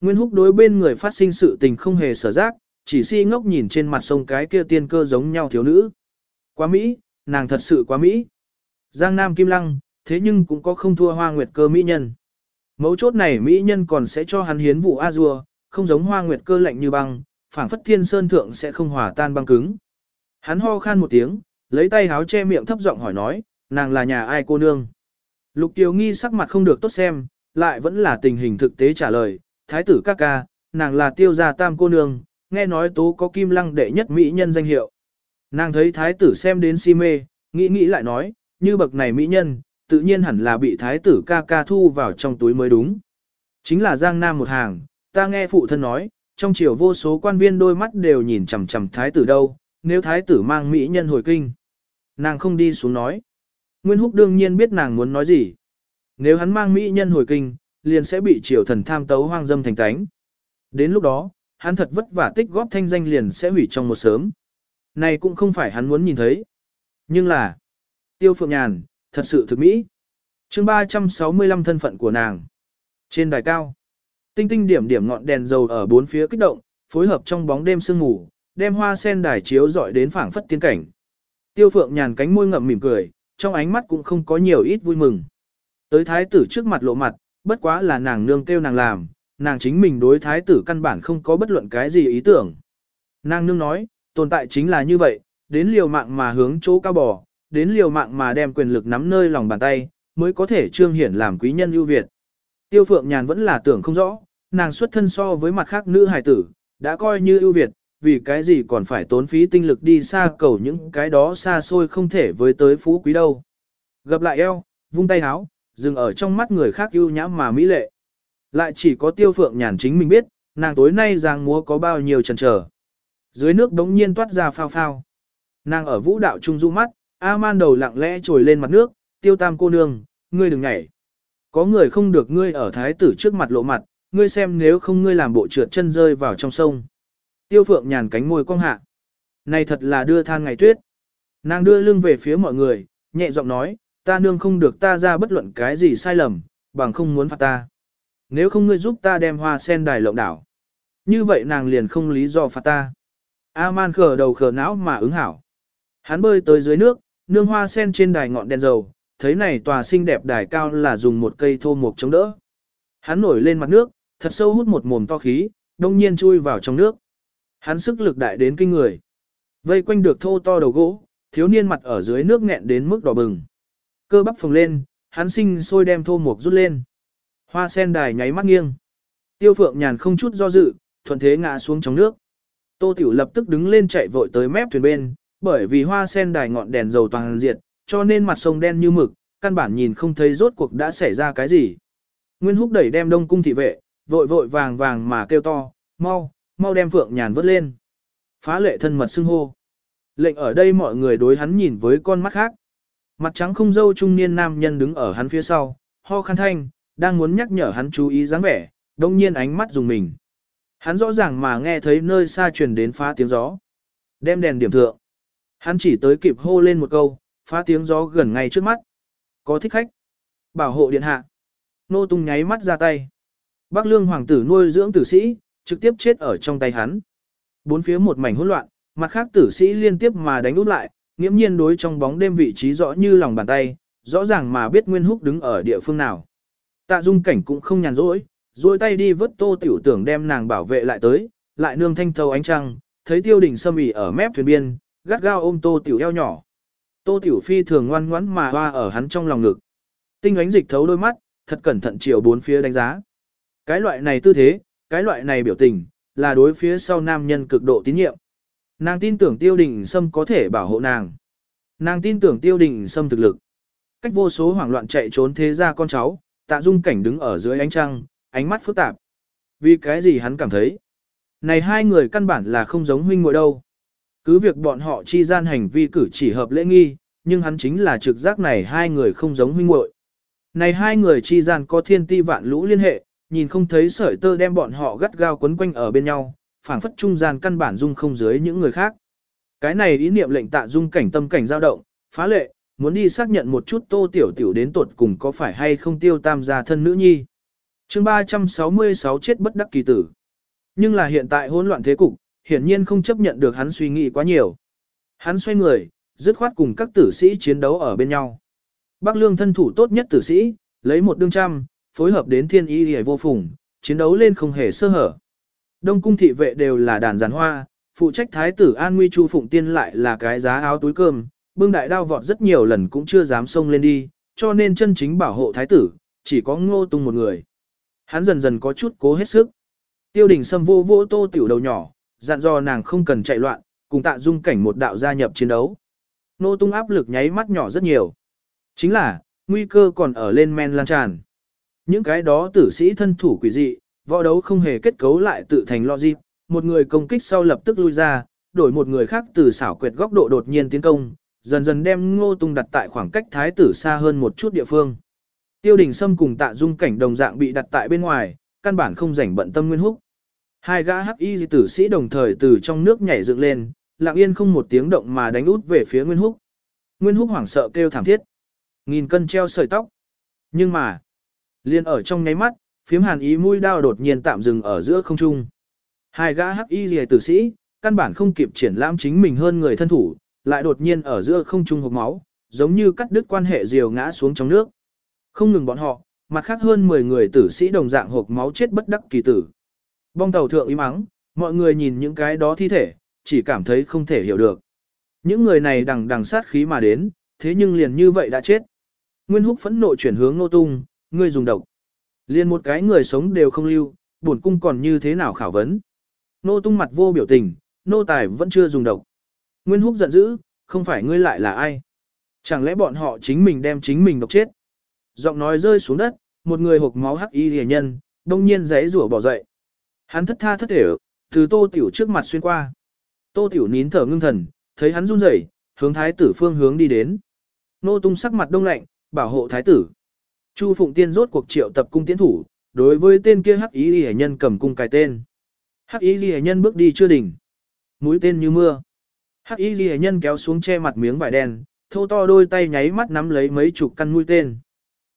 Nguyên húc đối bên người phát sinh sự tình không hề sở giác, chỉ si ngốc nhìn trên mặt sông cái kia tiên cơ giống nhau thiếu nữ. Quá Mỹ, nàng thật sự quá Mỹ. Giang Nam Kim Lăng, thế nhưng cũng có không thua hoa nguyệt cơ Mỹ nhân. Mấu chốt này Mỹ nhân còn sẽ cho hắn hiến vụ A-dua, không giống hoa nguyệt cơ lạnh như băng, phảng phất thiên sơn thượng sẽ không hòa tan băng cứng. Hắn ho khan một tiếng, lấy tay háo che miệng thấp giọng hỏi nói, nàng là nhà ai cô nương. Lục Kiều Nghi sắc mặt không được tốt xem, lại vẫn là tình hình thực tế trả lời, thái tử ca ca, nàng là tiêu gia tam cô nương, nghe nói tố có kim lăng đệ nhất mỹ nhân danh hiệu. Nàng thấy thái tử xem đến si mê, nghĩ nghĩ lại nói, như bậc này mỹ nhân, tự nhiên hẳn là bị thái tử ca ca thu vào trong túi mới đúng. Chính là Giang Nam một hàng, ta nghe phụ thân nói, trong triều vô số quan viên đôi mắt đều nhìn chằm chằm thái tử đâu, nếu thái tử mang mỹ nhân hồi kinh. Nàng không đi xuống nói. Nguyên Húc đương nhiên biết nàng muốn nói gì. Nếu hắn mang mỹ nhân hồi kinh, liền sẽ bị triều thần tham tấu hoang dâm thành tánh. Đến lúc đó, hắn thật vất vả tích góp thanh danh liền sẽ hủy trong một sớm. Này cũng không phải hắn muốn nhìn thấy. Nhưng là, tiêu phượng nhàn, thật sự thực mỹ. chương 365 thân phận của nàng. Trên đài cao, tinh tinh điểm điểm ngọn đèn dầu ở bốn phía kích động, phối hợp trong bóng đêm sương ngủ, đem hoa sen đài chiếu dọi đến phảng phất tiên cảnh. Tiêu phượng nhàn cánh môi ngậm mỉm cười, trong ánh mắt cũng không có nhiều ít vui mừng. Tới thái tử trước mặt lộ mặt, bất quá là nàng nương kêu nàng làm, nàng chính mình đối thái tử căn bản không có bất luận cái gì ý tưởng. Nàng nương nói, tồn tại chính là như vậy, đến liều mạng mà hướng chỗ cao bò, đến liều mạng mà đem quyền lực nắm nơi lòng bàn tay, mới có thể trương hiển làm quý nhân ưu việt. Tiêu Phượng Nhàn vẫn là tưởng không rõ, nàng xuất thân so với mặt khác nữ hài tử, đã coi như ưu việt, vì cái gì còn phải tốn phí tinh lực đi xa cầu những cái đó xa xôi không thể với tới phú quý đâu. Gặp lại eo, vung tay háo, dừng ở trong mắt người khác ưu nhã mà mỹ lệ. Lại chỉ có tiêu phượng nhàn chính mình biết, nàng tối nay giang múa có bao nhiêu chần chờ. Dưới nước đống nhiên toát ra phao phao. Nàng ở vũ đạo trung du mắt, A-man đầu lặng lẽ trồi lên mặt nước, tiêu tam cô nương, ngươi đừng nhảy. Có người không được ngươi ở thái tử trước mặt lộ mặt, ngươi xem nếu không ngươi làm bộ trượt chân rơi vào trong sông. Tiêu phượng nhàn cánh môi cong hạ. Này thật là đưa than ngày tuyết. Nàng đưa lưng về phía mọi người, nhẹ giọng nói, ta nương không được ta ra bất luận cái gì sai lầm, bằng không muốn phạt ta. Nếu không ngươi giúp ta đem hoa sen đài lộng đảo. Như vậy nàng liền không lý do phạt ta. A-man khờ đầu khờ não mà ứng hảo. Hắn bơi tới dưới nước, nương hoa sen trên đài ngọn đèn dầu, thấy này tòa xinh đẹp đài cao là dùng một cây thô mục chống đỡ. Hắn nổi lên mặt nước, thật sâu hút một mồm to khí, đông nhiên chui vào trong nước. Hắn sức lực đại đến kinh người. Vây quanh được thô to đầu gỗ, thiếu niên mặt ở dưới nước nghẹn đến mức đỏ bừng. Cơ bắp phồng lên, hắn sinh sôi đem thô mục rút lên. Hoa sen đài nháy mắt nghiêng. Tiêu phượng nhàn không chút do dự, thuận thế ngã xuống trong nước. Tô Tiểu lập tức đứng lên chạy vội tới mép thuyền bên, bởi vì hoa sen đài ngọn đèn dầu toàn diệt, cho nên mặt sông đen như mực, căn bản nhìn không thấy rốt cuộc đã xảy ra cái gì. Nguyên Húc đẩy đem đông cung thị vệ, vội vội vàng vàng mà kêu to, mau, mau đem Phượng Nhàn vớt lên. Phá lệ thân mật xưng hô. Lệnh ở đây mọi người đối hắn nhìn với con mắt khác. Mặt trắng không dâu trung niên nam nhân đứng ở hắn phía sau, ho khăn thanh, đang muốn nhắc nhở hắn chú ý dáng vẻ, đông nhiên ánh mắt dùng mình. Hắn rõ ràng mà nghe thấy nơi xa truyền đến phá tiếng gió. Đem đèn điểm thượng. Hắn chỉ tới kịp hô lên một câu, phá tiếng gió gần ngay trước mắt. Có thích khách. Bảo hộ điện hạ. Nô tung nháy mắt ra tay. Bác lương hoàng tử nuôi dưỡng tử sĩ, trực tiếp chết ở trong tay hắn. Bốn phía một mảnh hỗn loạn, mặt khác tử sĩ liên tiếp mà đánh út lại, nghiễm nhiên đối trong bóng đêm vị trí rõ như lòng bàn tay, rõ ràng mà biết Nguyên Húc đứng ở địa phương nào. Tạ Dung cảnh cũng không nhàn rỗi, duỗi tay đi vớt Tô Tiểu Tưởng đem nàng bảo vệ lại tới, lại nương thanh thâu ánh trăng, thấy Tiêu Đình Sâm ỉ ở mép thuyền biên, gắt gao ôm Tô Tiểu eo nhỏ. Tô Tiểu Phi thường ngoan ngoãn mà hoa ở hắn trong lòng ngực. Tinh ánh dịch thấu đôi mắt, thật cẩn thận chiều bốn phía đánh giá. Cái loại này tư thế, cái loại này biểu tình, là đối phía sau nam nhân cực độ tín nhiệm. Nàng tin tưởng tiêu đình sâm có thể bảo hộ nàng. Nàng tin tưởng tiêu đình sâm thực lực. Cách vô số hoảng loạn chạy trốn thế ra con cháu, tạ dung cảnh đứng ở dưới ánh trăng, ánh mắt phức tạp. Vì cái gì hắn cảm thấy? Này hai người căn bản là không giống huynh muội đâu. Cứ việc bọn họ chi gian hành vi cử chỉ hợp lễ nghi, nhưng hắn chính là trực giác này hai người không giống huynh muội. Này hai người chi gian có thiên ti vạn lũ liên hệ, nhìn không thấy sợi tơ đem bọn họ gắt gao quấn quanh ở bên nhau, phảng phất trung gian căn bản dung không dưới những người khác. Cái này ý niệm lệnh tạ dung cảnh tâm cảnh dao động, phá lệ, muốn đi xác nhận một chút tô tiểu tiểu đến tuột cùng có phải hay không tiêu tam gia thân nữ nhi. chương 366 chết bất đắc kỳ tử. Nhưng là hiện tại hỗn loạn thế cục, hiển nhiên không chấp nhận được hắn suy nghĩ quá nhiều. Hắn xoay người, dứt khoát cùng các tử sĩ chiến đấu ở bên nhau. Bắc lương thân thủ tốt nhất tử sĩ, lấy một đương trăm, phối hợp đến thiên y hề vô phùng, chiến đấu lên không hề sơ hở. Đông cung thị vệ đều là đàn giàn hoa, phụ trách thái tử An Nguy Chu Phụng Tiên lại là cái giá áo túi cơm, bưng đại đao vọt rất nhiều lần cũng chưa dám xông lên đi, cho nên chân chính bảo hộ thái tử, chỉ có ngô tung một người. Hắn dần dần có chút cố hết sức. Tiêu đình sâm vô vô tô tiểu đầu nhỏ, dặn dò nàng không cần chạy loạn, cùng tạ dung cảnh một đạo gia nhập chiến đấu. Nô tung áp lực nháy mắt nhỏ rất nhiều. Chính là, nguy cơ còn ở lên men lan tràn. Những cái đó tử sĩ thân thủ quỷ dị, võ đấu không hề kết cấu lại tự thành logic, một người công kích sau lập tức lui ra, đổi một người khác từ xảo quyệt góc độ đột nhiên tiến công, dần dần đem ngô tung đặt tại khoảng cách thái tử xa hơn một chút địa phương. Tiêu đình Sâm cùng tạ dung cảnh đồng dạng bị đặt tại bên ngoài, căn bản không rảnh bận tâm nguyên húc. Hai gã hắc y tử sĩ đồng thời từ trong nước nhảy dựng lên, lặng yên không một tiếng động mà đánh út về phía nguyên húc. Nguyên húc hoảng sợ kêu thảm thiết. Nghìn cân treo sợi tóc. Nhưng mà, liền ở trong nháy mắt, phiếm hàn ý mũi đao đột nhiên tạm dừng ở giữa không trung. Hai gã hắc y rìa tử sĩ, căn bản không kịp triển lãm chính mình hơn người thân thủ, lại đột nhiên ở giữa không trung hộp máu, giống như cắt đứt quan hệ diều ngã xuống trong nước. Không ngừng bọn họ, mặt khác hơn 10 người tử sĩ đồng dạng hộp máu chết bất đắc kỳ tử. Bong tàu thượng ý mắng, mọi người nhìn những cái đó thi thể, chỉ cảm thấy không thể hiểu được. Những người này đằng đằng sát khí mà đến, thế nhưng liền như vậy đã chết. Nguyên húc phẫn nộ chuyển hướng nô tung, ngươi dùng độc. Liền một cái người sống đều không lưu, bổn cung còn như thế nào khảo vấn. Nô tung mặt vô biểu tình, nô tài vẫn chưa dùng độc. Nguyên húc giận dữ, không phải ngươi lại là ai. Chẳng lẽ bọn họ chính mình đem chính mình độc chết. Giọng nói rơi xuống đất, một người hộp máu hắc y rìa nhân, đông nhiên giấy rủa bỏ dậy. Hắn thất tha thất thể, từ tô tiểu trước mặt xuyên qua. Tô tiểu nín thở ngưng thần, thấy hắn run rẩy, hướng thái tử phương hướng đi đến. Nô tung sắc mặt đông lạnh, bảo hộ thái tử. Chu Phụng Tiên rốt cuộc triệu tập cung tiến thủ, đối với tên kia hắc ý ghi nhân cầm cung cài tên. Hắc ý ghi nhân bước đi chưa đỉnh. Mũi tên như mưa. Hắc ý ghi nhân kéo xuống che mặt miếng vải đen, thô to đôi tay nháy mắt nắm lấy mấy chục căn mũi tên.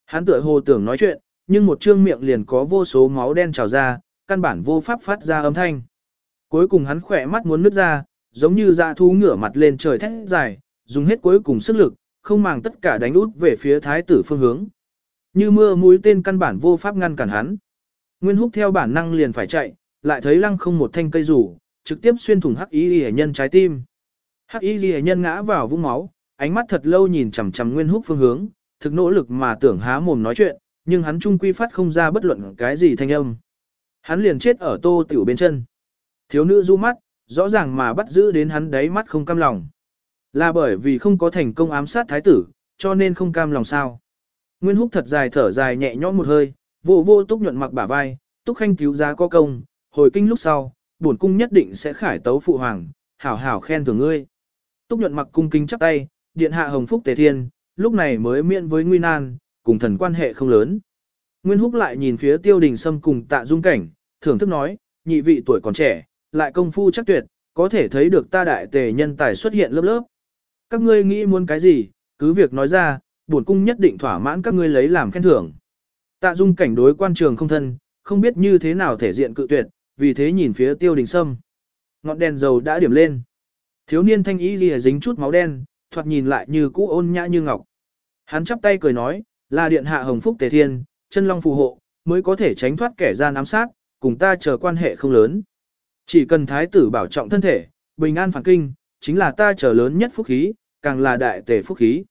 Hắn tựa hồ tưởng nói chuyện, nhưng một trương miệng liền có vô số máu đen trào ra, căn bản vô pháp phát ra âm thanh. Cuối cùng hắn khỏe mắt muốn nứt ra, giống như dạ thú ngửa mặt lên trời thét dài, dùng hết cuối cùng sức lực, không màng tất cả đánh út về phía thái tử phương hướng. Như mưa mũi tên căn bản vô pháp ngăn cản hắn. Nguyên húc theo bản năng liền phải chạy, lại thấy lăng không một thanh cây rủ, trực tiếp xuyên thủng hắc y Lệ nhân trái tim. Hắc y Lệ nhân ngã vào vũng máu, ánh mắt thật lâu nhìn chằm chằm nguyên húc phương hướng, thực nỗ lực mà tưởng há mồm nói chuyện, nhưng hắn trung quy phát không ra bất luận cái gì thanh âm. Hắn liền chết ở tô tiểu bên chân. Thiếu nữ du mắt, rõ ràng mà bắt giữ đến hắn đáy mắt không cam lòng. Là bởi vì không có thành công ám sát thái tử, cho nên không cam lòng sao. Nguyên húc thật dài thở dài nhẹ nhõm một hơi, vô vô túc nhuận mặc bả vai, túc khanh cứu giá có công, hồi kinh lúc sau, bổn cung nhất định sẽ khải tấu phụ hoàng, hảo hảo khen thưởng ngươi. Túc nhuận mặc cung kính chắp tay, điện hạ hồng phúc tề thiên, lúc này mới miễn với nguy nan, cùng thần quan hệ không lớn. Nguyên húc lại nhìn phía tiêu đình sâm cùng tạ dung cảnh, thưởng thức nói, nhị vị tuổi còn trẻ, lại công phu chắc tuyệt, có thể thấy được ta đại tề nhân tài xuất hiện lớp lớp. Các ngươi nghĩ muốn cái gì, cứ việc nói ra, bổn cung nhất định thỏa mãn các ngươi lấy làm khen thưởng. Tạ dung cảnh đối quan trường không thân, không biết như thế nào thể diện cự tuyệt, vì thế nhìn phía tiêu đình sâm. Ngọn đèn dầu đã điểm lên. Thiếu niên thanh ý lìa dính chút máu đen, thoạt nhìn lại như cũ ôn nhã như ngọc. Hắn chắp tay cười nói, là điện hạ hồng phúc tề thiên, chân long phù hộ, mới có thể tránh thoát kẻ gian ám sát, cùng ta chờ quan hệ không lớn. Chỉ cần thái tử bảo trọng thân thể, bình an phản kinh, chính là ta chờ lớn nhất phúc khí, càng là đại tề phúc khí.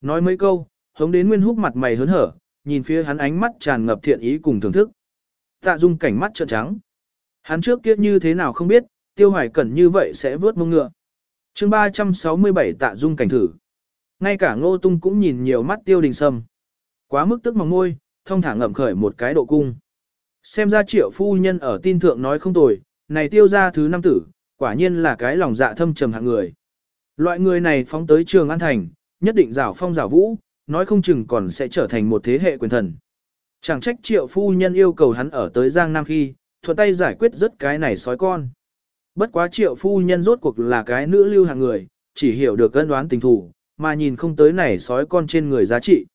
Nói mấy câu, hống đến nguyên húc mặt mày hớn hở, nhìn phía hắn ánh mắt tràn ngập thiện ý cùng thưởng thức. Tạ dung cảnh mắt trợn trắng. Hắn trước kia như thế nào không biết, tiêu hoài cẩn như vậy sẽ vớt mông ngựa. chương 367 tạ dung cảnh thử. Ngay cả ngô tung cũng nhìn nhiều mắt tiêu đình sâm. Quá mức tức mỏng môi, thông thả ngậm khởi một cái độ cung. Xem ra triệu phu nhân ở tin thượng nói không tồi, này tiêu ra thứ năm tử, quả nhiên là cái lòng dạ thâm trầm hạng người. Loại người này phóng tới trường an thành, nhất định rảo phong rảo vũ, nói không chừng còn sẽ trở thành một thế hệ quyền thần. Chẳng trách triệu phu nhân yêu cầu hắn ở tới Giang Nam khi, thuận tay giải quyết rất cái này sói con. Bất quá triệu phu nhân rốt cuộc là cái nữ lưu hàng người, chỉ hiểu được cân đoán tình thủ, mà nhìn không tới này sói con trên người giá trị.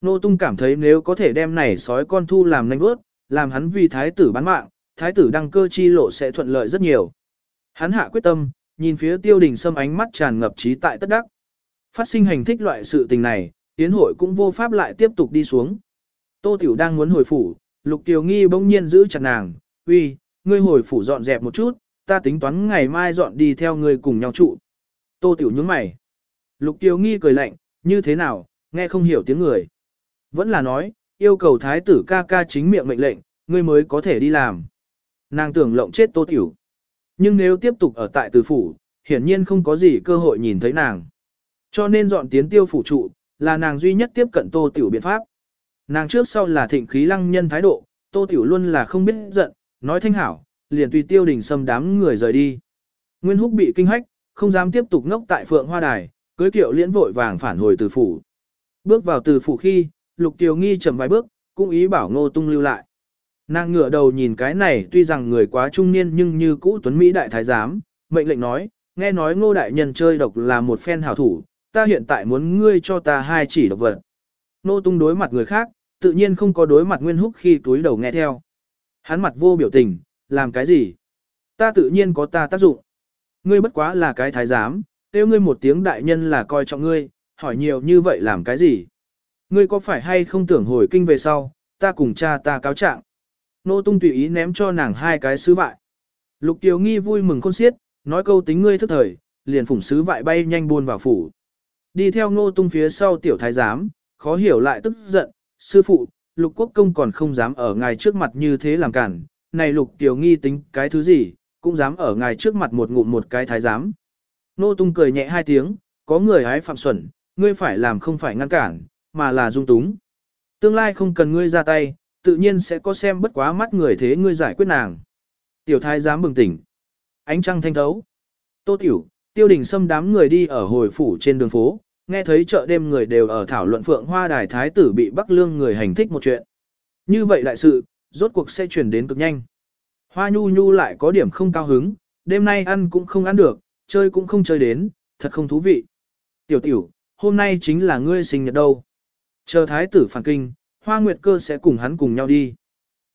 Nô Tung cảm thấy nếu có thể đem này sói con thu làm nanh vớt, làm hắn vì thái tử bán mạng, thái tử đăng cơ chi lộ sẽ thuận lợi rất nhiều. Hắn hạ quyết tâm, nhìn phía tiêu đình sâm ánh mắt tràn ngập trí tại tất đắc. Phát sinh hành thích loại sự tình này, tiến hội cũng vô pháp lại tiếp tục đi xuống. Tô Tiểu đang muốn hồi phủ, Lục Tiểu Nghi bỗng nhiên giữ chặt nàng, uy, ngươi hồi phủ dọn dẹp một chút, ta tính toán ngày mai dọn đi theo ngươi cùng nhau trụ. Tô Tiểu nhướng mày. Lục Tiểu Nghi cười lạnh, như thế nào, nghe không hiểu tiếng người. Vẫn là nói, yêu cầu thái tử ca ca chính miệng mệnh lệnh, ngươi mới có thể đi làm. Nàng tưởng lộng chết Tô Tiểu. Nhưng nếu tiếp tục ở tại từ phủ, hiển nhiên không có gì cơ hội nhìn thấy nàng. Cho nên dọn tiến tiêu phủ trụ, là nàng duy nhất tiếp cận Tô Tiểu biện pháp. Nàng trước sau là thịnh khí lăng nhân thái độ, Tô Tiểu luôn là không biết giận, nói thanh hảo, liền tùy tiêu đình xâm đám người rời đi. Nguyên Húc bị kinh hách, không dám tiếp tục ngốc tại Phượng Hoa Đài, cưới kiệu liễn vội vàng phản hồi từ phủ. Bước vào từ phủ khi, Lục Tiểu Nghi chậm vài bước, cũng ý bảo Ngô Tung lưu lại. Nàng ngửa đầu nhìn cái này tuy rằng người quá trung niên nhưng như cũ tuấn Mỹ đại thái giám, mệnh lệnh nói, nghe nói ngô đại nhân chơi độc là một phen hảo thủ, ta hiện tại muốn ngươi cho ta hai chỉ độc vật. Nô tung đối mặt người khác, tự nhiên không có đối mặt Nguyên Húc khi túi đầu nghe theo. Hắn mặt vô biểu tình, làm cái gì? Ta tự nhiên có ta tác dụng. Ngươi bất quá là cái thái giám, kêu ngươi một tiếng đại nhân là coi trọng ngươi, hỏi nhiều như vậy làm cái gì? Ngươi có phải hay không tưởng hồi kinh về sau, ta cùng cha ta cáo trạng. Nô tung tùy ý ném cho nàng hai cái sứ vại. Lục Tiểu Nghi vui mừng khôn xiết, nói câu tính ngươi thức thời, liền phủng sứ vại bay nhanh buôn vào phủ. Đi theo ngô tung phía sau tiểu thái giám, khó hiểu lại tức giận, sư phụ, lục quốc công còn không dám ở ngài trước mặt như thế làm cản, này lục tiểu nghi tính cái thứ gì, cũng dám ở ngài trước mặt một ngụm một cái thái giám. Ngô tung cười nhẹ hai tiếng, có người hái phạm xuẩn, ngươi phải làm không phải ngăn cản, mà là dung túng. Tương lai không cần ngươi ra tay, tự nhiên sẽ có xem bất quá mắt người thế ngươi giải quyết nàng. Tiểu thái giám bừng tỉnh. Ánh trăng thanh thấu. Tô tiểu, tiêu đình xâm đám người đi ở hồi phủ trên đường phố, nghe thấy chợ đêm người đều ở thảo luận phượng hoa đài thái tử bị bắc lương người hành thích một chuyện. Như vậy đại sự, rốt cuộc sẽ chuyển đến cực nhanh. Hoa nhu nhu lại có điểm không cao hứng, đêm nay ăn cũng không ăn được, chơi cũng không chơi đến, thật không thú vị. Tiểu tiểu, hôm nay chính là ngươi sinh nhật đâu. Chờ thái tử phản kinh, hoa nguyệt cơ sẽ cùng hắn cùng nhau đi.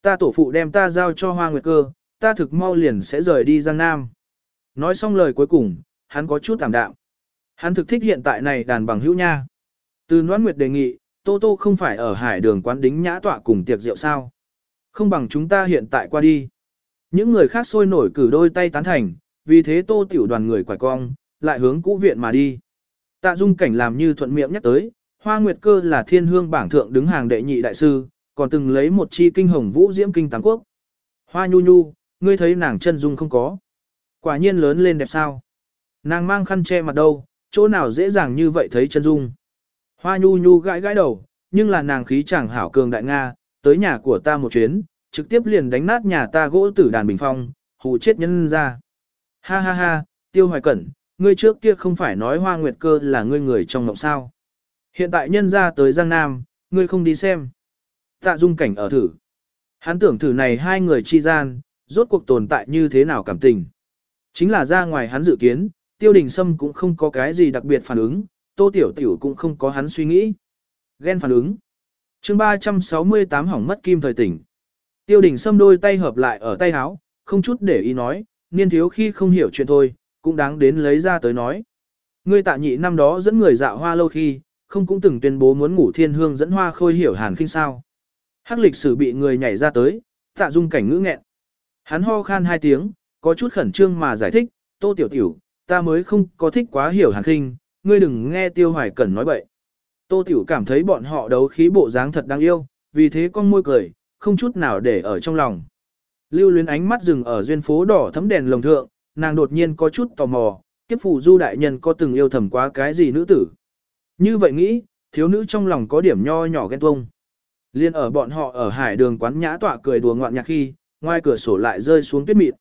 Ta tổ phụ đem ta giao cho hoa nguyệt cơ, ta thực mau liền sẽ rời đi Giang Nam. Nói xong lời cuối cùng, hắn có chút tạm đạm. Hắn thực thích hiện tại này đàn bằng hữu nha. Từ Noãn Nguyệt đề nghị, Tô Tô không phải ở hải đường quán đính nhã tọa cùng tiệc rượu sao. Không bằng chúng ta hiện tại qua đi. Những người khác sôi nổi cử đôi tay tán thành, vì thế Tô tiểu đoàn người quải cong, lại hướng cũ viện mà đi. Tạ dung cảnh làm như thuận miệng nhắc tới, Hoa Nguyệt Cơ là thiên hương bảng thượng đứng hàng đệ nhị đại sư, còn từng lấy một chi kinh hồng vũ diễm kinh tám quốc. Hoa nhu nhu, ngươi thấy nàng chân dung không có. Quả nhiên lớn lên đẹp sao. Nàng mang khăn che mặt đâu, chỗ nào dễ dàng như vậy thấy chân dung. Hoa nhu nhu gãi gãi đầu, nhưng là nàng khí chẳng hảo cường đại Nga, tới nhà của ta một chuyến, trực tiếp liền đánh nát nhà ta gỗ tử đàn bình phong, hù chết nhân ra. Ha ha ha, tiêu hoài cẩn, ngươi trước kia không phải nói hoa nguyệt cơ là ngươi người trong mộng sao. Hiện tại nhân ra tới Giang Nam, ngươi không đi xem. Tạ dung cảnh ở thử. Hắn tưởng thử này hai người chi gian, rốt cuộc tồn tại như thế nào cảm tình. Chính là ra ngoài hắn dự kiến, tiêu đình sâm cũng không có cái gì đặc biệt phản ứng, tô tiểu tiểu cũng không có hắn suy nghĩ. Ghen phản ứng. chương 368 hỏng mất kim thời tỉnh. Tiêu đình sâm đôi tay hợp lại ở tay áo, không chút để ý nói, niên thiếu khi không hiểu chuyện thôi, cũng đáng đến lấy ra tới nói. Ngươi tạ nhị năm đó dẫn người dạo hoa lâu khi, không cũng từng tuyên bố muốn ngủ thiên hương dẫn hoa khôi hiểu hàn khinh sao. Hắc lịch sử bị người nhảy ra tới, tạ dung cảnh ngữ nghẹn. Hắn ho khan hai tiếng, có chút khẩn trương mà giải thích, tô tiểu tiểu, ta mới không có thích quá hiểu hàn khinh, ngươi đừng nghe tiêu hoài cẩn nói bậy. Tô tiểu cảm thấy bọn họ đấu khí bộ dáng thật đáng yêu, vì thế con môi cười, không chút nào để ở trong lòng. Lưu luyến ánh mắt dừng ở duyên phố đỏ thấm đèn lồng thượng, nàng đột nhiên có chút tò mò, kiếp phụ du đại nhân có từng yêu thầm quá cái gì nữ tử. Như vậy nghĩ, thiếu nữ trong lòng có điểm nho nhỏ ghen tuông. Liên ở bọn họ ở hải đường quán nhã tọa cười đùa ngoạn nhạc khi, ngoài cửa sổ lại rơi xuống tuyết mịn.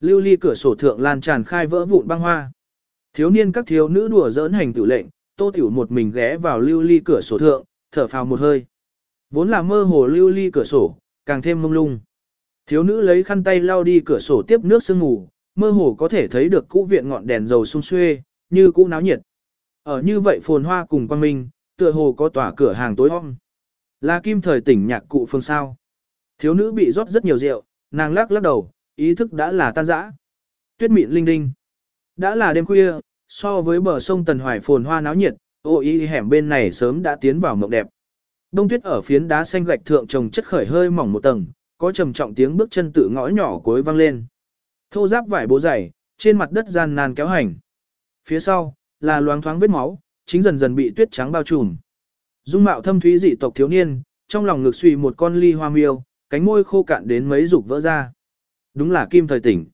Lưu ly cửa sổ thượng lan tràn khai vỡ vụn băng hoa. Thiếu niên các thiếu nữ đùa giỡn hành tự lệnh, tô tiểu một mình ghé vào lưu ly cửa sổ thượng, thở phào một hơi. Vốn là mơ hồ lưu ly cửa sổ, càng thêm mông lung. Thiếu nữ lấy khăn tay lau đi cửa sổ tiếp nước sương ngủ, mơ hồ có thể thấy được cũ viện ngọn đèn dầu sung xuê, như cũ náo nhiệt. Ở như vậy phồn hoa cùng quang minh, tựa hồ có tỏa cửa hàng tối om. Là kim thời tỉnh nhạc cụ phương sao. Thiếu nữ bị rót rất nhiều rượu, nàng lắc lắc đầu, ý thức đã là tan rã. Tuyết mịn linh đinh. Đã là đêm khuya, so với bờ sông Tần Hoài phồn hoa náo nhiệt, ô y hẻm bên này sớm đã tiến vào mộng đẹp. Đông tuyết ở phiến đá xanh gạch thượng trồng chất khởi hơi mỏng một tầng, có trầm trọng tiếng bước chân tự ngõ nhỏ cuối vang lên. Thô giáp vải bố dày, trên mặt đất gian nan kéo hành. Phía sau, là loáng thoáng vết máu, chính dần dần bị tuyết trắng bao trùm. Dung mạo thâm thúy dị tộc thiếu niên, trong lòng ngực suy một con ly hoa miêu, cánh môi khô cạn đến mấy dục vỡ ra. Đúng là kim thời tỉnh.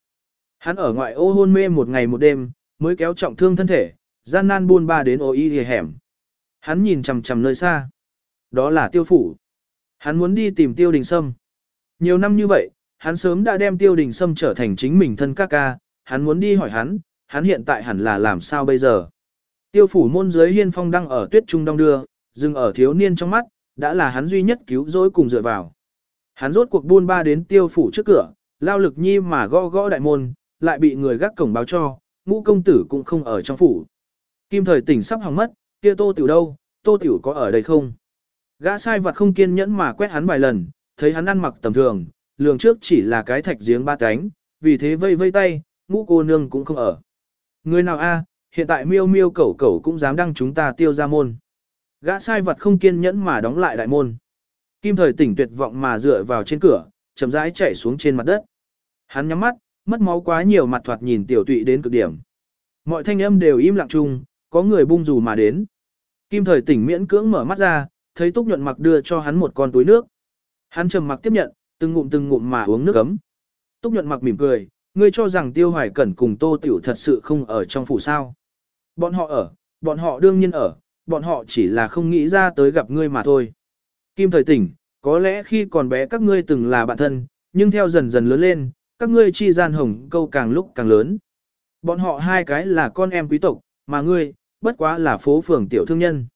Hắn ở ngoại ô hôn mê một ngày một đêm, mới kéo trọng thương thân thể, gian nan buôn ba đến ô y hề hẻm. Hắn nhìn chằm chằm nơi xa. Đó là tiêu phủ. Hắn muốn đi tìm tiêu đình sâm. Nhiều năm như vậy, hắn sớm đã đem tiêu đình sâm trở thành chính mình thân ca ca, hắn muốn đi hỏi hắn, hắn hiện tại hẳn là làm sao bây giờ. Tiêu phủ môn dưới hiên phong đang ở tuyết trung đông đưa, dừng ở thiếu niên trong mắt, đã là hắn duy nhất cứu rỗi cùng dựa vào. Hắn rốt cuộc buôn ba đến tiêu phủ trước cửa, lao lực nhi mà gõ gõ đại môn, lại bị người gác cổng báo cho, ngũ công tử cũng không ở trong phủ. Kim thời tỉnh sắp hỏng mất, kia tô tiểu đâu, tô tiểu có ở đây không? Gã sai vật không kiên nhẫn mà quét hắn vài lần, thấy hắn ăn mặc tầm thường, lường trước chỉ là cái thạch giếng ba cánh, vì thế vây vây tay, ngũ cô nương cũng không ở. Người nào a, hiện tại miêu miêu cẩu cẩu cũng dám đăng chúng ta tiêu ra môn. Gã sai vật không kiên nhẫn mà đóng lại đại môn. Kim thời tỉnh tuyệt vọng mà dựa vào trên cửa, chậm rãi chạy xuống trên mặt đất. Hắn nhắm mắt, mất máu quá nhiều mặt thoạt nhìn tiểu tụy đến cực điểm. Mọi thanh âm đều im lặng chung, có người bung dù mà đến. Kim thời tỉnh miễn cưỡng mở mắt ra, thấy túc nhuận mặc đưa cho hắn một con túi nước. Hắn trầm mặc tiếp nhận, từng ngụm từng ngụm mà uống nước ấm. Túc nhuận mặc mỉm cười, ngươi cho rằng tiêu hoài cẩn cùng tô tiểu thật sự không ở trong phủ sao. Bọn họ ở, bọn họ đương nhiên ở, bọn họ chỉ là không nghĩ ra tới gặp ngươi mà thôi. Kim thời tỉnh, có lẽ khi còn bé các ngươi từng là bạn thân, nhưng theo dần dần lớn lên, các ngươi chi gian hồng câu càng lúc càng lớn. Bọn họ hai cái là con em quý tộc, mà ngươi, bất quá là phố phường tiểu thương nhân.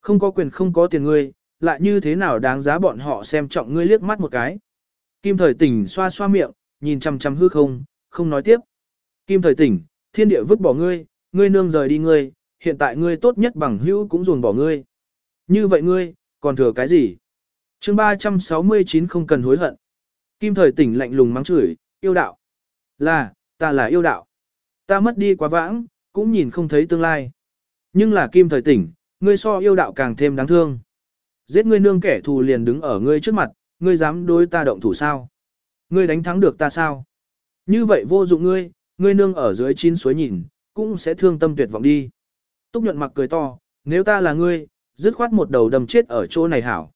Không có quyền không có tiền ngươi, lại như thế nào đáng giá bọn họ xem trọng ngươi liếc mắt một cái. Kim thời tỉnh xoa xoa miệng, nhìn chăm chăm hư không, không nói tiếp. Kim thời tỉnh, thiên địa vứt bỏ ngươi, ngươi nương rời đi ngươi, hiện tại ngươi tốt nhất bằng hữu cũng ruồn bỏ ngươi. Như vậy ngươi, còn thừa cái gì? chương 369 không cần hối hận. Kim thời tỉnh lạnh lùng mắng chửi, yêu đạo. Là, ta là yêu đạo. Ta mất đi quá vãng, cũng nhìn không thấy tương lai. Nhưng là kim thời tỉnh, ngươi so yêu đạo càng thêm đáng thương. Giết ngươi nương kẻ thù liền đứng ở ngươi trước mặt, ngươi dám đối ta động thủ sao? Ngươi đánh thắng được ta sao? Như vậy vô dụng ngươi, ngươi nương ở dưới chín suối nhìn, cũng sẽ thương tâm tuyệt vọng đi. Túc nhuận mặc cười to, nếu ta là ngươi, dứt khoát một đầu đầm chết ở chỗ này hảo.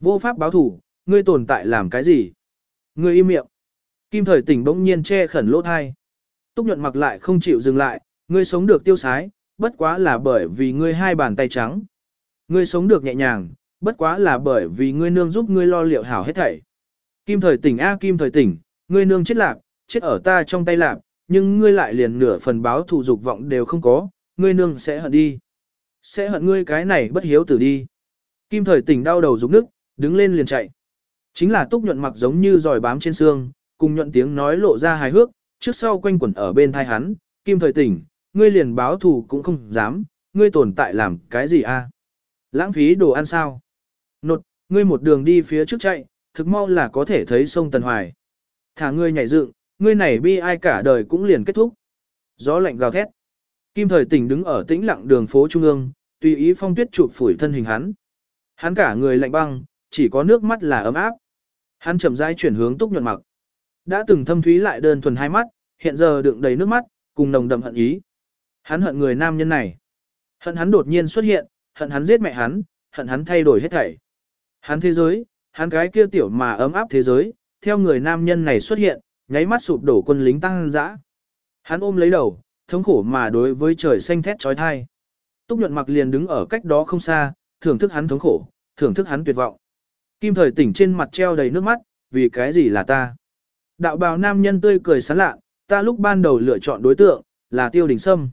Vô pháp báo thủ, ngươi tồn tại làm cái gì? Ngươi im miệng. Kim thời tỉnh bỗng nhiên che khẩn lỗ thai. Túc nhuận mặc lại không chịu dừng lại, ngươi sống được tiêu sái, bất quá là bởi vì ngươi hai bàn tay trắng. Ngươi sống được nhẹ nhàng, bất quá là bởi vì ngươi nương giúp ngươi lo liệu hảo hết thảy. Kim thời tỉnh a kim thời tỉnh, ngươi nương chết lạc, chết ở ta trong tay lạc, nhưng ngươi lại liền nửa phần báo thù dục vọng đều không có, ngươi nương sẽ hận đi. Sẽ hận ngươi cái này bất hiếu tử đi. Kim thời tỉnh đau đầu rụng nước, đứng lên liền chạy. Chính là túc nhuận mặc giống như giỏi bám trên xương, cùng nhuận tiếng nói lộ ra hài hước, trước sau quanh quẩn ở bên thai hắn, kim thời tỉnh, ngươi liền báo thù cũng không dám, ngươi tồn tại làm cái gì a? Lãng phí đồ ăn sao? Nột, ngươi một đường đi phía trước chạy, thực mau là có thể thấy sông Tần Hoài. Thả ngươi nhảy dựng, ngươi này bi ai cả đời cũng liền kết thúc. Gió lạnh gào thét. Kim thời tỉnh đứng ở tĩnh lặng đường phố trung ương, tùy ý phong tuyết chụp phủi thân hình hắn. Hắn cả người lạnh băng, chỉ có nước mắt là ấm áp. Hắn chậm rãi chuyển hướng túc nhuận mặc. Đã từng thâm thúy lại đơn thuần hai mắt, hiện giờ đựng đầy nước mắt, cùng nồng đậm hận ý. Hắn hận người nam nhân này. Hận hắn đột nhiên xuất hiện, hận hắn giết mẹ hắn, hận hắn thay đổi hết thảy. Hắn thế giới, hắn cái kia tiểu mà ấm áp thế giới, theo người nam nhân này xuất hiện, nháy mắt sụp đổ quân lính tăng dã. Hắn ôm lấy đầu, thống khổ mà đối với trời xanh thét trói thai. Túc nhuận mặc liền đứng ở cách đó không xa, thưởng thức hắn thống khổ, thưởng thức hắn tuyệt vọng. Kim thời tỉnh trên mặt treo đầy nước mắt, vì cái gì là ta? Đạo bào nam nhân tươi cười sán lạ, ta lúc ban đầu lựa chọn đối tượng, là tiêu đình sâm.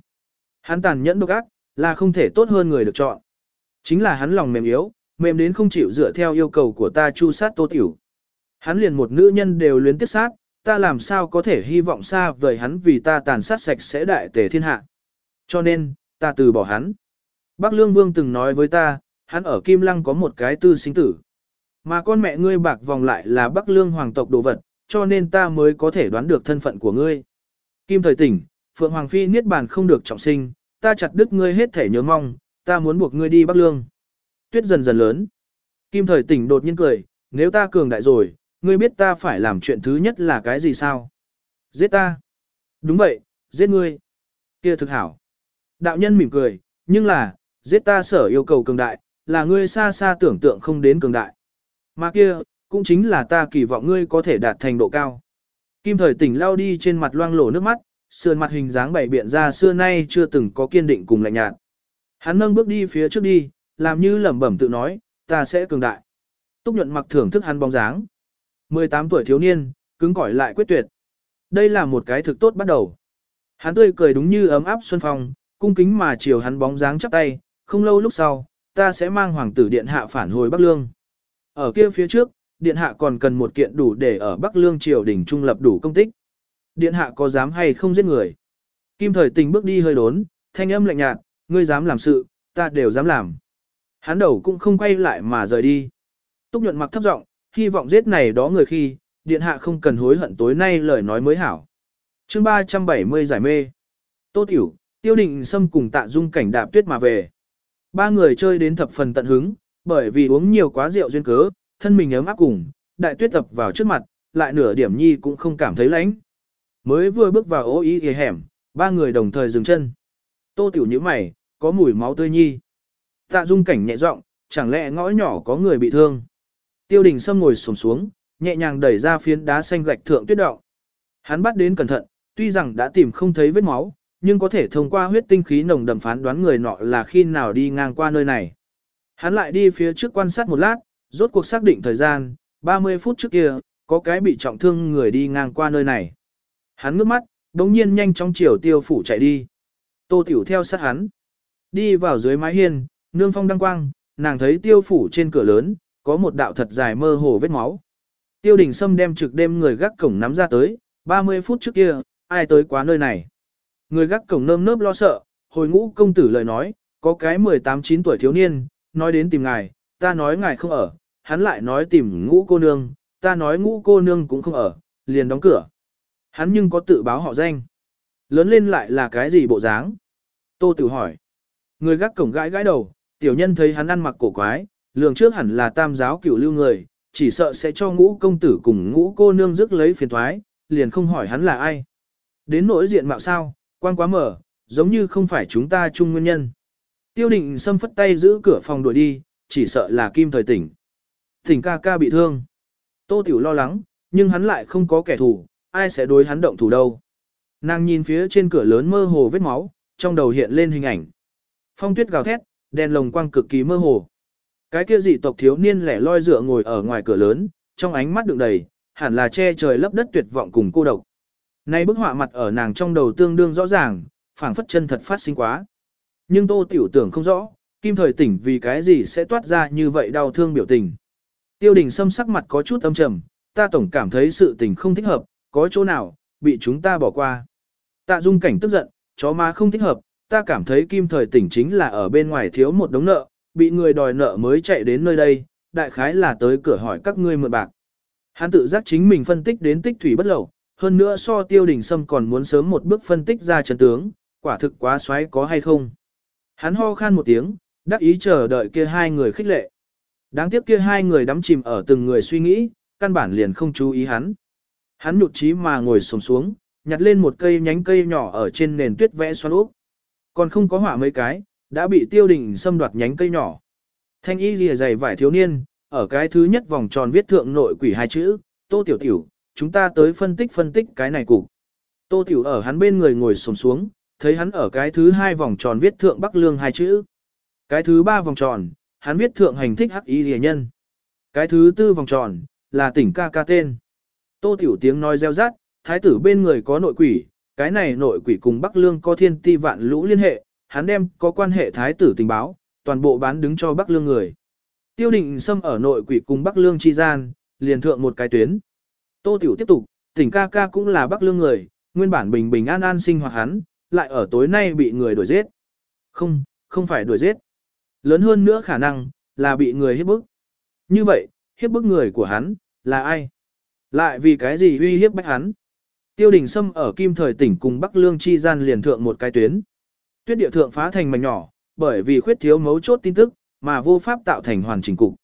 Hắn tàn nhẫn độc ác, là không thể tốt hơn người được chọn. Chính là hắn lòng mềm yếu, mềm đến không chịu dựa theo yêu cầu của ta chu sát tô tiểu. Hắn liền một nữ nhân đều luyến tiếp sát, ta làm sao có thể hy vọng xa vời hắn vì ta tàn sát sạch sẽ đại tề thiên hạ. Cho nên, ta từ bỏ hắn. Bác Lương Vương từng nói với ta, hắn ở Kim Lăng có một cái tư sinh tử. Mà con mẹ ngươi bạc vòng lại là Bắc Lương hoàng tộc đồ vật, cho nên ta mới có thể đoán được thân phận của ngươi. Kim thời tỉnh, Phượng Hoàng Phi niết bàn không được trọng sinh, ta chặt đứt ngươi hết thể nhớ mong, ta muốn buộc ngươi đi Bắc Lương. Tuyết dần dần lớn. Kim thời tỉnh đột nhiên cười, nếu ta cường đại rồi, ngươi biết ta phải làm chuyện thứ nhất là cái gì sao? Giết ta. Đúng vậy, giết ngươi. Kia thực hảo. Đạo nhân mỉm cười, nhưng là, giết ta sở yêu cầu cường đại, là ngươi xa xa tưởng tượng không đến cường đại. Mà kia, cũng chính là ta kỳ vọng ngươi có thể đạt thành độ cao. Kim thời tỉnh lao đi trên mặt loang lổ nước mắt, sườn mặt hình dáng bảy biện ra xưa nay chưa từng có kiên định cùng lạnh nhạt. Hắn nâng bước đi phía trước đi, làm như lẩm bẩm tự nói, ta sẽ cường đại. Túc nhuận mặc thưởng thức hắn bóng dáng. 18 tuổi thiếu niên, cứng cỏi lại quyết tuyệt. Đây là một cái thực tốt bắt đầu. Hắn tươi cười đúng như ấm áp xuân phong, cung kính mà chiều hắn bóng dáng chắp tay, không lâu lúc sau, ta sẽ mang hoàng tử điện hạ phản hồi Bắc Lương. Ở kia phía trước, điện hạ còn cần một kiện đủ để ở Bắc Lương triều đình trung lập đủ công tích. Điện hạ có dám hay không giết người? Kim thời tình bước đi hơi đốn, thanh âm lạnh nhạt, ngươi dám làm sự, ta đều dám làm. Hắn đầu cũng không quay lại mà rời đi. Túc nhuận mặc thấp giọng, hy vọng giết này đó người khi, điện hạ không cần hối hận tối nay lời nói mới hảo. chương 370 giải mê. Tô Tiểu, Tiêu Định Sâm cùng Tạ Dung cảnh đạp tuyết mà về. Ba người chơi đến thập phần tận hứng, bởi vì uống nhiều quá rượu duyên cớ, thân mình ấm áp cùng, đại tuyết tập vào trước mặt, lại nửa điểm nhi cũng không cảm thấy lạnh. Mới vừa bước vào ô ý ghề hẻm, ba người đồng thời dừng chân. Tô Tiểu như mày, có mùi máu tươi nhi. Tạ Dung cảnh nhẹ giọng, chẳng lẽ ngõ nhỏ có người bị thương. Tiêu đình Sâm ngồi xổm xuống, nhẹ nhàng đẩy ra phiến đá xanh gạch thượng tuyết động. Hắn bắt đến cẩn thận, tuy rằng đã tìm không thấy vết máu, nhưng có thể thông qua huyết tinh khí nồng đậm phán đoán người nọ là khi nào đi ngang qua nơi này. Hắn lại đi phía trước quan sát một lát, rốt cuộc xác định thời gian, 30 phút trước kia, có cái bị trọng thương người đi ngang qua nơi này. Hắn ngước mắt, đống nhiên nhanh chóng chiều tiêu phủ chạy đi. Tô Tiểu theo sát hắn. Đi vào dưới mái hiên, nương phong đăng quang, nàng thấy tiêu phủ trên cửa lớn, có một đạo thật dài mơ hồ vết máu. Tiêu đình Sâm đem trực đêm người gác cổng nắm ra tới, 30 phút trước kia, ai tới quá nơi này. Người gác cổng nơm nớp lo sợ, hồi ngũ công tử lời nói, có cái 18-9 tuổi thiếu niên, nói đến tìm ngài, ta nói ngài không ở, hắn lại nói tìm ngũ cô nương, ta nói ngũ cô nương cũng không ở, liền đóng cửa. Hắn nhưng có tự báo họ danh. Lớn lên lại là cái gì bộ dáng? Tô Tử hỏi. Người gác cổng gãi gãi đầu, tiểu nhân thấy hắn ăn mặc cổ quái, lường trước hẳn là tam giáo cửu lưu người, chỉ sợ sẽ cho ngũ công tử cùng ngũ cô nương rước lấy phiền thoái, liền không hỏi hắn là ai. Đến nỗi diện mạo sao, quan quá mở, giống như không phải chúng ta chung nguyên nhân. Tiêu định xâm phất tay giữ cửa phòng đuổi đi, chỉ sợ là kim thời tỉnh. Thỉnh ca ca bị thương. Tô Tiểu lo lắng, nhưng hắn lại không có kẻ thù, ai sẽ đối hắn động thủ đâu. Nàng nhìn phía trên cửa lớn mơ hồ vết máu, trong đầu hiện lên hình ảnh. Phong tuyết gào thét, đèn lồng quang cực kỳ mơ hồ. Cái kia dị tộc thiếu niên lẻ loi dựa ngồi ở ngoài cửa lớn, trong ánh mắt đựng đầy, hẳn là che trời lấp đất tuyệt vọng cùng cô độc. Nay bức họa mặt ở nàng trong đầu tương đương rõ ràng, phảng phất chân thật phát sinh quá. Nhưng tô tiểu tưởng không rõ, kim thời tỉnh vì cái gì sẽ toát ra như vậy đau thương biểu tình. Tiêu đình xâm sắc mặt có chút âm trầm, ta tổng cảm thấy sự tình không thích hợp, có chỗ nào, bị chúng ta bỏ qua. Tạ dung cảnh tức giận, chó má không thích hợp, ta cảm thấy kim thời tỉnh chính là ở bên ngoài thiếu một đống nợ, bị người đòi nợ mới chạy đến nơi đây, đại khái là tới cửa hỏi các ngươi mượn bạc. Hắn tự giác chính mình phân tích đến tích thủy bất lậu, hơn nữa so tiêu đình sâm còn muốn sớm một bước phân tích ra trận tướng, quả thực quá xoáy có hay không. Hắn ho khan một tiếng, đắc ý chờ đợi kia hai người khích lệ. Đáng tiếc kia hai người đắm chìm ở từng người suy nghĩ, căn bản liền không chú ý hắn. Hắn nhụt chí mà ngồi sồm xuống, nhặt lên một cây nhánh cây nhỏ ở trên nền tuyết vẽ xoắn úp. Còn không có hỏa mấy cái, đã bị tiêu đình xâm đoạt nhánh cây nhỏ. Thanh y lìa dày vải thiếu niên, ở cái thứ nhất vòng tròn viết thượng nội quỷ hai chữ, tô tiểu tiểu, chúng ta tới phân tích phân tích cái này cục. Tô tiểu ở hắn bên người ngồi xổm xuống, thấy hắn ở cái thứ hai vòng tròn viết thượng bắc lương hai chữ. Cái thứ ba vòng tròn, hắn viết thượng hành thích hắc y rìa nhân. Cái thứ tư vòng tròn, là tỉnh ca ca tên. Tô tiểu tiếng nói reo rát, thái tử bên người có nội quỷ, cái này nội quỷ cùng Bắc Lương có thiên ti vạn lũ liên hệ, hắn đem có quan hệ thái tử tình báo, toàn bộ bán đứng cho Bắc Lương người. Tiêu định xâm ở nội quỷ cùng Bắc Lương chi gian, liền thượng một cái tuyến. Tô Tiểu tiếp tục, tỉnh ca ca cũng là Bắc Lương người, nguyên bản bình bình an an sinh hoạt hắn, lại ở tối nay bị người đuổi giết. Không, không phải đuổi giết. Lớn hơn nữa khả năng, là bị người hiếp bức. Như vậy, hiếp bức người của hắn, là ai? Lại vì cái gì uy hiếp bách hắn? Tiêu đình Sâm ở kim thời tỉnh cùng Bắc Lương chi gian liền thượng một cái tuyến. Tuyết địa thượng phá thành mảnh nhỏ, bởi vì khuyết thiếu mấu chốt tin tức, mà vô pháp tạo thành hoàn chỉnh cục.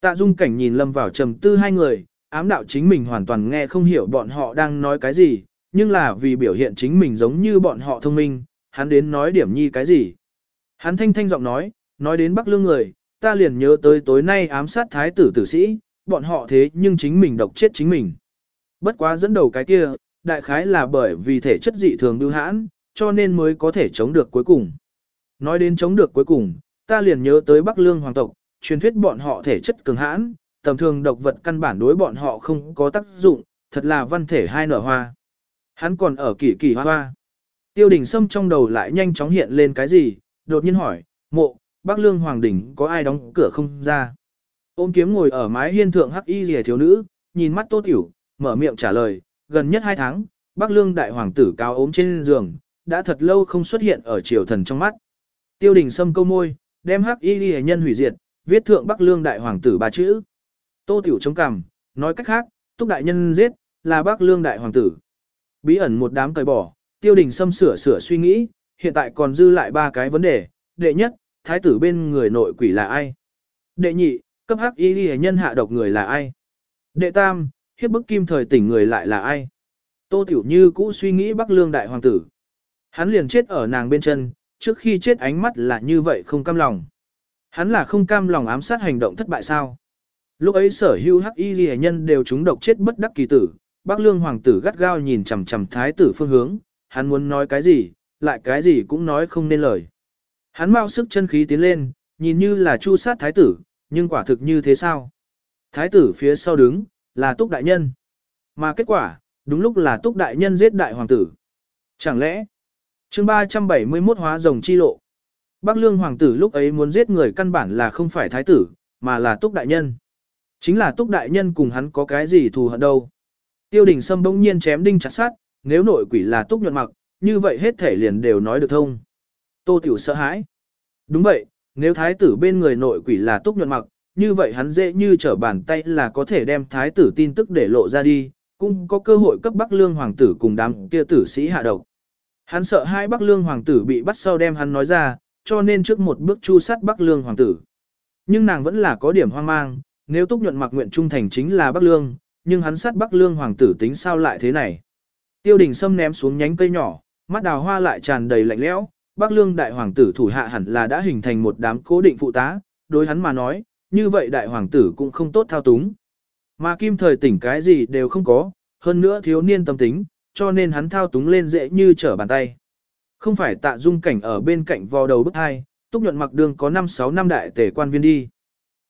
Tạ Dung Cảnh nhìn lâm vào trầm tư hai người, ám đạo chính mình hoàn toàn nghe không hiểu bọn họ đang nói cái gì, nhưng là vì biểu hiện chính mình giống như bọn họ thông minh, hắn đến nói điểm nhi cái gì. Hắn thanh thanh giọng nói, nói đến Bắc Lương người, ta liền nhớ tới tối nay ám sát thái tử tử sĩ, bọn họ thế nhưng chính mình độc chết chính mình. Bất quá dẫn đầu cái kia, đại khái là bởi vì thể chất dị thường bưu hãn, cho nên mới có thể chống được cuối cùng. Nói đến chống được cuối cùng, ta liền nhớ tới Bắc Lương hoàng tộc, truyền thuyết bọn họ thể chất cường hãn, tầm thường độc vật căn bản đối bọn họ không có tác dụng, thật là văn thể hai nở hoa. Hắn còn ở kỳ kỳ hoa hoa. Tiêu đình Sâm trong đầu lại nhanh chóng hiện lên cái gì, đột nhiên hỏi, mộ, Bắc Lương Hoàng Đỉnh có ai đóng cửa không ra. Ôm kiếm ngồi ở mái hiên thượng hắc y rìa thiếu nữ, nhìn mắt tô tiểu, mở miệng trả lời, gần nhất hai tháng, Bắc Lương Đại Hoàng tử cao ốm trên giường, đã thật lâu không xuất hiện ở triều thần trong mắt. Tiêu đình Sâm câu môi, đem hắc y rìa nhân hủy diệt, viết thượng Bắc Lương Đại Hoàng tử ba chữ. Tô tiểu chống cằm, nói cách khác, túc đại nhân giết, là Bắc Lương Đại Hoàng tử. Bí ẩn một đám cởi bỏ, tiêu đình Sâm sửa sửa suy nghĩ, hiện tại còn dư lại ba cái vấn đề. Đệ nhất, thái tử bên người nội quỷ là ai? Đệ nhị, cấp hắc y ghi nhân hạ độc người là ai? Đệ tam, hiếp bức kim thời tỉnh người lại là ai? Tô Tiểu Như cũ suy nghĩ Bắc Lương đại hoàng tử. Hắn liền chết ở nàng bên chân, trước khi chết ánh mắt là như vậy không cam lòng. Hắn là không cam lòng ám sát hành động thất bại sao? Lúc ấy sở hữu hắc y ghi nhân đều chúng độc chết bất đắc kỳ tử, Bắc Lương hoàng tử gắt gao nhìn chằm chằm thái tử phương hướng, hắn muốn nói cái gì, lại cái gì cũng nói không nên lời. Hắn mau sức chân khí tiến lên, nhìn như là chu sát thái tử, nhưng quả thực như thế sao? Thái tử phía sau đứng, là túc đại nhân. Mà kết quả, đúng lúc là túc đại nhân giết đại hoàng tử. Chẳng lẽ, chương 371 hóa rồng chi lộ. Bắc lương hoàng tử lúc ấy muốn giết người căn bản là không phải thái tử, mà là túc đại nhân. Chính là túc đại nhân cùng hắn có cái gì thù hận đâu. Tiêu đình sâm bỗng nhiên chém đinh chặt sát, nếu nội quỷ là túc nhuận mặc, như vậy hết thể liền đều nói được thông. Tô Tiểu sợ hãi. Đúng vậy, nếu thái tử bên người nội quỷ là túc nhuận mặc, như vậy hắn dễ như trở bàn tay là có thể đem thái tử tin tức để lộ ra đi, cũng có cơ hội cấp Bắc Lương hoàng tử cùng đám kia tử sĩ hạ độc. Hắn sợ hai Bắc Lương hoàng tử bị bắt sau đem hắn nói ra, cho nên trước một bước chu sát Bắc Lương hoàng tử. Nhưng nàng vẫn là có điểm hoang mang, nếu túc nhuận mặc nguyện trung thành chính là Bắc Lương, nhưng hắn sát Bắc Lương hoàng tử tính sao lại thế này. Tiêu đình Sâm ném xuống nhánh cây nhỏ, mắt đào hoa lại tràn đầy lạnh lẽo, Bắc Lương đại hoàng tử thủ hạ hẳn là đã hình thành một đám cố định phụ tá, đối hắn mà nói, như vậy đại hoàng tử cũng không tốt thao túng. Mà kim thời tỉnh cái gì đều không có, hơn nữa thiếu niên tâm tính, cho nên hắn thao túng lên dễ như trở bàn tay. Không phải tạ dung cảnh ở bên cạnh vò đầu bức hai, túc nhuận mặc đường có 5-6 năm đại tể quan viên đi.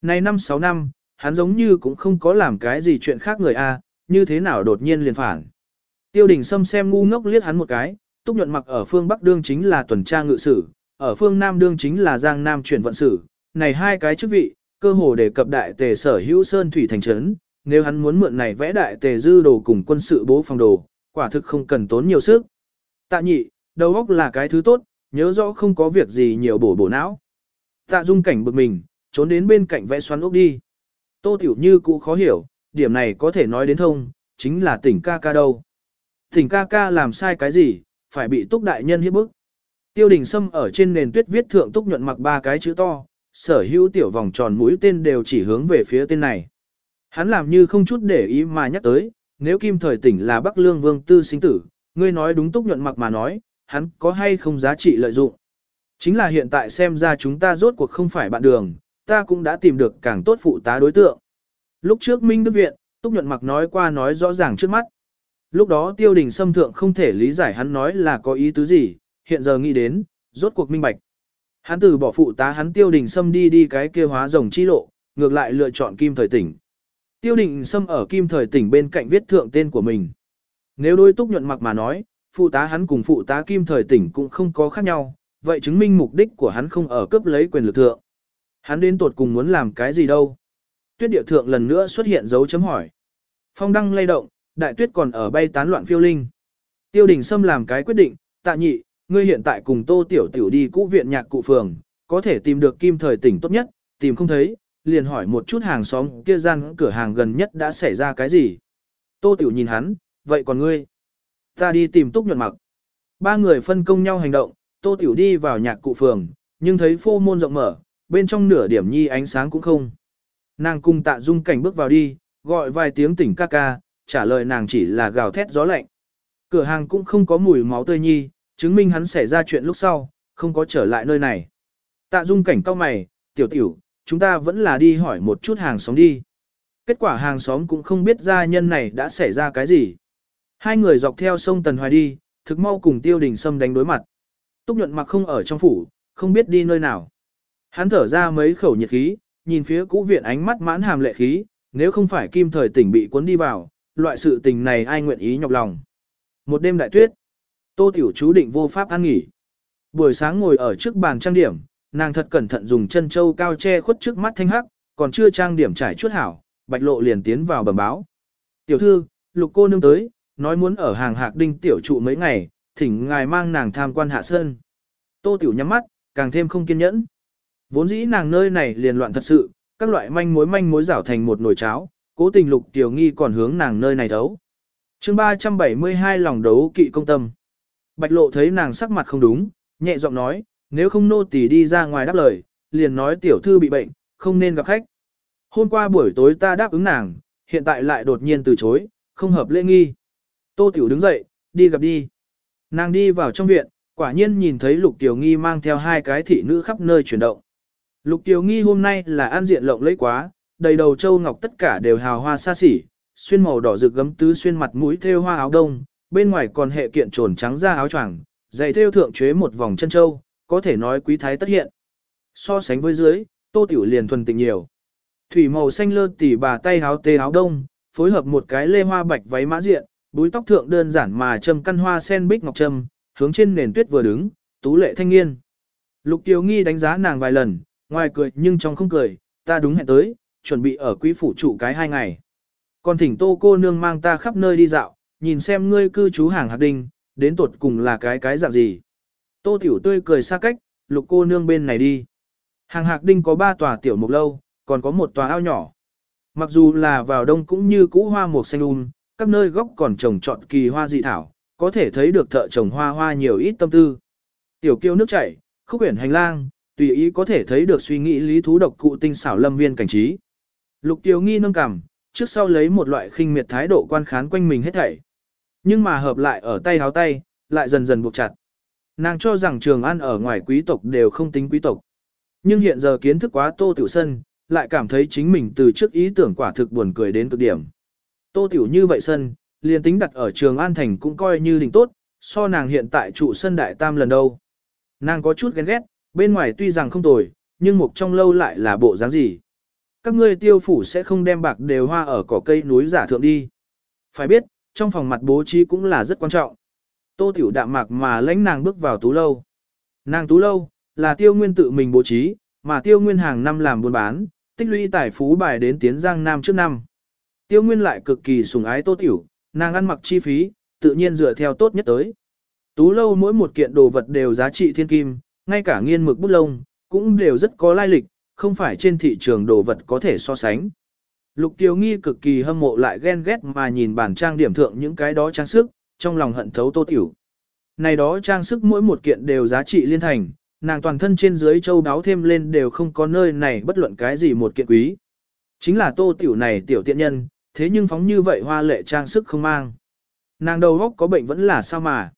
Nay 5-6 năm, hắn giống như cũng không có làm cái gì chuyện khác người A, như thế nào đột nhiên liền phản. Tiêu đình Sâm xem ngu ngốc liếc hắn một cái, Túc nhuận mặc ở phương Bắc đương chính là tuần tra ngự sử, ở phương Nam đương chính là Giang Nam chuyển vận sử. Này hai cái chức vị, cơ hồ đề cập đại tề sở hữu sơn thủy thành trấn, nếu hắn muốn mượn này vẽ đại tề dư đồ cùng quân sự bố phòng đồ, quả thực không cần tốn nhiều sức. Tạ nhị, đầu óc là cái thứ tốt, nhớ rõ không có việc gì nhiều bổ bổ não. Tạ dung cảnh bực mình, trốn đến bên cạnh vẽ xoắn ốc đi. Tô Tiểu Như cũ khó hiểu, điểm này có thể nói đến thông, chính là tỉnh ca ca đâu. Tỉnh ca ca làm sai cái gì, phải bị túc đại nhân hiếp bức. Tiêu đình Sâm ở trên nền tuyết viết thượng túc nhuận mặc ba cái chữ to, sở hữu tiểu vòng tròn mũi tên đều chỉ hướng về phía tên này. Hắn làm như không chút để ý mà nhắc tới, nếu kim thời tỉnh là Bắc Lương Vương Tư sinh tử, ngươi nói đúng túc nhuận mặc mà nói, hắn có hay không giá trị lợi dụng. Chính là hiện tại xem ra chúng ta rốt cuộc không phải bạn đường, ta cũng đã tìm được càng tốt phụ tá đối tượng. Lúc trước Minh Đức Viện, Túc Nhuận Mặc nói qua nói rõ ràng trước mắt. Lúc đó tiêu đình xâm thượng không thể lý giải hắn nói là có ý tứ gì, hiện giờ nghĩ đến, rốt cuộc minh bạch. Hắn từ bỏ phụ tá hắn tiêu đình xâm đi đi cái kia hóa rồng chi lộ, ngược lại lựa chọn kim thời tỉnh. Tiêu đình xâm ở kim thời tỉnh bên cạnh viết thượng tên của mình. Nếu đôi túc nhuận mặc mà nói, phụ tá hắn cùng phụ tá kim thời tỉnh cũng không có khác nhau, vậy chứng minh mục đích của hắn không ở cấp lấy quyền lực thượng. Hắn đến tột cùng muốn làm cái gì đâu. Tuyết địa thượng lần nữa xuất hiện dấu chấm hỏi. Phong đăng lay động, đại tuyết còn ở bay tán loạn phiêu linh. Tiêu đình Sâm làm cái quyết định, tạ nhị, ngươi hiện tại cùng tô tiểu tiểu đi cũ viện nhạc cụ phường, có thể tìm được kim thời tỉnh tốt nhất, tìm không thấy, liền hỏi một chút hàng xóm kia gian cửa hàng gần nhất đã xảy ra cái gì. Tô Tiểu nhìn hắn, vậy còn ngươi? Ta đi tìm túc nhuận mặc. Ba người phân công nhau hành động, Tô Tiểu đi vào nhạc cụ phường, nhưng thấy phô môn rộng mở, bên trong nửa điểm nhi ánh sáng cũng không. Nàng cùng tạ dung cảnh bước vào đi, gọi vài tiếng tỉnh ca ca, trả lời nàng chỉ là gào thét gió lạnh. Cửa hàng cũng không có mùi máu tươi nhi, chứng minh hắn xảy ra chuyện lúc sau, không có trở lại nơi này. Tạ dung cảnh cao mày, tiểu tiểu, chúng ta vẫn là đi hỏi một chút hàng xóm đi. Kết quả hàng xóm cũng không biết gia nhân này đã xảy ra cái gì. Hai người dọc theo sông Tần Hoài đi, thực mau cùng tiêu đình sâm đánh đối mặt. Túc nhuận mặc không ở trong phủ, không biết đi nơi nào. Hắn thở ra mấy khẩu nhiệt khí, nhìn phía cũ viện ánh mắt mãn hàm lệ khí, nếu không phải kim thời tỉnh bị cuốn đi vào, loại sự tình này ai nguyện ý nhọc lòng. Một đêm đại tuyết, tô tiểu chú định vô pháp ăn nghỉ. Buổi sáng ngồi ở trước bàn trang điểm, nàng thật cẩn thận dùng chân châu cao che khuất trước mắt thanh hắc, còn chưa trang điểm trải chuốt hảo, bạch lộ liền tiến vào bẩm báo. Tiểu thư, lục cô nương tới, nói muốn ở hàng hạc đinh tiểu trụ mấy ngày, thỉnh ngài mang nàng tham quan hạ sơn. Tô tiểu nhắm mắt, càng thêm không kiên nhẫn. Vốn dĩ nàng nơi này liền loạn thật sự, các loại manh mối manh mối rảo thành một nồi cháo, cố tình lục tiểu nghi còn hướng nàng nơi này thấu. chương 372 lòng đấu kỵ công tâm. Bạch lộ thấy nàng sắc mặt không đúng, nhẹ giọng nói, nếu không nô tỳ đi ra ngoài đáp lời, liền nói tiểu thư bị bệnh, không nên gặp khách. Hôm qua buổi tối ta đáp ứng nàng, hiện tại lại đột nhiên từ chối, không hợp lễ nghi. Tô tiểu đứng dậy, đi gặp đi. Nàng đi vào trong viện, quả nhiên nhìn thấy lục tiểu nghi mang theo hai cái thị nữ khắp nơi chuyển động. Lục Tiểu Nghi hôm nay là an diện lộng lẫy quá, đầy đầu châu ngọc tất cả đều hào hoa xa xỉ, xuyên màu đỏ rực gấm tứ xuyên mặt mũi thêu hoa áo đông, bên ngoài còn hệ kiện trồn trắng da áo choàng, dày thêu thượng chế một vòng chân châu, có thể nói quý thái tất hiện. So sánh với dưới, Tô Tiểu liền thuần tình nhiều. Thủy màu xanh lơ tỉ bà tay áo tê áo đông, phối hợp một cái lê hoa bạch váy mã diện, búi tóc thượng đơn giản mà châm căn hoa sen bích ngọc trâm, hướng trên nền tuyết vừa đứng, tú lệ thanh niên. Lục Tiểu Nghi đánh giá nàng vài lần, ngoài cười nhưng trong không cười, ta đúng hẹn tới, chuẩn bị ở quý phủ trụ cái hai ngày. Còn thỉnh tô cô nương mang ta khắp nơi đi dạo, nhìn xem ngươi cư trú hàng hạt đinh, đến tuột cùng là cái cái dạng gì. Tô tiểu tươi cười xa cách, lục cô nương bên này đi. Hàng hạc đinh có ba tòa tiểu mục lâu, còn có một tòa ao nhỏ. Mặc dù là vào đông cũng như cũ hoa mục xanh um, các nơi góc còn trồng trọt kỳ hoa dị thảo, có thể thấy được thợ trồng hoa hoa nhiều ít tâm tư. Tiểu kiêu nước chảy, khúc quyển hành lang, tùy ý có thể thấy được suy nghĩ lý thú độc cụ tinh xảo lâm viên cảnh trí. Lục Tiêu Nghi nâng cằm, trước sau lấy một loại khinh miệt thái độ quan khán quanh mình hết thảy. Nhưng mà hợp lại ở tay háo tay, lại dần dần buộc chặt. Nàng cho rằng trường ăn ở ngoài quý tộc đều không tính quý tộc. Nhưng hiện giờ kiến thức quá tô tiểu sân, lại cảm thấy chính mình từ trước ý tưởng quả thực buồn cười đến cực điểm. Tô tiểu như vậy sân, liền tính đặt ở trường An Thành cũng coi như đỉnh tốt, so nàng hiện tại trụ sân đại tam lần đâu. Nàng có chút ghen ghét, Bên ngoài tuy rằng không tồi, nhưng mục trong lâu lại là bộ dáng gì. Các ngươi tiêu phủ sẽ không đem bạc đều hoa ở cỏ cây núi giả thượng đi. Phải biết, trong phòng mặt bố trí cũng là rất quan trọng. Tô tiểu đạm mạc mà lãnh nàng bước vào tú lâu. Nàng tú lâu, là tiêu nguyên tự mình bố trí, mà tiêu nguyên hàng năm làm buôn bán, tích lũy tài phú bài đến tiến giang nam trước năm. Tiêu nguyên lại cực kỳ sủng ái tô tiểu, nàng ăn mặc chi phí, tự nhiên dựa theo tốt nhất tới. Tú lâu mỗi một kiện đồ vật đều giá trị thiên kim, ngay cả nghiên mực bút lông, cũng đều rất có lai lịch, không phải trên thị trường đồ vật có thể so sánh. Lục Tiêu Nghi cực kỳ hâm mộ lại ghen ghét mà nhìn bản trang điểm thượng những cái đó trang sức, trong lòng hận thấu tô tiểu. Này đó trang sức mỗi một kiện đều giá trị liên thành, nàng toàn thân trên dưới châu đáo thêm lên đều không có nơi này bất luận cái gì một kiện quý. Chính là tô tiểu này tiểu tiện nhân, thế nhưng phóng như vậy hoa lệ trang sức không mang. Nàng đầu góc có bệnh vẫn là sao mà.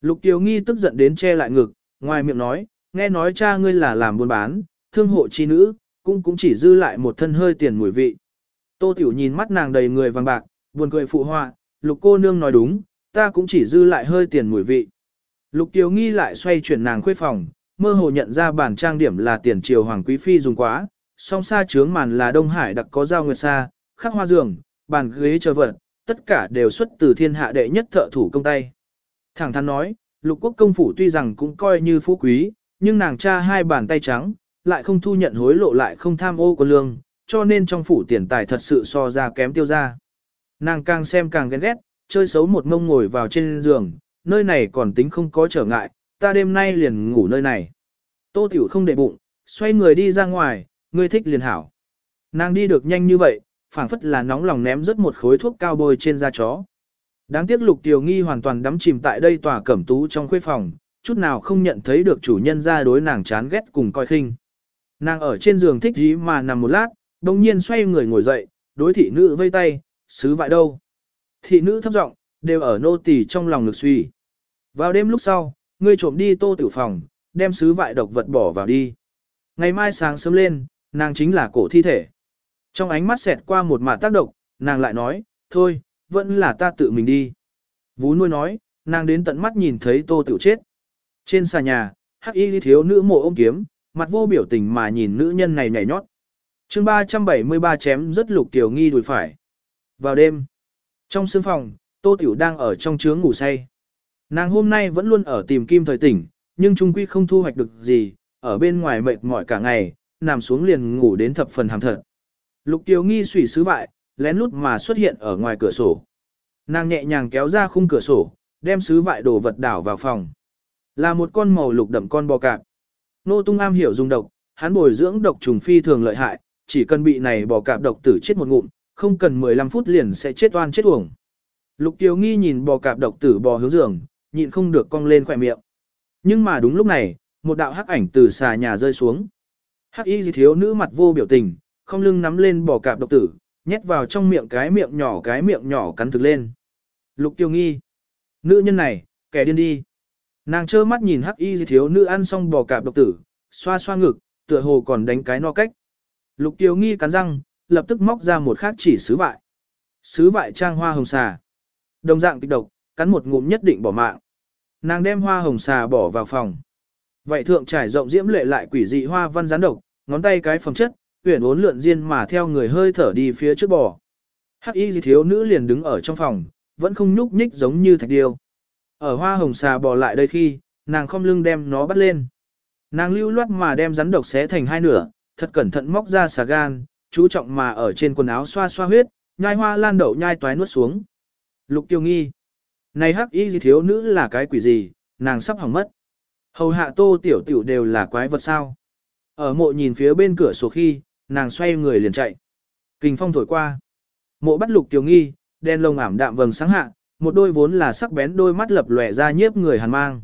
Lục Tiêu Nghi tức giận đến che lại ngực, ngoài miệng nói, nghe nói cha ngươi là làm buôn bán, thương hộ chi nữ, cũng cũng chỉ dư lại một thân hơi tiền mùi vị. Tô Tiểu nhìn mắt nàng đầy người vàng bạc, buồn cười phụ họa, lục cô nương nói đúng, ta cũng chỉ dư lại hơi tiền mùi vị. Lục Tiểu nghi lại xoay chuyển nàng khuê phòng, mơ hồ nhận ra bản trang điểm là tiền triều hoàng quý phi dùng quá, song xa trướng màn là Đông Hải đặc có giao nguyệt sa, khắc hoa giường, bàn ghế chờ vật, tất cả đều xuất từ thiên hạ đệ nhất thợ thủ công tay. Thẳng thắn nói, lục quốc công phủ tuy rằng cũng coi như phú quý, nhưng nàng cha hai bàn tay trắng, lại không thu nhận hối lộ lại không tham ô của lương, cho nên trong phủ tiền tài thật sự so ra kém tiêu ra. Nàng càng xem càng ghen ghét, chơi xấu một ngông ngồi vào trên giường, nơi này còn tính không có trở ngại, ta đêm nay liền ngủ nơi này. Tô Tiểu không để bụng, xoay người đi ra ngoài, ngươi thích liền hảo. Nàng đi được nhanh như vậy, phảng phất là nóng lòng ném rất một khối thuốc cao bôi trên da chó. Đáng tiếc Lục Tiểu Nghi hoàn toàn đắm chìm tại đây tòa cẩm tú trong khuê phòng, chút nào không nhận thấy được chủ nhân ra đối nàng chán ghét cùng coi khinh. Nàng ở trên giường thích gì mà nằm một lát, đồng nhiên xoay người ngồi dậy, đối thị nữ vây tay, xứ vại đâu. Thị nữ thấp giọng, đều ở nô tỳ trong lòng ngực suy. Vào đêm lúc sau, ngươi trộm đi tô tử phòng, đem sứ vại độc vật bỏ vào đi. Ngày mai sáng sớm lên, nàng chính là cổ thi thể. Trong ánh mắt xẹt qua một mạt tác động, nàng lại nói, thôi, vẫn là ta tự mình đi. Vú nuôi nói, nàng đến tận mắt nhìn thấy tô tiểu chết. Trên xà nhà, hắc y thiếu nữ mộ ôm kiếm, mặt vô biểu tình mà nhìn nữ nhân này nhảy nhót. chương 373 chém rất lục tiểu nghi đùi phải. Vào đêm, trong sương phòng, tô tiểu đang ở trong trướng ngủ say. Nàng hôm nay vẫn luôn ở tìm kim thời tỉnh, nhưng trung quy không thu hoạch được gì, ở bên ngoài mệt mỏi cả ngày, nằm xuống liền ngủ đến thập phần hàm thật. Lục tiểu Nghi sủy sứ bại, lén lút mà xuất hiện ở ngoài cửa sổ. Nàng nhẹ nhàng kéo ra khung cửa sổ, đem sứ vại đồ vật đảo vào phòng. Là một con màu lục đậm con bò cạp. Nô Tung am hiểu dùng độc, hắn bồi dưỡng độc trùng phi thường lợi hại, chỉ cần bị này bỏ cạp độc tử chết một ngụm, không cần 15 phút liền sẽ chết oan chết uổng. Lục Tiêu Nghi nhìn bò cạp độc tử bò hướng giường, nhịn không được cong lên khỏe miệng. Nhưng mà đúng lúc này, một đạo hắc ảnh từ xà nhà rơi xuống. Hắc y thiếu nữ mặt vô biểu tình, không lưng nắm lên bò cạp độc tử, nhét vào trong miệng cái miệng nhỏ cái miệng nhỏ cắn thực lên. Lục tiêu nghi. Nữ nhân này, kẻ điên đi. Nàng trơ mắt nhìn hắc y thiếu nữ ăn xong bò cạp độc tử, xoa xoa ngực, tựa hồ còn đánh cái no cách. Lục tiêu nghi cắn răng, lập tức móc ra một khác chỉ sứ vại. Sứ vại trang hoa hồng xà. Đồng dạng kịch độc, cắn một ngụm nhất định bỏ mạng. Nàng đem hoa hồng xà bỏ vào phòng. Vậy thượng trải rộng diễm lệ lại quỷ dị hoa văn rán độc, ngón tay cái phẩm chất, tuyển uốn lượn diên mà theo người hơi thở đi phía trước bò. Hắc y thiếu nữ liền đứng ở trong phòng, vẫn không nhúc nhích giống như thạch điêu. Ở hoa hồng xà bò lại đây khi, nàng không lưng đem nó bắt lên. Nàng lưu loát mà đem rắn độc xé thành hai nửa, thật cẩn thận móc ra xà gan, chú trọng mà ở trên quần áo xoa xoa huyết, nhai hoa lan đậu nhai toái nuốt xuống. Lục tiêu nghi. Này hắc y gì thiếu nữ là cái quỷ gì, nàng sắp hỏng mất. Hầu hạ tô tiểu tiểu đều là quái vật sao. Ở mộ nhìn phía bên cửa sổ khi, nàng xoay người liền chạy. Kình phong thổi qua. Mộ bắt lục tiểu nghi, đen lông ảm đạm vầng sáng hạ, một đôi vốn là sắc bén đôi mắt lập lòe ra nhiếp người hàn mang.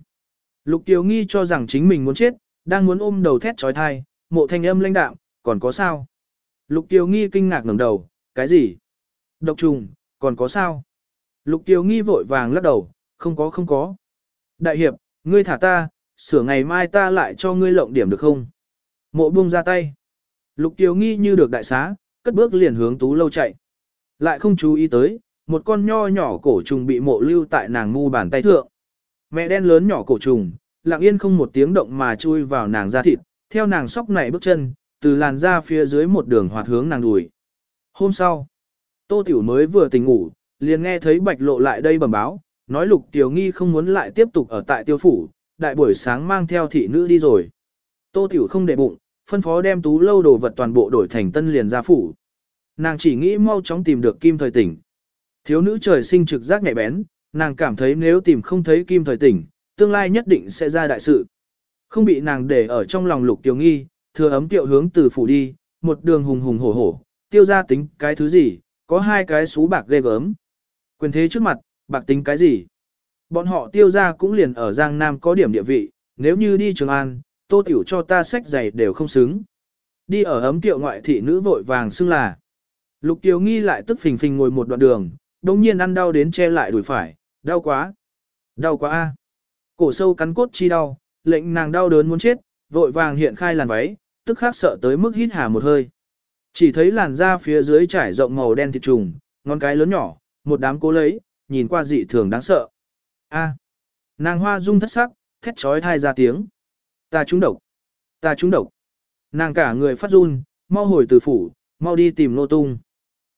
Lục Kiều nghi cho rằng chính mình muốn chết, đang muốn ôm đầu thét trói thai, mộ thanh âm lãnh đạm, còn có sao? Lục Kiều nghi kinh ngạc ngẩng đầu, cái gì? Độc trùng, còn có sao? Lục Kiều nghi vội vàng lắc đầu, không có không có. Đại hiệp, ngươi thả ta, sửa ngày mai ta lại cho ngươi lộng điểm được không? Mộ buông ra tay. Lục Kiều nghi như được đại xá, cất bước liền hướng tú lâu chạy. Lại không chú ý tới, một con nho nhỏ cổ trùng bị mộ lưu tại nàng mu bàn tay thượng. Mẹ đen lớn nhỏ cổ trùng, lặng yên không một tiếng động mà chui vào nàng da thịt, theo nàng sóc nảy bước chân, từ làn da phía dưới một đường hoạt hướng nàng đùi. Hôm sau, Tô Tiểu mới vừa tỉnh ngủ, liền nghe thấy bạch lộ lại đây bẩm báo, nói lục tiểu nghi không muốn lại tiếp tục ở tại tiêu phủ, đại buổi sáng mang theo thị nữ đi rồi. Tô Tiểu không để bụng, phân phó đem tú lâu đồ vật toàn bộ đổi thành tân liền gia phủ. Nàng chỉ nghĩ mau chóng tìm được kim thời tỉnh. Thiếu nữ trời sinh trực giác nhạy bén, nàng cảm thấy nếu tìm không thấy kim thời tỉnh, tương lai nhất định sẽ ra đại sự. Không bị nàng để ở trong lòng lục tiểu nghi, thừa ấm tiệu hướng từ phủ đi, một đường hùng hùng hổ hổ, tiêu ra tính cái thứ gì, có hai cái xú bạc ghê gớm. Quyền thế trước mặt, bạc tính cái gì? Bọn họ tiêu ra cũng liền ở Giang Nam có điểm địa vị, nếu như đi Trường An, tô tiểu cho ta sách giày đều không xứng. Đi ở ấm tiệu ngoại thị nữ vội vàng xưng là. Lục Kiều Nghi lại tức phình phình ngồi một đoạn đường, đồng nhiên ăn đau đến che lại đùi phải, đau quá. Đau quá a. Cổ sâu cắn cốt chi đau, lệnh nàng đau đớn muốn chết, vội vàng hiện khai làn váy, tức khắc sợ tới mức hít hà một hơi. Chỉ thấy làn da phía dưới trải rộng màu đen thịt trùng, ngón cái lớn nhỏ, một đám cố lấy, nhìn qua dị thường đáng sợ. A. Nàng hoa dung thất sắc, thét trói thai ra tiếng. Ta trúng độc. Ta trúng độc. Nàng cả người phát run, mau hồi từ phủ, mau đi tìm nô tung.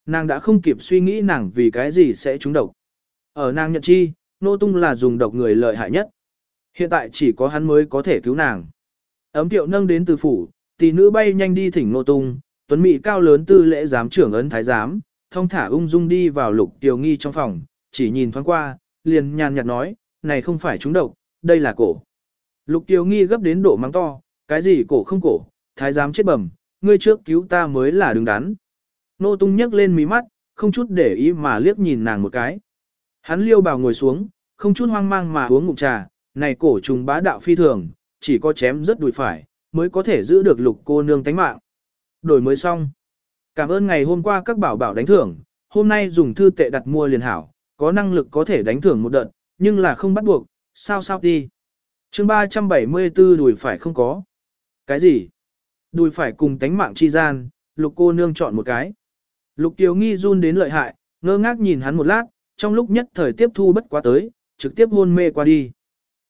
Nàng đã không kịp suy nghĩ nàng vì cái gì sẽ trúng độc. Ở nàng nhận chi, nô tung là dùng độc người lợi hại nhất. Hiện tại chỉ có hắn mới có thể cứu nàng. Ấm tiệu nâng đến từ phủ, tỷ nữ bay nhanh đi thỉnh nô tung, tuấn mỹ cao lớn tư lễ giám trưởng ấn thái giám, thông thả ung dung đi vào lục tiểu nghi trong phòng, chỉ nhìn thoáng qua, liền nhàn nhạt nói, này không phải trúng độc, đây là cổ. Lục Tiểu Nghi gấp đến độ mắng to, cái gì cổ không cổ, thái giám chết bẩm, ngươi trước cứu ta mới là đứng đắn. Nô tung nhấc lên mí mắt, không chút để ý mà liếc nhìn nàng một cái. Hắn liêu bào ngồi xuống, không chút hoang mang mà uống ngụm trà, này cổ trùng bá đạo phi thường, chỉ có chém rất đùi phải, mới có thể giữ được lục cô nương tánh mạng. Đổi mới xong. Cảm ơn ngày hôm qua các bảo bảo đánh thưởng, hôm nay dùng thư tệ đặt mua liền hảo, có năng lực có thể đánh thưởng một đợt, nhưng là không bắt buộc, sao sao đi. chương 374 đùi phải không có. Cái gì? Đùi phải cùng tánh mạng chi gian, lục cô nương chọn một cái. Lục Kiều Nghi run đến lợi hại, ngơ ngác nhìn hắn một lát, trong lúc nhất thời tiếp thu bất quá tới, trực tiếp hôn mê qua đi.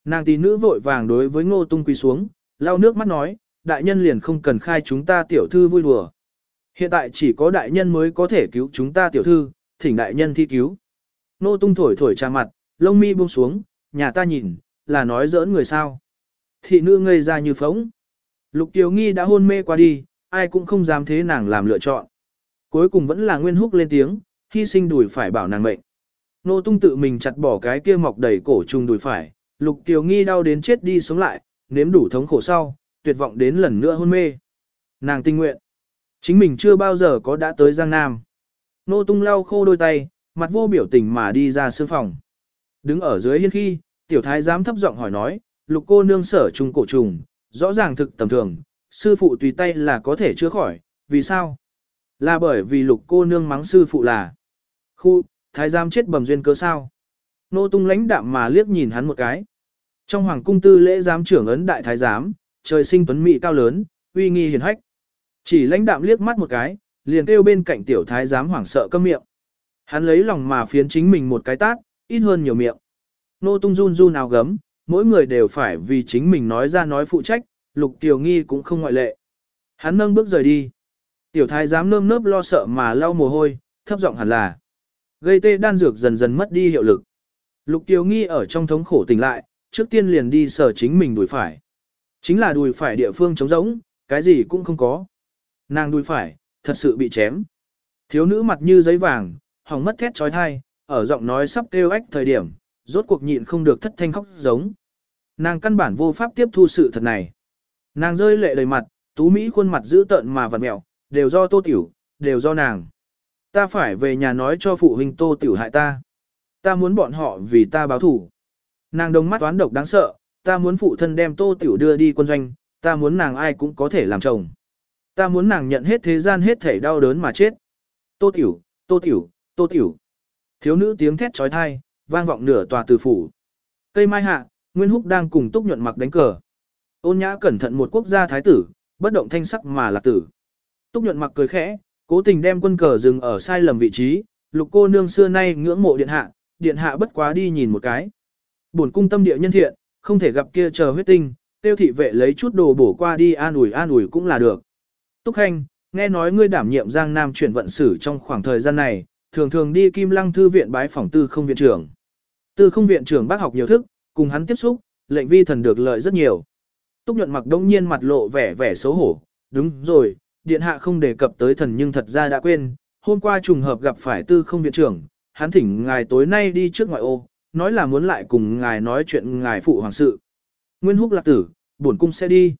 Nàng tỷ nữ vội vàng đối với ngô tung quỳ xuống, lau nước mắt nói, đại nhân liền không cần khai chúng ta tiểu thư vui đùa. Hiện tại chỉ có đại nhân mới có thể cứu chúng ta tiểu thư, thỉnh đại nhân thi cứu. Ngô tung thổi thổi trà mặt, lông mi buông xuống, nhà ta nhìn, là nói giỡn người sao. Thị nữ ngây ra như phóng. Lục Kiều Nghi đã hôn mê qua đi, ai cũng không dám thế nàng làm lựa chọn. Cuối cùng vẫn là Nguyên Húc lên tiếng, hy sinh đùi phải bảo nàng mệnh. Nô tung tự mình chặt bỏ cái kia mọc đầy cổ trùng đùi phải, Lục Tiểu Nghi đau đến chết đi sống lại, nếm đủ thống khổ sau, tuyệt vọng đến lần nữa hôn mê. Nàng tinh nguyện. Chính mình chưa bao giờ có đã tới Giang Nam. Nô tung lau khô đôi tay, mặt vô biểu tình mà đi ra sương phòng. Đứng ở dưới hiên khi, tiểu thái giám thấp giọng hỏi nói, lục cô nương sở trùng cổ trùng, rõ ràng thực tầm thường, sư phụ tùy tay là có thể chữa khỏi, vì sao? Là bởi vì lục cô nương mắng sư phụ là khu, thái giám chết bầm duyên cớ sao? Nô tung lãnh đạm mà liếc nhìn hắn một cái. Trong hoàng cung tư lễ giám trưởng ấn đại thái giám, trời sinh tuấn mỹ cao lớn, uy nghi hiền hách. Chỉ lãnh đạm liếc mắt một cái, liền kêu bên cạnh tiểu thái giám hoảng sợ câm miệng. Hắn lấy lòng mà phiến chính mình một cái tát, ít hơn nhiều miệng. Nô tung run run nào gấm, mỗi người đều phải vì chính mình nói ra nói phụ trách, lục tiểu nghi cũng không ngoại lệ. Hắn nâng bước rời đi. Tiểu thái dám nơm nớp lo sợ mà lau mồ hôi, thấp giọng hẳn là. Gây tê đan dược dần dần mất đi hiệu lực. Lục tiểu nghi ở trong thống khổ tỉnh lại, trước tiên liền đi sở chính mình đùi phải. Chính là đùi phải địa phương trống rỗng, cái gì cũng không có. Nàng đùi phải, thật sự bị chém. Thiếu nữ mặt như giấy vàng, hỏng mất thét trói thai, ở giọng nói sắp kêu ách thời điểm, rốt cuộc nhịn không được thất thanh khóc giống. Nàng căn bản vô pháp tiếp thu sự thật này. Nàng rơi lệ đầy mặt, tú Mỹ khuôn mặt giữ tợn mà vặn mẹo, đều do tô tiểu, đều do nàng. Ta phải về nhà nói cho phụ huynh tô tiểu hại ta. Ta muốn bọn họ vì ta báo thủ. Nàng đồng mắt toán độc đáng sợ, ta muốn phụ thân đem tô tiểu đưa đi quân doanh, ta muốn nàng ai cũng có thể làm chồng. Ta muốn nàng nhận hết thế gian hết thể đau đớn mà chết. Tô tiểu, tô tiểu, tô tiểu. Thiếu nữ tiếng thét trói thai, vang vọng nửa tòa từ phủ. Cây mai hạ, Nguyên Húc đang cùng Túc nhuận mặc đánh cờ. Ôn nhã cẩn thận một quốc gia thái tử, bất động thanh sắc mà là tử. Túc nhuận mặc cười khẽ, cố tình đem quân cờ dừng ở sai lầm vị trí, lục cô nương xưa nay ngưỡng mộ điện hạ, điện hạ bất quá đi nhìn một cái. Bổn cung tâm địa nhân thiện, không thể gặp kia chờ huyết tinh, tiêu thị vệ lấy chút đồ bổ qua đi an ủi an ủi cũng là được. Túc Khanh, nghe nói ngươi đảm nhiệm Giang Nam chuyển vận sử trong khoảng thời gian này, thường thường đi Kim Lăng thư viện bái phòng tư không viện trưởng. Tư không viện trưởng bác học nhiều thức, cùng hắn tiếp xúc, lệnh vi thần được lợi rất nhiều. Túc nhuận mặc đông nhiên mặt lộ vẻ vẻ xấu hổ, đúng rồi, điện hạ không đề cập tới thần nhưng thật ra đã quên, hôm qua trùng hợp gặp phải tư không viện trưởng, hắn thỉnh ngài tối nay đi trước ngoại ô, nói là muốn lại cùng ngài nói chuyện ngài phụ hoàng sự. Nguyên húc lạc tử, bổn cung sẽ đi.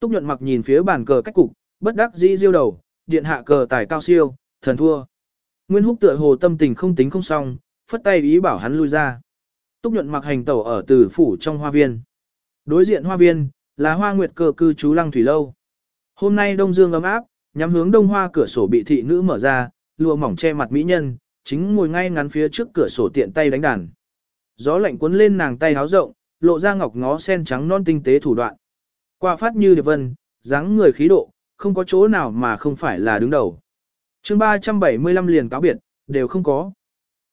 Túc nhuận mặc nhìn phía bàn cờ cách cục, bất đắc dĩ diêu đầu, điện hạ cờ tài cao siêu, thần thua. Nguyên húc tựa hồ tâm tình không tính không xong, phất tay ý bảo hắn lui ra. Túc nhuận mặc hành tẩu ở từ phủ trong hoa viên. Đối diện hoa viên, là hoa nguyệt cờ cư trú lăng thủy lâu. Hôm nay đông dương ấm áp, nhắm hướng đông hoa cửa sổ bị thị nữ mở ra, lụa mỏng che mặt mỹ nhân, chính ngồi ngay ngắn phía trước cửa sổ tiện tay đánh đàn. Gió lạnh cuốn lên nàng tay háo rộng, lộ ra ngọc ngó sen trắng non tinh tế thủ đoạn. Qua phát như điệp vân, dáng người khí độ, không có chỗ nào mà không phải là đứng đầu. chương 375 liền cáo biệt, đều không có.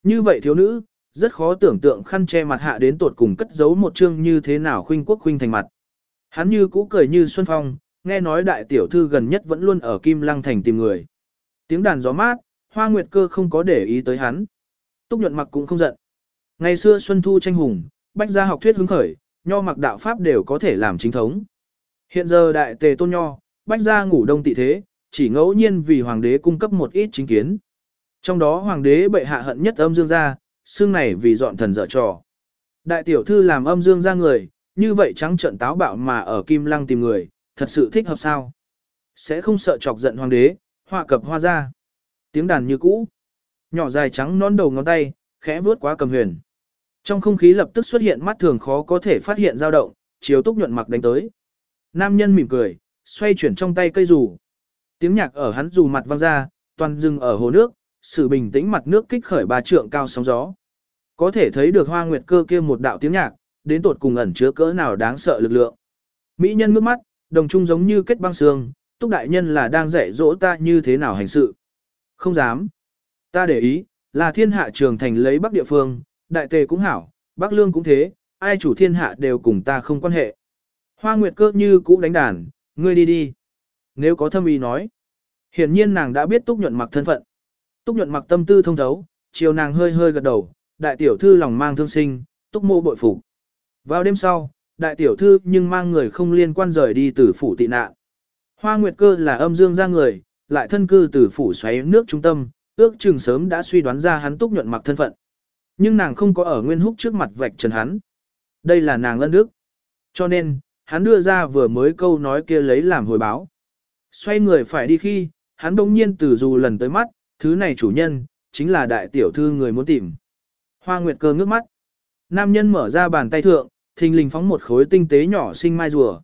Như vậy thiếu nữ, rất khó tưởng tượng khăn che mặt hạ đến tột cùng cất giấu một chương như thế nào khuynh quốc khuynh thành mặt. Hắn như cũ cười như xuân phong, nghe nói đại tiểu thư gần nhất vẫn luôn ở Kim Lăng Thành tìm người. Tiếng đàn gió mát, hoa nguyệt cơ không có để ý tới hắn. Túc nhuận mặc cũng không giận. Ngày xưa Xuân Thu tranh hùng, bách gia học thuyết hứng khởi, nho mặc đạo pháp đều có thể làm chính thống. Hiện giờ đại tề tôn nho, bách gia ngủ đông tị thế, chỉ ngẫu nhiên vì hoàng đế cung cấp một ít chính kiến. Trong đó hoàng đế bệ hạ hận nhất âm dương gia, xương này vì dọn thần dở trò. Đại tiểu thư làm âm dương gia người, như vậy trắng trận táo bạo mà ở Kim Lăng tìm người, thật sự thích hợp sao. sẽ không sợ chọc giận hoàng đế, họa cập hoa ra. Tiếng đàn như cũ. Nhỏ dài trắng non đầu ngón tay, khẽ vướt quá cầm huyền. Trong không khí lập tức xuất hiện mắt thường khó có thể phát hiện dao động, chiếu túc nhuận mặc đánh tới. Nam nhân mỉm cười, xoay chuyển trong tay cây rủ. Tiếng nhạc ở hắn dù mặt vang ra, toàn dừng ở hồ nước, sự bình tĩnh mặt nước kích khởi ba trượng cao sóng gió. Có thể thấy được hoa nguyệt cơ kia một đạo tiếng nhạc, đến tột cùng ẩn chứa cỡ nào đáng sợ lực lượng. Mỹ nhân ngước mắt, đồng trung giống như kết băng xương, túc đại nhân là đang dạy dỗ ta như thế nào hành sự. Không dám. Ta để ý, là thiên hạ trường thành lấy bắc địa phương, đại tề cũng hảo, bắc lương cũng thế, ai chủ thiên hạ đều cùng ta không quan hệ. Hoa nguyệt cơ như cũ đánh đàn, ngươi đi đi. Nếu có thâm ý nói. Hiển nhiên nàng đã biết túc nhuận mặc thân phận. Túc nhuận mặc tâm tư thông thấu, chiều nàng hơi hơi gật đầu, đại tiểu thư lòng mang thương sinh, túc mô bội phục. Vào đêm sau, đại tiểu thư nhưng mang người không liên quan rời đi từ phủ tị nạn. Hoa Nguyệt Cơ là âm dương ra người, lại thân cư từ phủ xoáy nước trung tâm, ước chừng sớm đã suy đoán ra hắn túc nhuận mặc thân phận. Nhưng nàng không có ở nguyên húc trước mặt vạch trần hắn. Đây là nàng ân đức. Cho nên, hắn đưa ra vừa mới câu nói kia lấy làm hồi báo. Xoay người phải đi khi, hắn bỗng nhiên từ dù lần tới mắt, thứ này chủ nhân, chính là đại tiểu thư người muốn tìm. Hoa Nguyệt Cơ ngước mắt. Nam nhân mở ra bàn tay thượng, thình lình phóng một khối tinh tế nhỏ sinh mai rùa.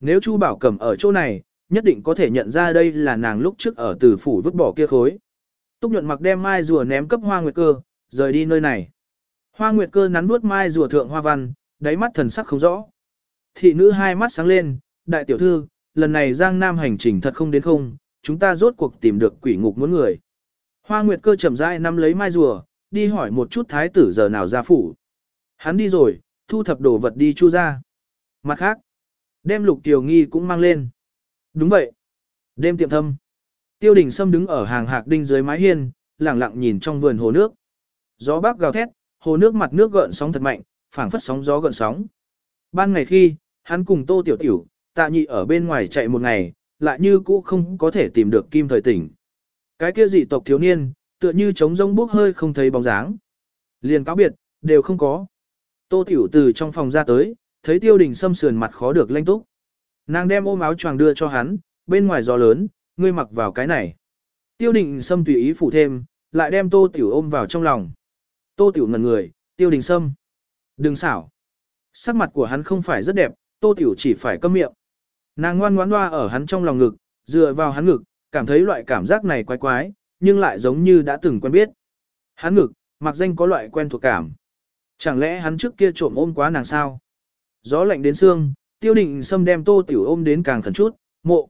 Nếu Chu Bảo Cẩm ở chỗ này, nhất định có thể nhận ra đây là nàng lúc trước ở từ phủ vứt bỏ kia khối. Túc nhuận mặc đem mai rùa ném cấp hoa nguyệt cơ, rời đi nơi này. Hoa nguyệt cơ nắn nuốt mai rùa thượng hoa văn, đáy mắt thần sắc không rõ. Thị nữ hai mắt sáng lên, đại tiểu thư, lần này giang nam hành trình thật không đến không, chúng ta rốt cuộc tìm được quỷ ngục muốn người. Hoa nguyệt cơ chậm rãi nắm lấy mai rùa, đi hỏi một chút thái tử giờ nào ra phủ. Hắn đi rồi, thu thập đồ vật đi chu ra. Mặt khác, đem lục tiểu nghi cũng mang lên. Đúng vậy. Đêm tiệm thâm. Tiêu đình Sâm đứng ở hàng hạc đinh dưới mái hiên, lặng lặng nhìn trong vườn hồ nước. Gió bắc gào thét, hồ nước mặt nước gợn sóng thật mạnh, phảng phất sóng gió gợn sóng. Ban ngày khi, hắn cùng Tô Tiểu Tiểu, tạ nhị ở bên ngoài chạy một ngày, lại như cũ không có thể tìm được kim thời tỉnh. Cái kia dị tộc thiếu niên, tựa như trống rông bốc hơi không thấy bóng dáng. Liền cáo biệt, đều không có. Tô Tiểu từ trong phòng ra tới, thấy tiêu đình Sâm sườn mặt khó được lanh túc. Nàng đem ôm áo choàng đưa cho hắn, bên ngoài gió lớn, ngươi mặc vào cái này. Tiêu đình Sâm tùy ý phủ thêm, lại đem tô tiểu ôm vào trong lòng. Tô tiểu ngần người, tiêu đình Sâm. Đừng xảo. Sắc mặt của hắn không phải rất đẹp, tô tiểu chỉ phải câm miệng. Nàng ngoan ngoãn loa ở hắn trong lòng ngực, dựa vào hắn ngực, cảm thấy loại cảm giác này quái quái, nhưng lại giống như đã từng quen biết. Hắn ngực, mặc danh có loại quen thuộc cảm. Chẳng lẽ hắn trước kia trộm ôm quá nàng sao? Gió lạnh đến xương, tiêu định xâm đem tô tiểu ôm đến càng khẩn chút, mộ.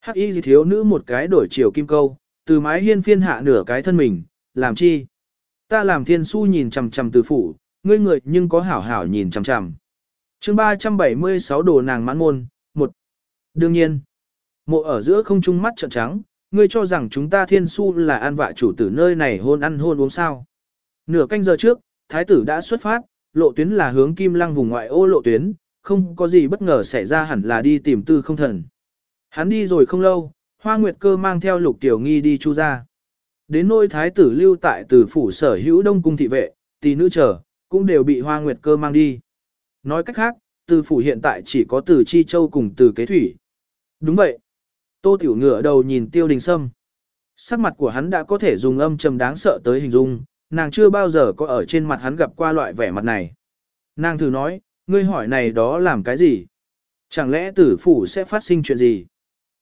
Hắc y gì thiếu nữ một cái đổi chiều kim câu, từ mái hiên phiên hạ nửa cái thân mình, làm chi? Ta làm thiên su nhìn chằm chằm từ phủ, ngươi người nhưng có hảo hảo nhìn chằm chằm. chương 376 đồ nàng mãn môn, một. Đương nhiên, mộ ở giữa không trung mắt trợn trắng, ngươi cho rằng chúng ta thiên su là an vạ chủ tử nơi này hôn ăn hôn uống sao. Nửa canh giờ trước, thái tử đã xuất phát, lộ tuyến là hướng kim lăng vùng ngoại ô lộ tuyến, không có gì bất ngờ xảy ra hẳn là đi tìm tư không thần. Hắn đi rồi không lâu, hoa nguyệt cơ mang theo lục tiểu nghi đi chu ra. Đến nôi thái tử lưu tại từ phủ sở hữu đông cung thị vệ, tỷ nữ trở, cũng đều bị hoa nguyệt cơ mang đi. Nói cách khác, từ phủ hiện tại chỉ có từ chi châu cùng từ kế thủy. Đúng vậy. Tô tiểu ngựa đầu nhìn tiêu đình sâm. Sắc mặt của hắn đã có thể dùng âm trầm đáng sợ tới hình dung, nàng chưa bao giờ có ở trên mặt hắn gặp qua loại vẻ mặt này. Nàng thử nói, ngươi hỏi này đó làm cái gì? Chẳng lẽ tử phủ sẽ phát sinh chuyện gì?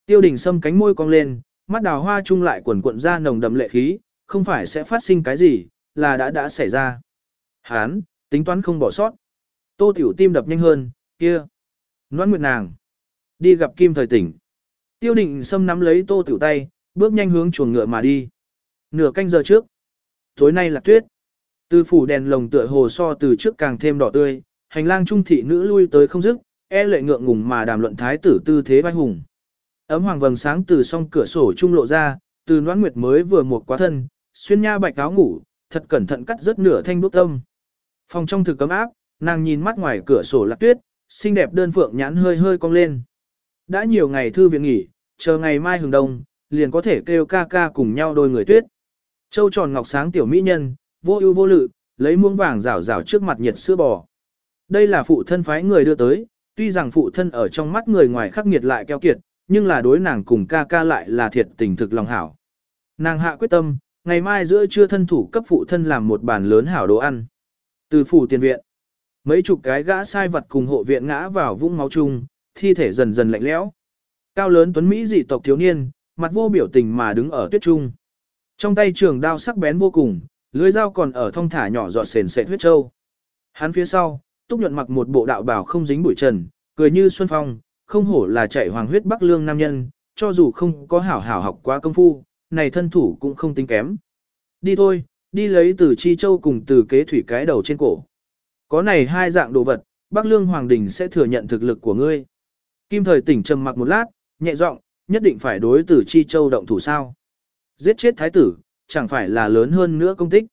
Tiêu đình sâm cánh môi cong lên, mắt đào hoa chung lại quần cuộn ra nồng đậm lệ khí, không phải sẽ phát sinh cái gì, là đã đã xảy ra. Hán, tính toán không bỏ sót. Tô tiểu tim đập nhanh hơn, kia. Noãn nguyệt nàng. Đi gặp kim thời tỉnh. Tiêu đình sâm nắm lấy tô tiểu tay, bước nhanh hướng chuồng ngựa mà đi. Nửa canh giờ trước. Tối nay là tuyết. Từ phủ đèn lồng tựa hồ so từ trước càng thêm đỏ tươi, hành lang trung thị nữ lui tới không dứt, e lệ ngượng ngùng mà đàm luận thái tử tư thế vai hùng. Ấm hoàng vầng sáng từ song cửa sổ trung lộ ra, từ noãn nguyệt mới vừa một quá thân, xuyên nha bạch áo ngủ, thật cẩn thận cắt rất nửa thanh đốt tâm. Phòng trong thực cấm áp, nàng nhìn mắt ngoài cửa sổ lạc tuyết, xinh đẹp đơn phượng nhãn hơi hơi cong lên. Đã nhiều ngày thư viện nghỉ, chờ ngày mai hừng đông, liền có thể kêu ca ca cùng nhau đôi người tuyết. Châu tròn ngọc sáng tiểu mỹ nhân, vô ưu vô lự, lấy muỗng vàng rảo rảo trước mặt nhiệt sữa bò. Đây là phụ thân phái người đưa tới, tuy rằng phụ thân ở trong mắt người ngoài khắc nghiệt lại keo kiệt, nhưng là đối nàng cùng ca ca lại là thiệt tình thực lòng hảo. Nàng hạ quyết tâm, ngày mai giữa trưa thân thủ cấp phụ thân làm một bàn lớn hảo đồ ăn. Từ phủ tiền viện, mấy chục cái gã sai vật cùng hộ viện ngã vào vũng máu chung, thi thể dần dần lạnh lẽo. Cao lớn tuấn Mỹ dị tộc thiếu niên, mặt vô biểu tình mà đứng ở tuyết trung. Trong tay trường đao sắc bén vô cùng, lưới dao còn ở thong thả nhỏ giọt sền sệt huyết châu. Hắn phía sau, túc nhuận mặc một bộ đạo bào không dính bụi trần, cười như xuân phong, không hổ là chạy hoàng huyết bắc lương nam nhân, cho dù không có hảo hảo học quá công phu, này thân thủ cũng không tính kém. Đi thôi, đi lấy từ chi châu cùng từ kế thủy cái đầu trên cổ. Có này hai dạng đồ vật, Bắc Lương Hoàng Đình sẽ thừa nhận thực lực của ngươi. Kim thời tỉnh trầm mặc một lát, nhẹ giọng, nhất định phải đối tử chi châu động thủ sao. Giết chết thái tử, chẳng phải là lớn hơn nữa công tích.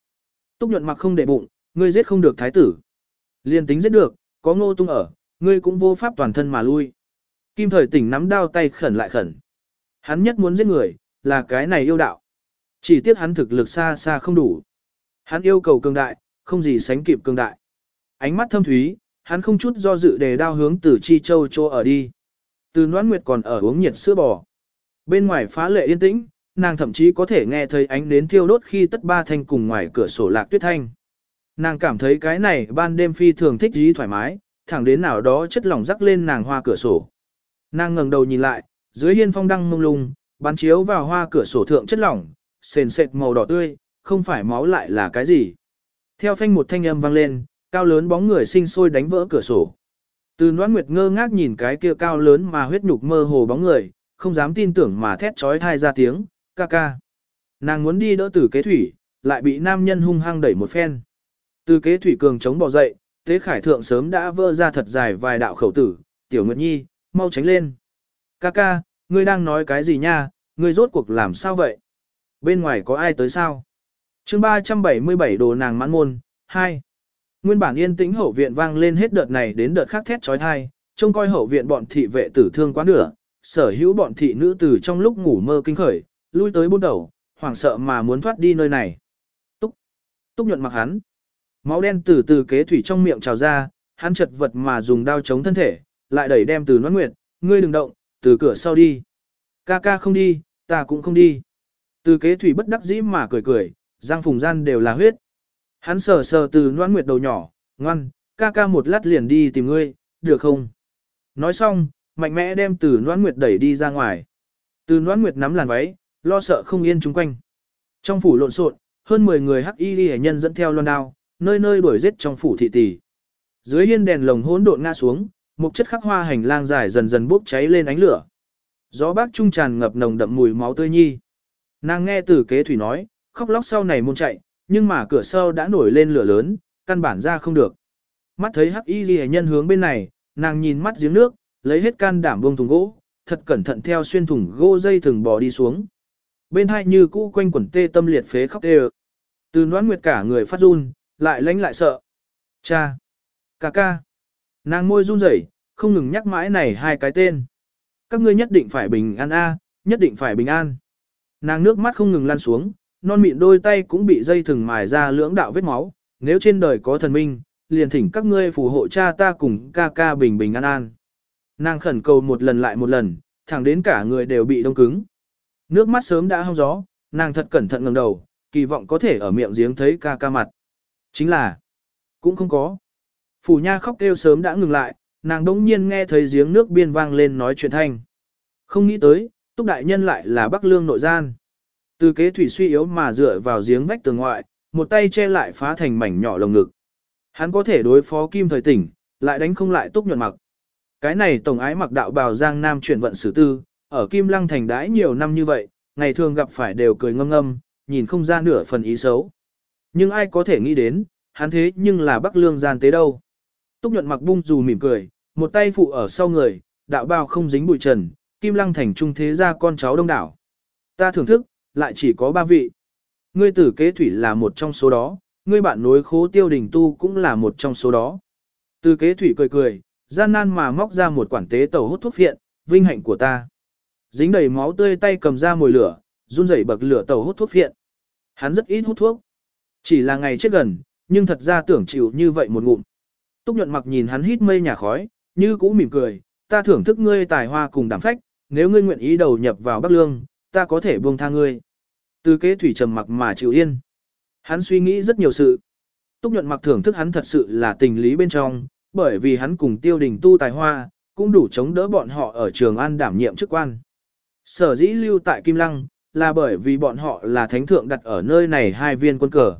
Túc nhuận mặc không để bụng, ngươi giết không được thái tử. Liên tính giết được, có ngô tung ở, ngươi cũng vô pháp toàn thân mà lui. Kim thời tỉnh nắm đao tay khẩn lại khẩn. Hắn nhất muốn giết người, là cái này yêu đạo. Chỉ tiếc hắn thực lực xa xa không đủ. Hắn yêu cầu cường đại, không gì sánh kịp cường đại. Ánh mắt thâm thúy, hắn không chút do dự đề đao hướng từ Chi Châu Chô ở đi. Từ Noãn Nguyệt còn ở uống nhiệt sữa bò. Bên ngoài phá lệ yên tĩnh, nàng thậm chí có thể nghe thấy ánh nến thiêu đốt khi tất ba thanh cùng ngoài cửa sổ lạc tuyết thanh. Nàng cảm thấy cái này ban đêm phi thường thích dí thoải mái, thẳng đến nào đó chất lỏng rắc lên nàng hoa cửa sổ. Nàng ngẩng đầu nhìn lại, dưới hiên phong đăng mông lung, bắn chiếu vào hoa cửa sổ thượng chất lỏng, sền sệt màu đỏ tươi, không phải máu lại là cái gì. Theo phanh một thanh âm vang lên, cao lớn bóng người sinh sôi đánh vỡ cửa sổ. Từ Noãn Nguyệt ngơ ngác nhìn cái kia cao lớn mà huyết nhục mơ hồ bóng người, không dám tin tưởng mà thét trói thai ra tiếng, ca ca. Nàng muốn đi đỡ tử kế thủy, lại bị nam nhân hung hăng đẩy một phen. Từ kế thủy cường chống bỏ dậy, tế khải thượng sớm đã vỡ ra thật dài vài đạo khẩu tử, tiểu nguyệt nhi, mau tránh lên. Ca ca, ngươi đang nói cái gì nha, ngươi rốt cuộc làm sao vậy? Bên ngoài có ai tới sao? chương 377 đồ nàng mãn môn, 2. Nguyên bản yên tĩnh hậu viện vang lên hết đợt này đến đợt khác thét trói thai, trông coi hậu viện bọn thị vệ tử thương quá nửa, sở hữu bọn thị nữ tử trong lúc ngủ mơ kinh khởi, lui tới buôn đầu, hoảng sợ mà muốn thoát đi nơi này. Túc, túc nhuận mặc hắn. Máu đen từ từ kế thủy trong miệng trào ra, hắn chật vật mà dùng đao chống thân thể, lại đẩy đem từ noan nguyệt, ngươi đừng động, từ cửa sau đi. Ca ca không đi, ta cũng không đi. Từ kế thủy bất đắc dĩ mà cười cười, giang phùng gian đều là huyết. Hắn sờ sờ từ noan nguyệt đầu nhỏ, ngoan, ca ca một lát liền đi tìm ngươi, được không? Nói xong, mạnh mẽ đem từ noan nguyệt đẩy đi ra ngoài. Từ noan nguyệt nắm làn váy, lo sợ không yên chúng quanh. Trong phủ lộn xộn, hơn 10 người hắc y hệ nhân dẫn theo loan đao, nơi nơi đuổi giết trong phủ thị tỷ. Dưới hiên đèn lồng hỗn độn ngã xuống, một chất khắc hoa hành lang dài dần dần bốc cháy lên ánh lửa. Gió bác trung tràn ngập nồng đậm mùi máu tươi nhi. Nàng nghe từ kế thủy nói, khóc lóc sau này muốn chạy, nhưng mà cửa sau đã nổi lên lửa lớn, căn bản ra không được. Mắt thấy hắc y ghi nhân hướng bên này, nàng nhìn mắt giếng nước, lấy hết can đảm buông thùng gỗ, thật cẩn thận theo xuyên thùng gỗ dây thừng bò đi xuống. Bên hai như cũ quanh quẩn tê tâm liệt phế khóc tê Từ noãn nguyệt cả người phát run, lại lánh lại sợ. Cha! Ca ca! Nàng môi run rẩy, không ngừng nhắc mãi này hai cái tên. Các ngươi nhất định phải bình an a, nhất định phải bình an. Nàng nước mắt không ngừng lan xuống, non mịn đôi tay cũng bị dây thừng mài ra lưỡng đạo vết máu, nếu trên đời có thần minh, liền thỉnh các ngươi phù hộ cha ta cùng ca ca bình bình an an. Nàng khẩn cầu một lần lại một lần, thẳng đến cả người đều bị đông cứng. Nước mắt sớm đã hong gió, nàng thật cẩn thận ngẩng đầu, kỳ vọng có thể ở miệng giếng thấy ca ca mặt. Chính là, cũng không có. Phủ nha khóc kêu sớm đã ngừng lại, nàng đống nhiên nghe thấy giếng nước biên vang lên nói chuyện thanh. Không nghĩ tới, túc đại nhân lại là bắc lương nội gian. Từ kế thủy suy yếu mà dựa vào giếng vách tường ngoại, một tay che lại phá thành mảnh nhỏ lồng ngực. Hắn có thể đối phó kim thời tỉnh, lại đánh không lại túc nhuận mặc. Cái này tổng ái mặc đạo bào giang nam chuyển vận sử tư, ở kim lăng thành đãi nhiều năm như vậy, ngày thường gặp phải đều cười ngâm ngâm, nhìn không ra nửa phần ý xấu. Nhưng ai có thể nghĩ đến, hắn thế nhưng là bắc lương gian tế đâu. Túc nhuận mặc bung dù mỉm cười, một tay phụ ở sau người, đạo bào không dính bụi trần, kim lăng thành trung thế ra con cháu đông đảo. Ta thưởng thức, lại chỉ có ba vị. Ngươi tử kế thủy là một trong số đó, ngươi bạn nối khố tiêu đình tu cũng là một trong số đó. Từ kế thủy cười cười, gian nan mà móc ra một quản tế tàu hút thuốc phiện, vinh hạnh của ta. Dính đầy máu tươi tay cầm ra mồi lửa, run rẩy bậc lửa tàu hút thuốc phiện. Hắn rất ít hút thuốc. Chỉ là ngày chết gần, nhưng thật ra tưởng chịu như vậy một ngụm. Túc nhuận mặc nhìn hắn hít mây nhà khói, như cũ mỉm cười, ta thưởng thức ngươi tài hoa cùng đảm phách, nếu ngươi nguyện ý đầu nhập vào Bắc Lương, ta có thể buông tha ngươi. Từ kế thủy trầm mặc mà chịu yên. Hắn suy nghĩ rất nhiều sự. Túc nhuận mặc thưởng thức hắn thật sự là tình lý bên trong, bởi vì hắn cùng tiêu đình tu tài hoa, cũng đủ chống đỡ bọn họ ở trường an đảm nhiệm chức quan. Sở dĩ lưu tại Kim Lăng, là bởi vì bọn họ là thánh thượng đặt ở nơi này hai viên quân cờ.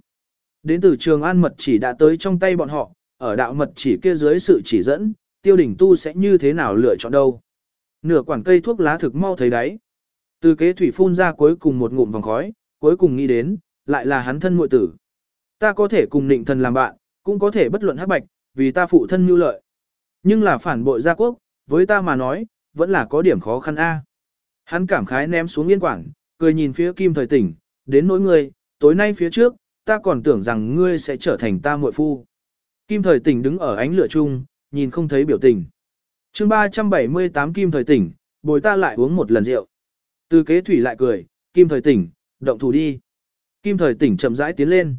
Đến từ trường an mật chỉ đã tới trong tay bọn họ, ở đạo mật chỉ kia dưới sự chỉ dẫn, tiêu đỉnh tu sẽ như thế nào lựa chọn đâu. Nửa quản cây thuốc lá thực mau thấy đấy. Từ kế thủy phun ra cuối cùng một ngụm vòng khói, cuối cùng nghĩ đến, lại là hắn thân muội tử. Ta có thể cùng định thần làm bạn, cũng có thể bất luận hắc bạch, vì ta phụ thân mưu lợi. Nhưng là phản bội gia quốc, với ta mà nói, vẫn là có điểm khó khăn a. Hắn cảm khái ném xuống yên quảng, cười nhìn phía kim thời tỉnh, đến nỗi ngươi, tối nay phía trước, ta còn tưởng rằng ngươi sẽ trở thành ta muội phu. Kim thời tỉnh đứng ở ánh lửa chung, nhìn không thấy biểu tình. chương 378 kim thời tỉnh, bồi ta lại uống một lần rượu. Từ kế thủy lại cười, kim thời tỉnh, động thủ đi. Kim thời tỉnh chậm rãi tiến lên.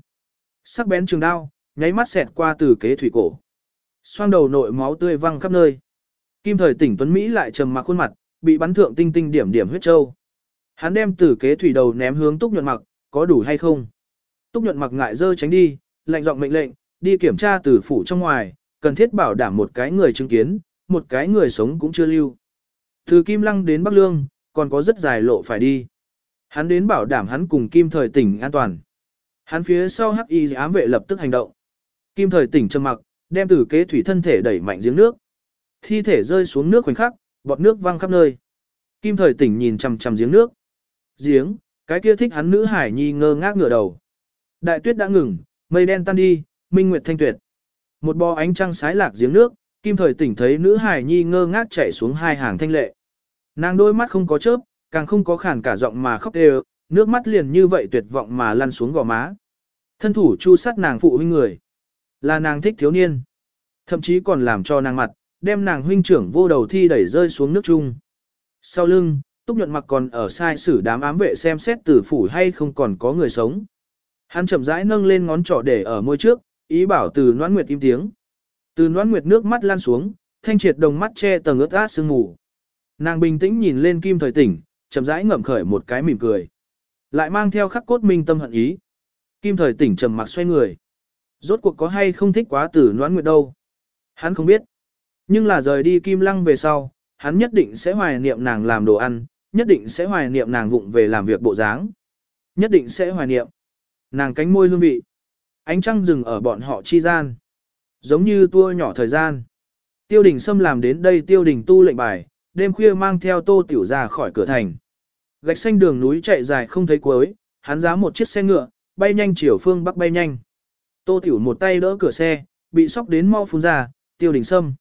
Sắc bén trường đao, nháy mắt xẹt qua từ kế thủy cổ. Xoang đầu nội máu tươi văng khắp nơi. Kim thời tỉnh Tuấn Mỹ lại trầm mặc khuôn mặt, bị bắn thượng tinh tinh điểm điểm huyết châu. Hắn đem tử kế thủy đầu ném hướng túc nhuận mặc, có đủ hay không? Túc nhuận mặc ngại dơ tránh đi, lạnh giọng mệnh lệnh, đi kiểm tra tử phủ trong ngoài, cần thiết bảo đảm một cái người chứng kiến, một cái người sống cũng chưa lưu. Từ Kim Lăng đến Bắc Lương, còn có rất dài lộ phải đi. Hắn đến bảo đảm hắn cùng Kim Thời tỉnh an toàn. Hắn phía sau hắc y ám vệ lập tức hành động. Kim Thời tỉnh trầm mặc, đem tử kế thủy thân thể đẩy mạnh giếng nước. Thi thể rơi xuống nước khoảnh khắc, bọt nước văng khắp nơi. Kim Thời tỉnh nhìn chằm chằm giếng nước. Giếng, cái kia thích hắn nữ hải nhi ngơ ngác ngửa đầu. Đại tuyết đã ngừng, mây đen tan đi, minh nguyệt thanh tuyệt. Một bò ánh trăng sái lạc giếng nước, Kim Thời tỉnh thấy nữ hải nhi ngơ ngác chạy xuống hai hàng thanh lệ. Nàng đôi mắt không có chớp, càng không có khản cả giọng mà khóc đều, nước mắt liền như vậy tuyệt vọng mà lăn xuống gò má. Thân thủ chu sát nàng phụ huynh người. Là nàng thích thiếu niên. Thậm chí còn làm cho nàng mặt, đem nàng huynh trưởng vô đầu thi đẩy rơi xuống nước chung. Sau lưng, Túc nhuận mặc còn ở sai sử đám ám vệ xem xét tử phủ hay không còn có người sống. Hắn chậm rãi nâng lên ngón trỏ để ở môi trước, ý bảo từ noãn nguyệt im tiếng. Từ noãn nguyệt nước mắt lan xuống, thanh triệt đồng mắt che tầng ướt át sương mù. Nàng bình tĩnh nhìn lên kim thời tỉnh, chậm rãi ngậm khởi một cái mỉm cười. Lại mang theo khắc cốt minh tâm hận ý. Kim thời tỉnh trầm mặc xoay người. Rốt cuộc có hay không thích quá tử noãn nguyệt đâu. Hắn không biết. Nhưng là rời đi kim lăng về sau, hắn nhất định sẽ hoài niệm nàng làm đồ ăn, nhất định sẽ hoài niệm nàng vụng về làm việc bộ dáng. Nhất định sẽ hoài niệm. Nàng cánh môi hương vị. Ánh trăng rừng ở bọn họ chi gian. Giống như tua nhỏ thời gian. Tiêu đình xâm làm đến đây tiêu đình tu lệnh bài, đêm khuya mang theo tô tiểu ra khỏi cửa thành. Gạch xanh đường núi chạy dài không thấy cuối, hắn giá một chiếc xe ngựa, bay nhanh chiều phương bắc bay nhanh. Tô tiểu một tay đỡ cửa xe, bị sóc đến mau phun ra, tiêu đình sâm.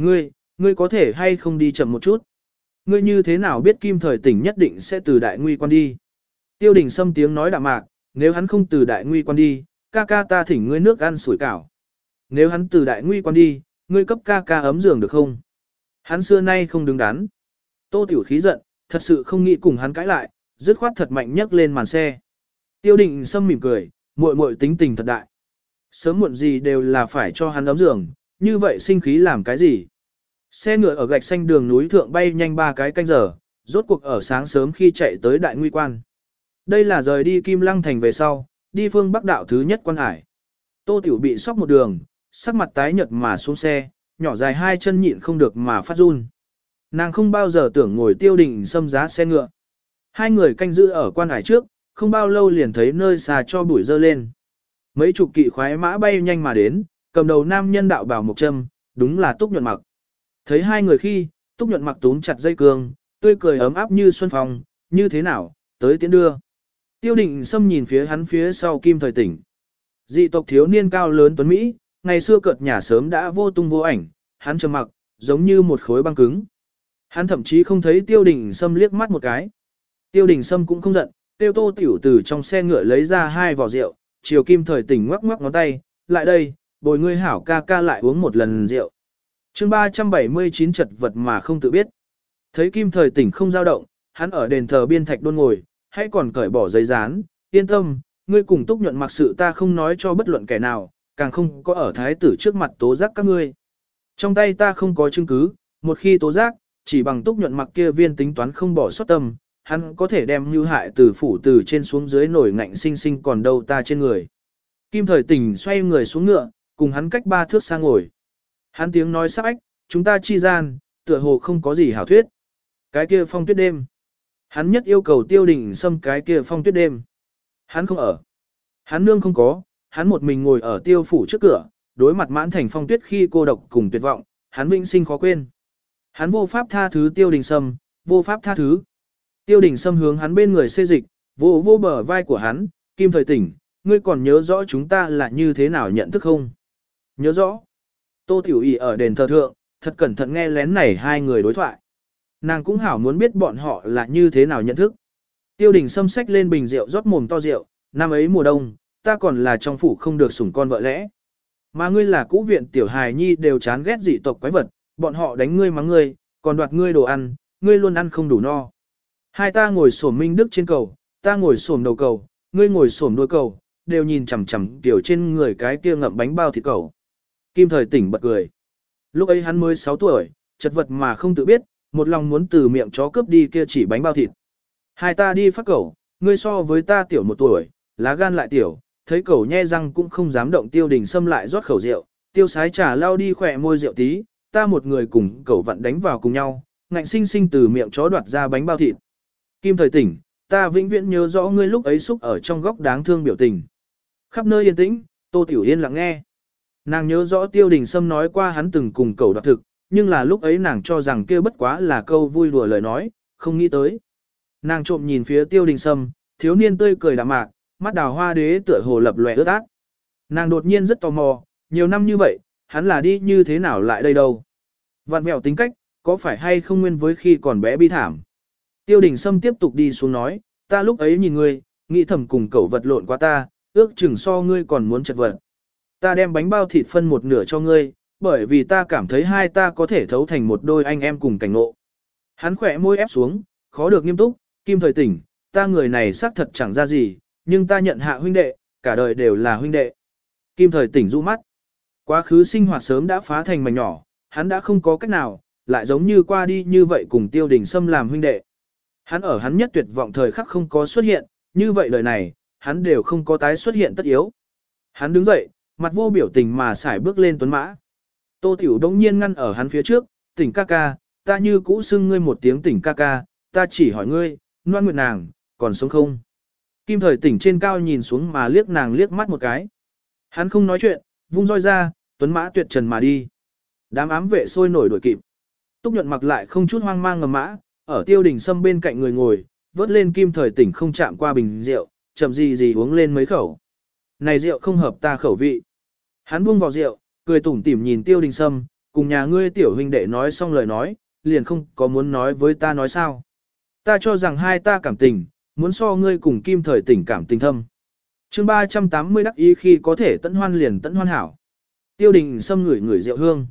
Ngươi, ngươi có thể hay không đi chậm một chút. Ngươi như thế nào biết kim thời tỉnh nhất định sẽ từ đại nguy quan đi. Tiêu đình sâm tiếng nói đạm mạc, nếu hắn không từ đại nguy quan đi, ca ca ta thỉnh ngươi nước ăn sủi cảo. Nếu hắn từ đại nguy quan đi, ngươi cấp ca ca ấm giường được không? Hắn xưa nay không đứng đắn. Tô tiểu khí giận, thật sự không nghĩ cùng hắn cãi lại, dứt khoát thật mạnh nhấc lên màn xe. Tiêu đình sâm mỉm cười, muội muội tính tình thật đại. Sớm muộn gì đều là phải cho hắn ấm giường, như vậy sinh khí làm cái gì? Xe ngựa ở gạch xanh đường núi thượng bay nhanh ba cái canh giờ, rốt cuộc ở sáng sớm khi chạy tới đại nguy quan. Đây là rời đi Kim Lăng Thành về sau, đi phương Bắc đạo thứ nhất quan hải. Tô Tiểu bị sóc một đường, sắc mặt tái nhợt mà xuống xe, nhỏ dài hai chân nhịn không được mà phát run. Nàng không bao giờ tưởng ngồi tiêu đình xâm giá xe ngựa. Hai người canh giữ ở quan hải trước, không bao lâu liền thấy nơi xà cho bụi dơ lên. Mấy chục kỵ khoái mã bay nhanh mà đến, cầm đầu nam nhân đạo bảo một châm, đúng là túc nhuận mặc. Thấy hai người khi, túc nhuận mặc túm chặt dây cương, tươi cười ấm áp như xuân phong, như thế nào, tới tiến đưa. Tiêu định xâm nhìn phía hắn phía sau kim thời tỉnh. Dị tộc thiếu niên cao lớn tuấn Mỹ, ngày xưa cợt nhà sớm đã vô tung vô ảnh, hắn trầm mặc, giống như một khối băng cứng. Hắn thậm chí không thấy tiêu đình sâm liếc mắt một cái. Tiêu đình sâm cũng không giận, tiêu tô tiểu từ trong xe ngựa lấy ra hai vỏ rượu, chiều kim thời tỉnh ngoắc ngoắc ngón tay, lại đây, bồi ngươi hảo ca ca lại uống một lần rượu. chương 379 chật vật mà không tự biết. Thấy kim thời tỉnh không dao động, hắn ở đền thờ biên thạch đôn ngồi, hãy còn cởi bỏ giấy dán, yên tâm, ngươi cùng túc nhuận mặc sự ta không nói cho bất luận kẻ nào, càng không có ở thái tử trước mặt tố giác các ngươi. Trong tay ta không có chứng cứ, một khi tố giác, chỉ bằng túc nhuận mặc kia viên tính toán không bỏ sót tâm, hắn có thể đem như hại từ phủ từ trên xuống dưới nổi ngạnh sinh sinh còn đâu ta trên người. Kim thời tỉnh xoay người xuống ngựa, cùng hắn cách ba thước sang ngồi. Hắn tiếng nói sắc ách, chúng ta chi gian, tựa hồ không có gì hảo thuyết. Cái kia phong tuyết đêm. Hắn nhất yêu cầu tiêu đình xâm cái kia phong tuyết đêm. Hắn không ở. Hắn nương không có, hắn một mình ngồi ở tiêu phủ trước cửa, đối mặt mãn thành phong tuyết khi cô độc cùng tuyệt vọng, hắn vĩnh sinh khó quên. Hắn vô pháp tha thứ tiêu đình sâm, vô pháp tha thứ. Tiêu đình sâm hướng hắn bên người xê dịch, vô vô bờ vai của hắn, kim thời tỉnh, ngươi còn nhớ rõ chúng ta là như thế nào nhận thức không? Nhớ rõ. Tô Tiểu Y ở đền thờ thượng, thật cẩn thận nghe lén này hai người đối thoại. Nàng cũng hảo muốn biết bọn họ là như thế nào nhận thức. Tiêu đình xâm sách lên bình rượu rót mồm to rượu, năm ấy mùa đông, ta còn là trong phủ không được sủng con vợ lẽ. Mà ngươi là cũ viện tiểu hài nhi đều chán ghét dị tộc quái vật, bọn họ đánh ngươi mắng ngươi, còn đoạt ngươi đồ ăn, ngươi luôn ăn không đủ no. Hai ta ngồi sổm minh đức trên cầu, ta ngồi sổm đầu cầu, ngươi ngồi sổm đuôi cầu, đều nhìn chằm chằm tiểu trên người cái kia ngậm bánh bao thịt cầu. Kim thời tỉnh bật cười. Lúc ấy hắn mới 6 tuổi, chật vật mà không tự biết, một lòng muốn từ miệng chó cướp đi kia chỉ bánh bao thịt. Hai ta đi phát cẩu, ngươi so với ta tiểu một tuổi, lá gan lại tiểu, thấy cẩu nhe răng cũng không dám động tiêu đình xâm lại rót khẩu rượu, tiêu sái trà lao đi khỏe môi rượu tí, ta một người cùng cẩu vặn đánh vào cùng nhau, ngạnh sinh sinh từ miệng chó đoạt ra bánh bao thịt. Kim thời tỉnh, ta vĩnh viễn nhớ rõ ngươi lúc ấy xúc ở trong góc đáng thương biểu tình. Khắp nơi yên tĩnh, Tô Tiểu Yên lặng nghe. Nàng nhớ rõ Tiêu Đình Sâm nói qua hắn từng cùng cầu đoạt thực, nhưng là lúc ấy nàng cho rằng kia bất quá là câu vui đùa lời nói, không nghĩ tới. Nàng trộm nhìn phía Tiêu Đình Sâm, thiếu niên tươi cười đạm mạc, mắt đào hoa đế tựa hồ lập lòe ướt át. Nàng đột nhiên rất tò mò, nhiều năm như vậy, hắn là đi như thế nào lại đây đâu. Vạn mẹo tính cách, có phải hay không nguyên với khi còn bé bi thảm. Tiêu đình Sâm tiếp tục đi xuống nói, ta lúc ấy nhìn ngươi, nghĩ thầm cùng cậu vật lộn qua ta, ước chừng so ngươi còn muốn chật vật. Ta đem bánh bao thịt phân một nửa cho ngươi, bởi vì ta cảm thấy hai ta có thể thấu thành một đôi anh em cùng cảnh ngộ. Hắn khỏe môi ép xuống, khó được nghiêm túc, kim thời tỉnh, ta người này xác thật chẳng ra gì, nhưng ta nhận hạ huynh đệ, cả đời đều là huynh đệ. Kim thời tỉnh rũ mắt. Quá khứ sinh hoạt sớm đã phá thành mảnh nhỏ, hắn đã không có cách nào, lại giống như qua đi như vậy cùng tiêu đình xâm làm huynh đệ. Hắn ở hắn nhất tuyệt vọng thời khắc không có xuất hiện, như vậy đời này, hắn đều không có tái xuất hiện tất yếu. Hắn đứng dậy, mặt vô biểu tình mà xài bước lên tuấn mã. Tô Tiểu đống nhiên ngăn ở hắn phía trước, tỉnh ca ca, ta như cũ xưng ngươi một tiếng tỉnh ca ca, ta chỉ hỏi ngươi, noan nguyệt nàng, còn sống không? Kim thời tỉnh trên cao nhìn xuống mà liếc nàng liếc mắt một cái. Hắn không nói chuyện, vung roi ra, tuấn mã tuyệt trần mà đi. Đám ám vệ sôi nổi đuổi kịp. Túc nhuận mặc lại không chút hoang mang ngầm mã, ở tiêu đình sâm bên cạnh người ngồi, vớt lên kim thời tỉnh không chạm qua bình rượu, chậm gì gì uống lên mấy khẩu. Này rượu không hợp ta khẩu vị. Hắn buông vào rượu, cười tủm tỉm nhìn tiêu đình sâm, cùng nhà ngươi tiểu huynh đệ nói xong lời nói, liền không có muốn nói với ta nói sao. Ta cho rằng hai ta cảm tình, muốn so ngươi cùng kim thời tình cảm tình thâm. chương 380 đắc ý khi có thể tận hoan liền tận hoan hảo. Tiêu đình sâm ngửi ngửi rượu hương.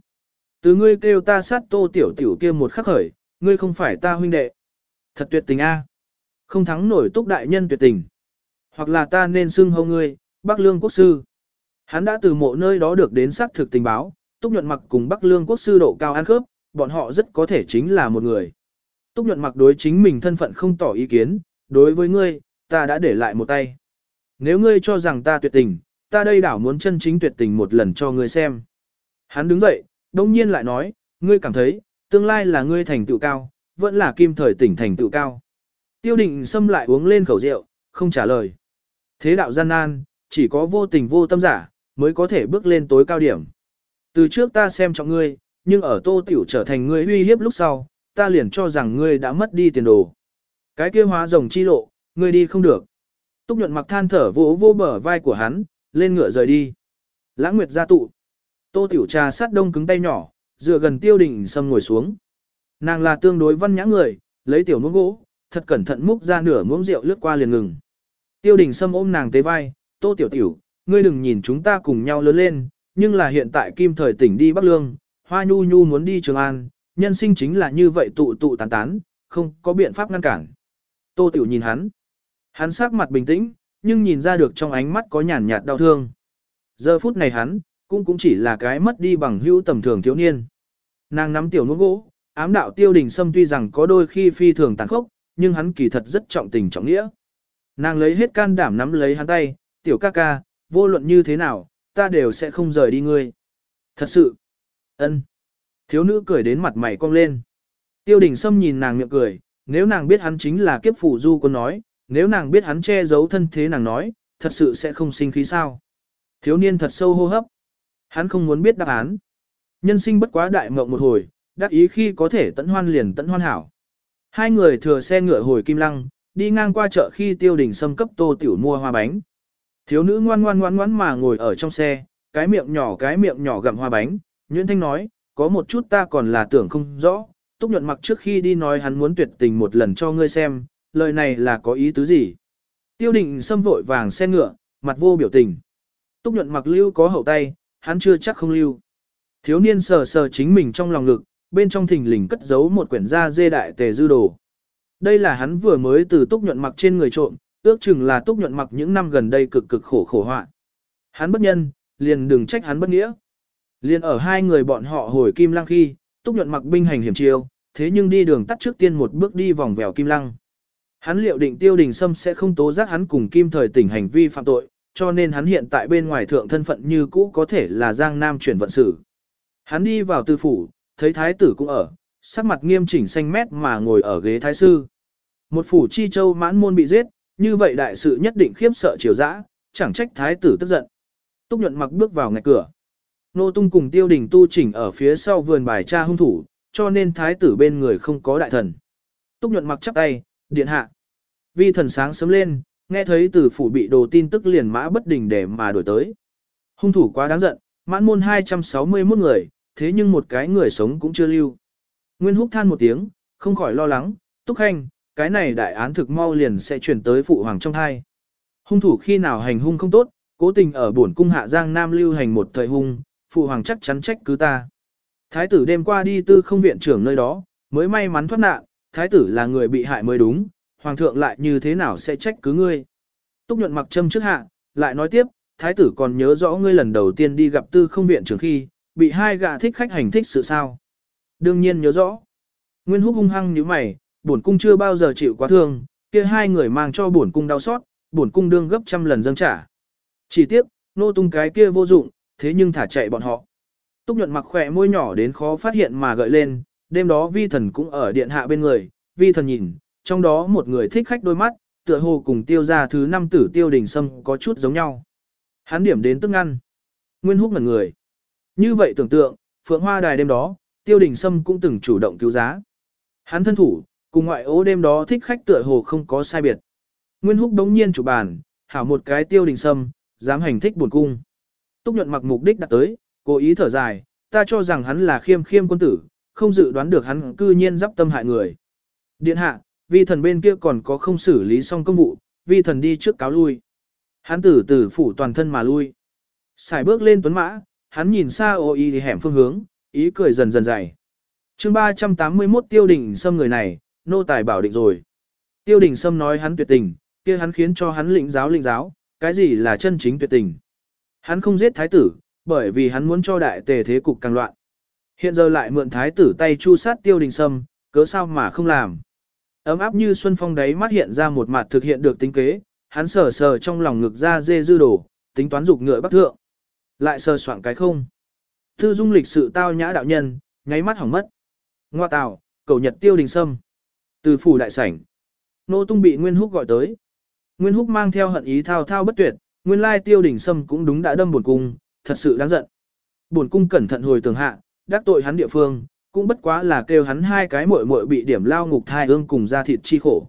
Từ ngươi kêu ta sát tô tiểu tiểu kia một khắc khởi, ngươi không phải ta huynh đệ. Thật tuyệt tình a à. Không thắng nổi túc đại nhân tuyệt tình. Hoặc là ta nên xưng hâu ngươi, Bắc Lương Quốc Sư. Hắn đã từ mộ nơi đó được đến xác thực tình báo, Túc Nhuận Mặc cùng Bắc Lương Quốc Sư độ cao ăn khớp, bọn họ rất có thể chính là một người. Túc Nhuận Mặc đối chính mình thân phận không tỏ ý kiến, đối với ngươi, ta đã để lại một tay. Nếu ngươi cho rằng ta tuyệt tình, ta đây đảo muốn chân chính tuyệt tình một lần cho ngươi xem. Hắn đứng dậy, đông nhiên lại nói, ngươi cảm thấy, tương lai là ngươi thành tựu cao, vẫn là kim thời tỉnh thành tựu cao. Tiêu định xâm lại uống lên khẩu rượu, không trả lời. Thế đạo gian nan, chỉ có vô tình vô tâm giả, mới có thể bước lên tối cao điểm. Từ trước ta xem trọng ngươi, nhưng ở tô tiểu trở thành ngươi uy hiếp lúc sau, ta liền cho rằng ngươi đã mất đi tiền đồ. Cái kia hóa rồng chi lộ, ngươi đi không được. Túc nhuận mặc than thở vỗ vô bờ vai của hắn, lên ngựa rời đi. Lãng Nguyệt ra tụ. Tô tiểu trà sát đông cứng tay nhỏ, dựa gần tiêu đình sâm ngồi xuống. Nàng là tương đối văn nhã người, lấy tiểu muỗng gỗ, thật cẩn thận múc ra nửa muỗng rượu lướt qua liền ngừng. Tiêu đình sâm ôm nàng tế vai, tô tiểu tiểu, ngươi đừng nhìn chúng ta cùng nhau lớn lên, nhưng là hiện tại kim thời tỉnh đi Bắc Lương, Hoa Nhu Nhu muốn đi Trường An, nhân sinh chính là như vậy tụ tụ tán tán, không có biện pháp ngăn cản. Tô Tiểu nhìn hắn. Hắn sắc mặt bình tĩnh, nhưng nhìn ra được trong ánh mắt có nhàn nhạt đau thương. Giờ phút này hắn, cũng cũng chỉ là cái mất đi bằng hữu tầm thường thiếu niên. Nàng nắm tiểu nuốt gỗ, Ám đạo tiêu đình sâm tuy rằng có đôi khi phi thường tàn khốc, nhưng hắn kỳ thật rất trọng tình trọng nghĩa. Nàng lấy hết can đảm nắm lấy hắn tay, tiểu ca ca, vô luận như thế nào, ta đều sẽ không rời đi ngươi. Thật sự. ân. Thiếu nữ cười đến mặt mày cong lên. Tiêu đình Sâm nhìn nàng miệng cười, nếu nàng biết hắn chính là kiếp phủ du có nói, nếu nàng biết hắn che giấu thân thế nàng nói, thật sự sẽ không sinh khí sao. Thiếu niên thật sâu hô hấp. Hắn không muốn biết đáp án. Nhân sinh bất quá đại mộng một hồi, đắc ý khi có thể tận hoan liền tận hoan hảo. Hai người thừa xe ngựa hồi Kim Lăng, đi ngang qua chợ khi tiêu đình Sâm cấp tô tiểu mua hoa bánh. Thiếu nữ ngoan ngoan ngoan ngoan mà ngồi ở trong xe, cái miệng nhỏ cái miệng nhỏ gặm hoa bánh, Nguyễn Thanh nói, có một chút ta còn là tưởng không rõ, Túc nhuận mặc trước khi đi nói hắn muốn tuyệt tình một lần cho ngươi xem, lời này là có ý tứ gì? Tiêu định xâm vội vàng xe ngựa, mặt vô biểu tình. Túc nhuận mặc lưu có hậu tay, hắn chưa chắc không lưu. Thiếu niên sờ sờ chính mình trong lòng ngực, bên trong thình lình cất giấu một quyển da dê đại tề dư đồ. Đây là hắn vừa mới từ túc nhuận mặc trên người trộm, ước chừng là túc nhuận mặc những năm gần đây cực cực khổ khổ họa. Hắn bất nhân, liền đừng trách hắn bất nghĩa. Liền ở hai người bọn họ hồi kim lăng khi, túc nhuận mặc binh hành hiểm chiêu, thế nhưng đi đường tắt trước tiên một bước đi vòng vèo kim lăng. Hắn liệu định tiêu đình sâm sẽ không tố giác hắn cùng kim thời tỉnh hành vi phạm tội, cho nên hắn hiện tại bên ngoài thượng thân phận như cũ có thể là giang nam chuyển vận sử. Hắn đi vào tư phủ, thấy thái tử cũng ở, sắc mặt nghiêm chỉnh xanh mét mà ngồi ở ghế thái sư. Một phủ chi châu mãn môn bị giết, như vậy đại sự nhất định khiếp sợ triều dã, chẳng trách thái tử tức giận. Túc nhuận mặc bước vào ngạch cửa. Nô tung cùng tiêu đình tu chỉnh ở phía sau vườn bài tra hung thủ, cho nên thái tử bên người không có đại thần. Túc nhuận mặc chắp tay, điện hạ. Vi thần sáng sớm lên, nghe thấy từ phủ bị đồ tin tức liền mã bất đình để mà đổi tới. Hung thủ quá đáng giận, mãn môn 261 người, thế nhưng một cái người sống cũng chưa lưu. Nguyên húc than một tiếng, không khỏi lo lắng, túc khanh, cái này đại án thực mau liền sẽ chuyển tới phụ hoàng trong hai. Hung thủ khi nào hành hung không tốt, cố tình ở bổn cung hạ giang nam lưu hành một thời hung, phụ hoàng chắc chắn trách cứ ta. Thái tử đêm qua đi tư không viện trưởng nơi đó, mới may mắn thoát nạn, thái tử là người bị hại mới đúng, hoàng thượng lại như thế nào sẽ trách cứ ngươi. Túc nhuận mặc châm trước hạ, lại nói tiếp, thái tử còn nhớ rõ ngươi lần đầu tiên đi gặp tư không viện trưởng khi, bị hai gạ thích khách hành thích sự sao. Đương nhiên nhớ rõ. Nguyên húc hung hăng như mày, bổn cung chưa bao giờ chịu quá thương, kia hai người mang cho bổn cung đau xót, bổn cung đương gấp trăm lần dâng trả. Chỉ tiếc, nô tung cái kia vô dụng, thế nhưng thả chạy bọn họ. Túc nhuận mặc khỏe môi nhỏ đến khó phát hiện mà gợi lên, đêm đó vi thần cũng ở điện hạ bên người, vi thần nhìn, trong đó một người thích khách đôi mắt, tựa hồ cùng tiêu ra thứ năm tử tiêu đình sâm có chút giống nhau. Hắn điểm đến tức ngăn. Nguyên húc ngẩn người. Như vậy tưởng tượng, phượng hoa đài đêm đó, tiêu đình sâm cũng từng chủ động cứu giá. Hắn thân thủ, cùng ngoại ố đêm đó thích khách tựa hồ không có sai biệt. Nguyên húc đống nhiên chủ bàn, hảo một cái tiêu đình sâm, dám hành thích buồn cung. Túc nhuận mặc mục đích đặt tới, cố ý thở dài, ta cho rằng hắn là khiêm khiêm quân tử, không dự đoán được hắn cư nhiên dắp tâm hại người. Điện hạ, vi thần bên kia còn có không xử lý xong công vụ, vi thần đi trước cáo lui. Hắn tử tử phủ toàn thân mà lui. Xài bước lên tuấn mã, hắn nhìn xa ô y thì hẻm phương hướng, ý cười dần dần dày. chương 381 tiêu đình xâm người này, nô tài bảo định rồi. Tiêu đình Sâm nói hắn tuyệt tình, kia hắn khiến cho hắn lĩnh giáo lĩnh giáo, cái gì là chân chính tuyệt tình. Hắn không giết thái tử, bởi vì hắn muốn cho đại tề thế cục càng loạn. Hiện giờ lại mượn thái tử tay chu sát tiêu đình sâm, cớ sao mà không làm. Ấm áp như xuân phong đấy mắt hiện ra một mặt thực hiện được tính kế, hắn sờ sờ trong lòng ngực ra dê dư đổ, tính toán dục ngựa bắc thượng. Lại sờ soạn cái không. Thư dung lịch sự tao nhã đạo nhân, nháy mắt hỏng mất. Ngoa tào, cầu nhật tiêu đình sâm. Từ phủ đại sảnh. Nô tung bị Nguyên Húc gọi tới. Nguyên Húc mang theo hận ý thao thao bất tuyệt, nguyên lai tiêu đình sâm cũng đúng đã đâm buồn cung, thật sự đáng giận. Buồn cung cẩn thận hồi tường hạ, đắc tội hắn địa phương, cũng bất quá là kêu hắn hai cái muội muội bị điểm lao ngục thai ương cùng ra thịt chi khổ.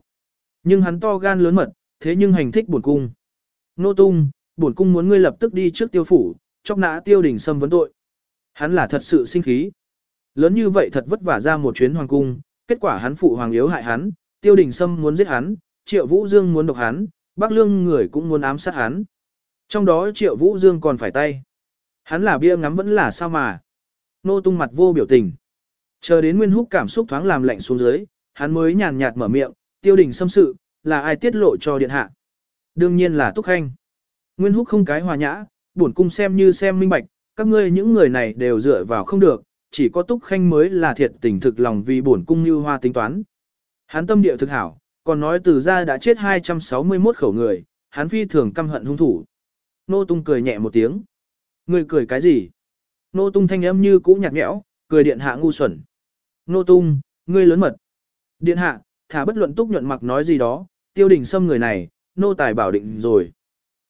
Nhưng hắn to gan lớn mật, thế nhưng hành thích buồn cung. Nô tung, buồn cung muốn ngươi lập tức đi trước tiêu phủ, chóc nã tiêu đình sâm vấn tội. Hắn là thật sự sinh khí. Lớn như vậy thật vất vả ra một chuyến hoàng cung, kết quả hắn phụ hoàng yếu hại hắn, tiêu đình sâm muốn giết hắn, triệu vũ dương muốn độc hắn, bác lương người cũng muốn ám sát hắn. Trong đó triệu vũ dương còn phải tay. Hắn là bia ngắm vẫn là sao mà. Nô tung mặt vô biểu tình. Chờ đến Nguyên Húc cảm xúc thoáng làm lạnh xuống dưới, hắn mới nhàn nhạt mở miệng, tiêu đình xâm sự, là ai tiết lộ cho điện hạ. Đương nhiên là Túc Khanh. Nguyên Húc không cái hòa nhã, bổn cung xem như xem minh bạch, các ngươi những người này đều dựa vào không được, chỉ có Túc Khanh mới là thiệt tình thực lòng vì bổn cung như hoa tính toán. Hắn tâm địa thực hảo, còn nói từ ra đã chết 261 khẩu người, hắn phi thường căm hận hung thủ. Nô Tung cười nhẹ một tiếng. Người cười cái gì? Nô Tung thanh âm như cũ nhạt nhẽo, cười điện hạ ngu xuẩn. Nô Tung, ngươi lớn mật. Điện hạ, thả bất luận túc nhuận mặc nói gì đó, tiêu đình xâm người này, nô tài bảo định rồi.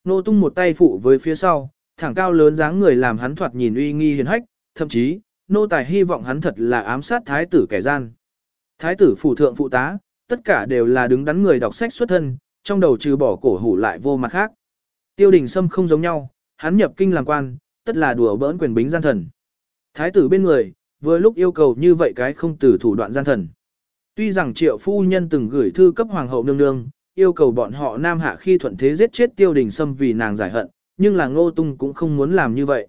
Nô Tung một tay phụ với phía sau, thẳng cao lớn dáng người làm hắn thoạt nhìn uy nghi hiền hách, thậm chí, nô tài hy vọng hắn thật là ám sát thái tử kẻ gian. Thái tử phủ thượng phụ tá, tất cả đều là đứng đắn người đọc sách xuất thân, trong đầu trừ bỏ cổ hủ lại vô mặt khác. Tiêu đình Sâm không giống nhau, hắn nhập kinh làm quan, tất là đùa bỡn quyền bính gian thần. Thái tử bên người, vừa lúc yêu cầu như vậy cái không từ thủ đoạn gian thần. Tuy rằng triệu phu nhân từng gửi thư cấp hoàng hậu nương nương, yêu cầu bọn họ nam hạ khi thuận thế giết chết tiêu đình Sâm vì nàng giải hận, nhưng là ngô tung cũng không muốn làm như vậy.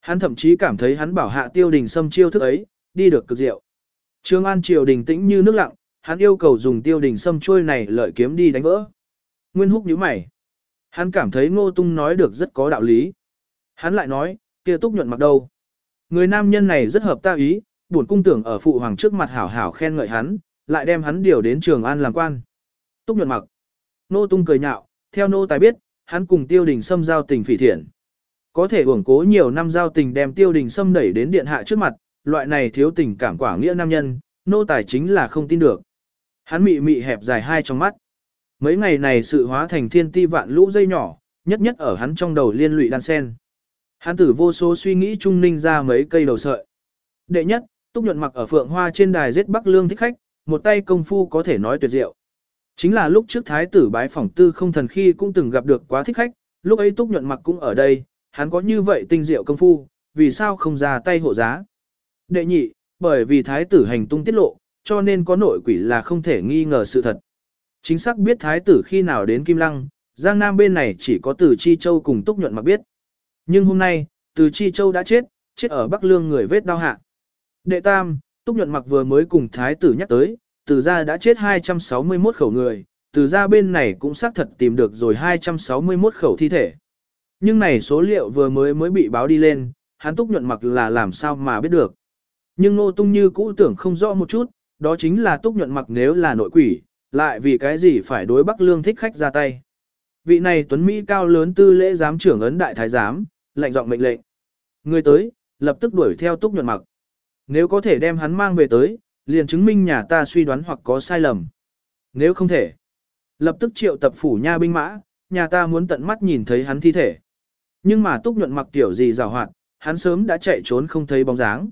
Hắn thậm chí cảm thấy hắn bảo hạ tiêu đình Sâm chiêu thức ấy, đi được cực diệu. Trương An triều đình tĩnh như nước lặng, hắn yêu cầu dùng tiêu đình Sâm trôi này lợi kiếm đi đánh vỡ. Nguyên húc nhíu mày. Hắn cảm thấy ngô tung nói được rất có đạo lý. Hắn lại nói, kia túc nhuận mặc đâu. Người nam nhân này rất hợp ta ý, buồn cung tưởng ở phụ hoàng trước mặt hảo hảo khen ngợi hắn, lại đem hắn điều đến trường an làm quan. Túc nhuận mặc. Nô tung cười nhạo, theo nô tài biết, hắn cùng tiêu đình xâm giao tình phỉ thiện. Có thể uổng cố nhiều năm giao tình đem tiêu đình xâm đẩy đến điện hạ trước mặt, loại này thiếu tình cảm quả nghĩa nam nhân, nô tài chính là không tin được. Hắn mị mị hẹp dài hai trong mắt. Mấy ngày này sự hóa thành thiên ti vạn lũ dây nhỏ, nhất nhất ở hắn trong đầu liên lụy đan sen. Hắn tử vô số suy nghĩ trung ninh ra mấy cây đầu sợi. Đệ nhất, túc nhuận mặc ở phượng hoa trên đài giết bắc lương thích khách, một tay công phu có thể nói tuyệt diệu. Chính là lúc trước thái tử bái phỏng tư không thần khi cũng từng gặp được quá thích khách, lúc ấy túc nhuận mặc cũng ở đây, hắn có như vậy tinh diệu công phu, vì sao không ra tay hộ giá. Đệ nhị, bởi vì thái tử hành tung tiết lộ, cho nên có nội quỷ là không thể nghi ngờ sự thật. Chính xác biết thái tử khi nào đến Kim Lăng, Giang Nam bên này chỉ có từ Chi Châu cùng Túc Nhuận mặc biết. Nhưng hôm nay, từ Chi Châu đã chết, chết ở Bắc Lương người vết đau hạ. Đệ tam, Túc Nhuận mặc vừa mới cùng thái tử nhắc tới, từ gia đã chết 261 khẩu người, từ gia bên này cũng xác thật tìm được rồi 261 khẩu thi thể. Nhưng này số liệu vừa mới mới bị báo đi lên, hắn Túc Nhuận mặc là làm sao mà biết được. Nhưng Nô Tung như cũ tưởng không rõ một chút, đó chính là Túc Nhuận mặc nếu là nội quỷ, lại vì cái gì phải đối Bắc Lương thích khách ra tay. Vị này tuấn Mỹ cao lớn tư lễ giám trưởng ấn đại thái giám, lệnh giọng mệnh lệnh. Người tới, lập tức đuổi theo túc nhuận mặc. Nếu có thể đem hắn mang về tới, liền chứng minh nhà ta suy đoán hoặc có sai lầm. Nếu không thể, lập tức triệu tập phủ nha binh mã, nhà ta muốn tận mắt nhìn thấy hắn thi thể. Nhưng mà túc nhuận mặc tiểu gì rào hoạt, hắn sớm đã chạy trốn không thấy bóng dáng.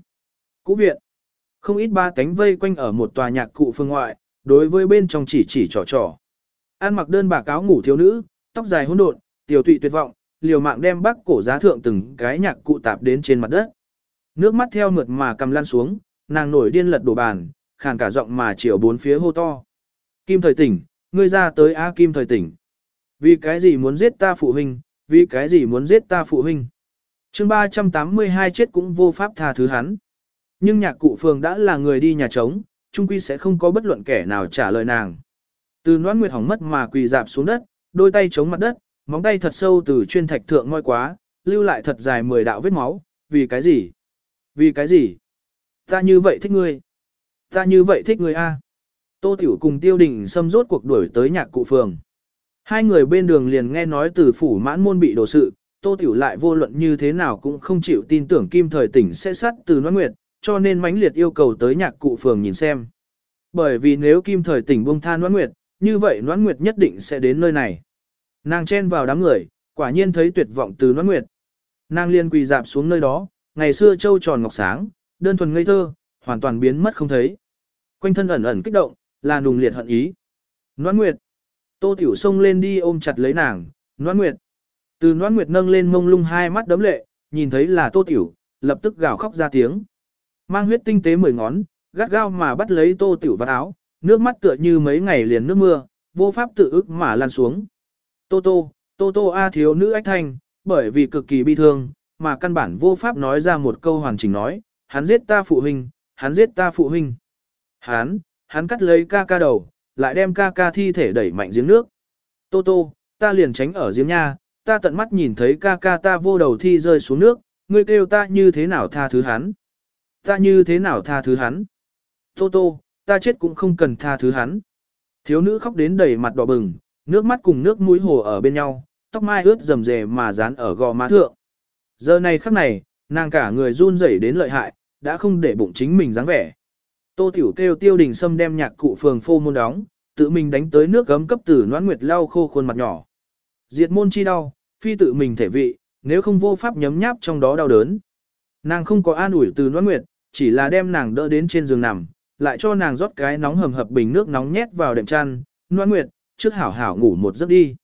Cũ viện, không ít ba cánh vây quanh ở một tòa nhạc cụ phương ngoại, đối với bên trong chỉ chỉ trò trò. An mặc đơn bà cáo ngủ thiếu nữ, tóc dài hỗn độn, tiểu tụy tuyệt vọng, liều mạng đem bác cổ giá thượng từng cái nhạc cụ tạp đến trên mặt đất. Nước mắt theo mượt mà cầm lan xuống, nàng nổi điên lật đổ bàn, khàn cả giọng mà chiều bốn phía hô to. Kim thời tỉnh, ngươi ra tới A Kim thời tỉnh. Vì cái gì muốn giết ta phụ huynh, vì cái gì muốn giết ta phụ huynh. chương 382 chết cũng vô pháp tha thứ hắn. Nhưng nhạc cụ phường đã là người đi nhà trống, trung quy sẽ không có bất luận kẻ nào trả lời nàng. Từ noan nguyệt hỏng mất mà quỳ dạp xuống đất, đôi tay chống mặt đất, móng tay thật sâu từ chuyên thạch thượng ngoi quá, lưu lại thật dài mười đạo vết máu, vì cái gì? Vì cái gì? Ta như vậy thích ngươi. Ta như vậy thích ngươi a. Tô Tiểu cùng Tiêu Đình xâm rốt cuộc đuổi tới nhạc cụ phường. Hai người bên đường liền nghe nói từ phủ mãn môn bị đổ sự, Tô Tiểu lại vô luận như thế nào cũng không chịu tin tưởng Kim Thời Tỉnh sẽ sát từ Noãn Nguyệt, cho nên mãnh liệt yêu cầu tới nhạc cụ phường nhìn xem. Bởi vì nếu Kim Thời Tỉnh buông tha Noãn Nguyệt, như vậy Noãn Nguyệt nhất định sẽ đến nơi này. Nàng chen vào đám người, quả nhiên thấy tuyệt vọng từ Noãn Nguyệt. Nàng liên quỳ dạp xuống nơi đó, ngày xưa châu tròn ngọc sáng, đơn thuần ngây thơ, hoàn toàn biến mất không thấy. Quanh thân ẩn ẩn kích động, là nùng liệt hận ý. Noãn Nguyệt. Tô Tiểu xông lên đi ôm chặt lấy nàng, Noãn Nguyệt. Từ Noãn Nguyệt nâng lên mông lung hai mắt đấm lệ, nhìn thấy là Tô Tiểu, lập tức gào khóc ra tiếng. Mang huyết tinh tế mười ngón, gắt gao mà bắt lấy Tô Tiểu vào áo, nước mắt tựa như mấy ngày liền nước mưa, vô pháp tự ức mà lan xuống. Tô Tô, Tô Tô A thiếu nữ ách thanh, bởi vì cực kỳ bi thương, mà căn bản vô pháp nói ra một câu hoàn chỉnh nói, hắn giết ta phụ huynh, hắn giết ta phụ huynh. Hắn, hắn cắt lấy ca ca đầu, lại đem ca ca thi thể đẩy mạnh giếng nước. Tô Tô, ta liền tránh ở giếng nha, ta tận mắt nhìn thấy ca ca ta vô đầu thi rơi xuống nước, ngươi kêu ta như thế nào tha thứ hắn. ta như thế nào tha thứ hắn? Tô tô, ta chết cũng không cần tha thứ hắn. Thiếu nữ khóc đến đầy mặt đỏ bừng, nước mắt cùng nước mũi hồ ở bên nhau, tóc mai ướt rầm rề mà dán ở gò má thượng. Giờ này khắc này, nàng cả người run rẩy đến lợi hại, đã không để bụng chính mình dáng vẻ. Tô Tiểu kêu tiêu đình sâm đem nhạc cụ phường phô môn đóng, tự mình đánh tới nước gấm cấp tử noãn nguyệt lau khô khuôn mặt nhỏ. Diệt môn chi đau, phi tự mình thể vị, nếu không vô pháp nhấm nháp trong đó đau đớn. Nàng không có an ủi từ noãn nguyệt, chỉ là đem nàng đỡ đến trên giường nằm, lại cho nàng rót cái nóng hầm hập bình nước nóng nhét vào đệm chăn, noãn nguyệt, trước hảo hảo ngủ một giấc đi.